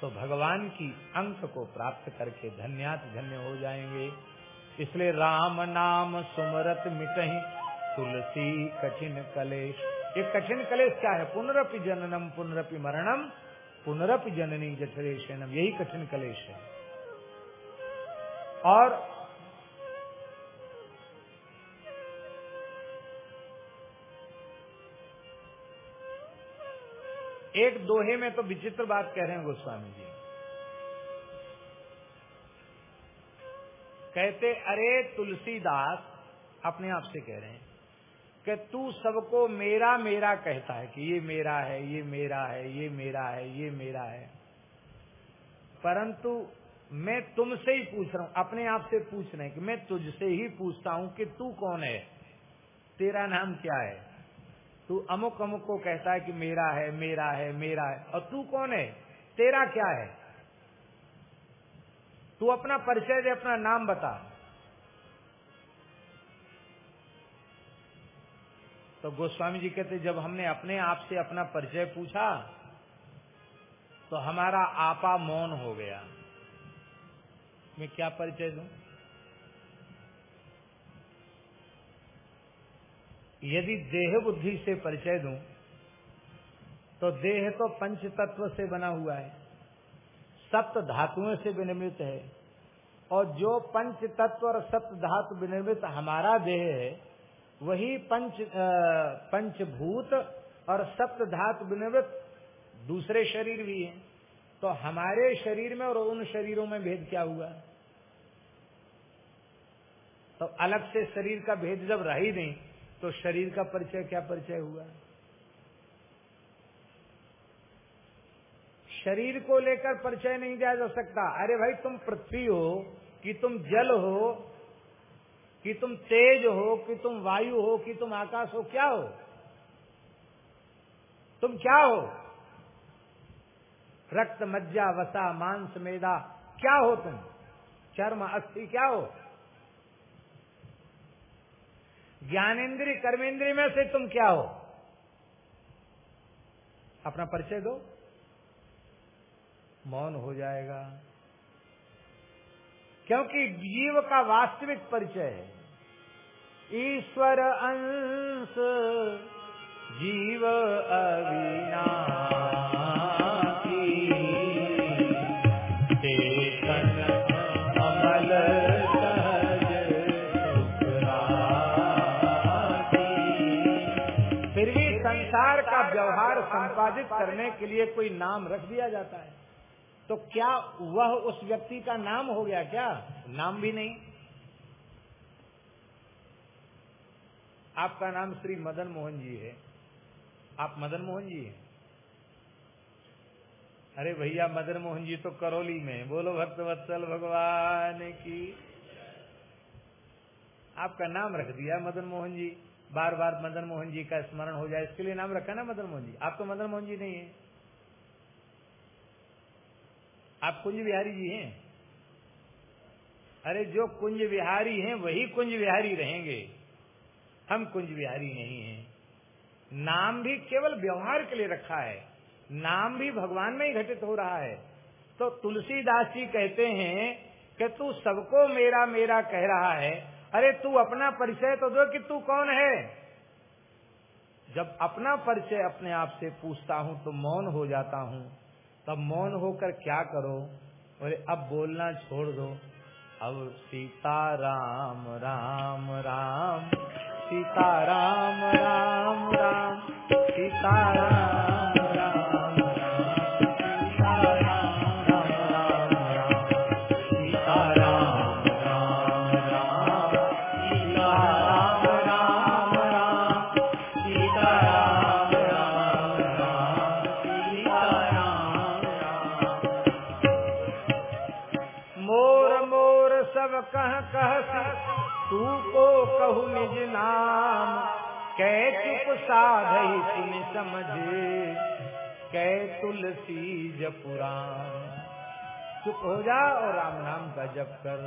तो भगवान की अंक को प्राप्त करके धन्यात धन्य हो जाएँगे। इसलिए राम नाम सुमरत मिटही तुलसी कठिन कलेश। ये कठिन कलेश क्या है? पुनरपि जननम, पुनरपि मरणम, पुनरपि जननी जठरेशनम। यही कठिन कलेश है। और एक दोहे में तो विचित्र बात कह रहे हैं गोस्वामी जी। कहते, अरे तुलसीदास, अपने आप से कह रहे हैं कि तू सबको मेरा मेरा कहता है कि ये मेरा है, ये मेरा है, ये मेरा है, ये मेरा है। परंतु मैं तुमसे ही पूछ रहा हूँ, अपने आप से पूछ रहे कि मैं तुझसे ही पूछता हूँ कि तू कौन है? तेरा नाम क्या है? तू अमुक अमुक को कहता है कि मेरा है मेरा है मेरा है। और तू कौन है? तेरा क्या है? तू अपना परिचय दे, अपना नाम बता। तो गोस्वामी जी कहते, जब हमने अपने आप से अपना परिचय पूछा तो हमारा आपा मौन हो गया। मैं क्या परिचय दूँ? यदि देह बुद्धि से परिचय दूँ तो देह तो पंच तत्व से बना हुआ है, सप्त धातुओं से विनिर्मित है, और जो पंच तत्व और सप्त धातु विनिर्मित हमारा देह है वही पंच पंचभूत और सप्त धातु विनिर्मित दूसरे शरीर भी हैं। तो हमारे शरीर में और उन शरीरों में भेद क्या हुआ? तो अलग से शरीर का भेद जब रह ही नहीं तो शरीर का परिचय, क्या परिचय हुआ? शरीर को लेकर परिचय नहीं दिया जा सकता। अरे भाई, तुम पृथ्वी हो कि तुम जल हो कि तुम तेज हो, कि तुम वायु हो, कि तुम आकाश हो, क्या हो? तुम क्या हो? रक्त, मज्जा, वसा, मांस, मेदा, क्या हो तुम? चर्म, अस्थि, क्या हो? ज्ञानेन्द्रीय कर्मेंद्रीय में से तुम क्या हो? अपना परिचय दो। मौन हो जाएगा। क्योंकि जीव का वास्तविक परिचय है। ईश्वर अंश, जीव अमल फिर भी संसार का व्यवहार संपादित करने के लिए कोई नाम रख दिया जाता है। तो क्या वह उस व्यक्ति का नाम हो गया क्या? नाम भी नहीं। आपका नाम श्री मदन मोहन जी है। आप मदन मोहन जी हैं? अरे भैया, मदन मोहन जी तो करौली में बोलो भक्त वत्सल भगवान की। आपका नाम रख दिया मदन मोहन जी। बार बार मदन मोहन जी का स्मरण हो जाए, इसके लिए नाम रखा ना मदन मोहन जी? आप तो मदन मोहन जी नहीं है। आप कुंज बिहारी जी हैं? अरे जो कुंज बिहारी हैं, वही कुंज बिहारी रहेंगे। हम कुंज बिहारी नहीं हैं। नाम भी केवल व्यवहार के लिए रखा है। नाम भी भगवान में ही घटित हो रहा है। तो तुलसीदास जी कहते हैं कि तू सबको मेरा मेरा कह रहा है। अरे तू अपना परिचय तो दो कि तू कौन है? जब अपना परिचय अपने आप से पूछता हूँ तो मौन हो जाता हूँ। तब मौन होकर क्या करो? बोले, अब बोलना छोड़ दो। अब सीता राम राम राम, सीता राम राम राम, सीता राम। कै चुप साधई सुन समझे कै तुलसी जपुराम चुप हो जा और राम नाम का जप कर।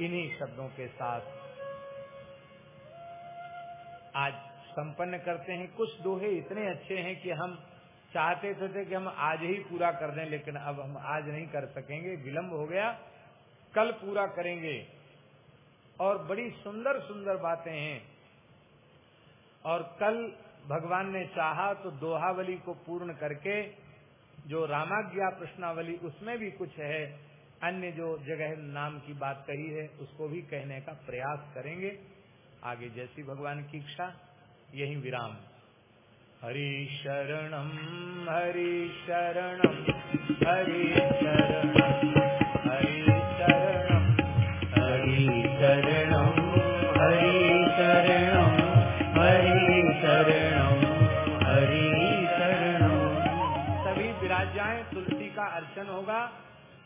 इन्हीं शब्दों के साथ आज संपन्न करते हैं। कुछ दोहे इतने अच्छे हैं कि हम चाहते थे, थे कि हम आज ही पूरा कर दें लेकिन अब हम आज नहीं कर सकेंगे। विलंब हो गया। कल पूरा करेंगे। और बड़ी सुंदर सुंदर बातें हैं। और कल भगवान ने चाहा तो दोहावली को पूर्ण करके जो रामाज्ञा प्रश्नावली उसमें भी कुछ है, अन्य जो जगह नाम की बात कही है, उसको भी कहने का प्रयास करेंगे। आगे जैसी भगवान की इच्छा, यही विराम। हरि शरणम हरि शरणम हरि शरणम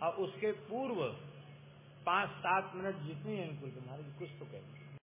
और उसके पूर्व पाँच सात मिनट जितनी है कुछ तुम्हारे कुछ तो कहें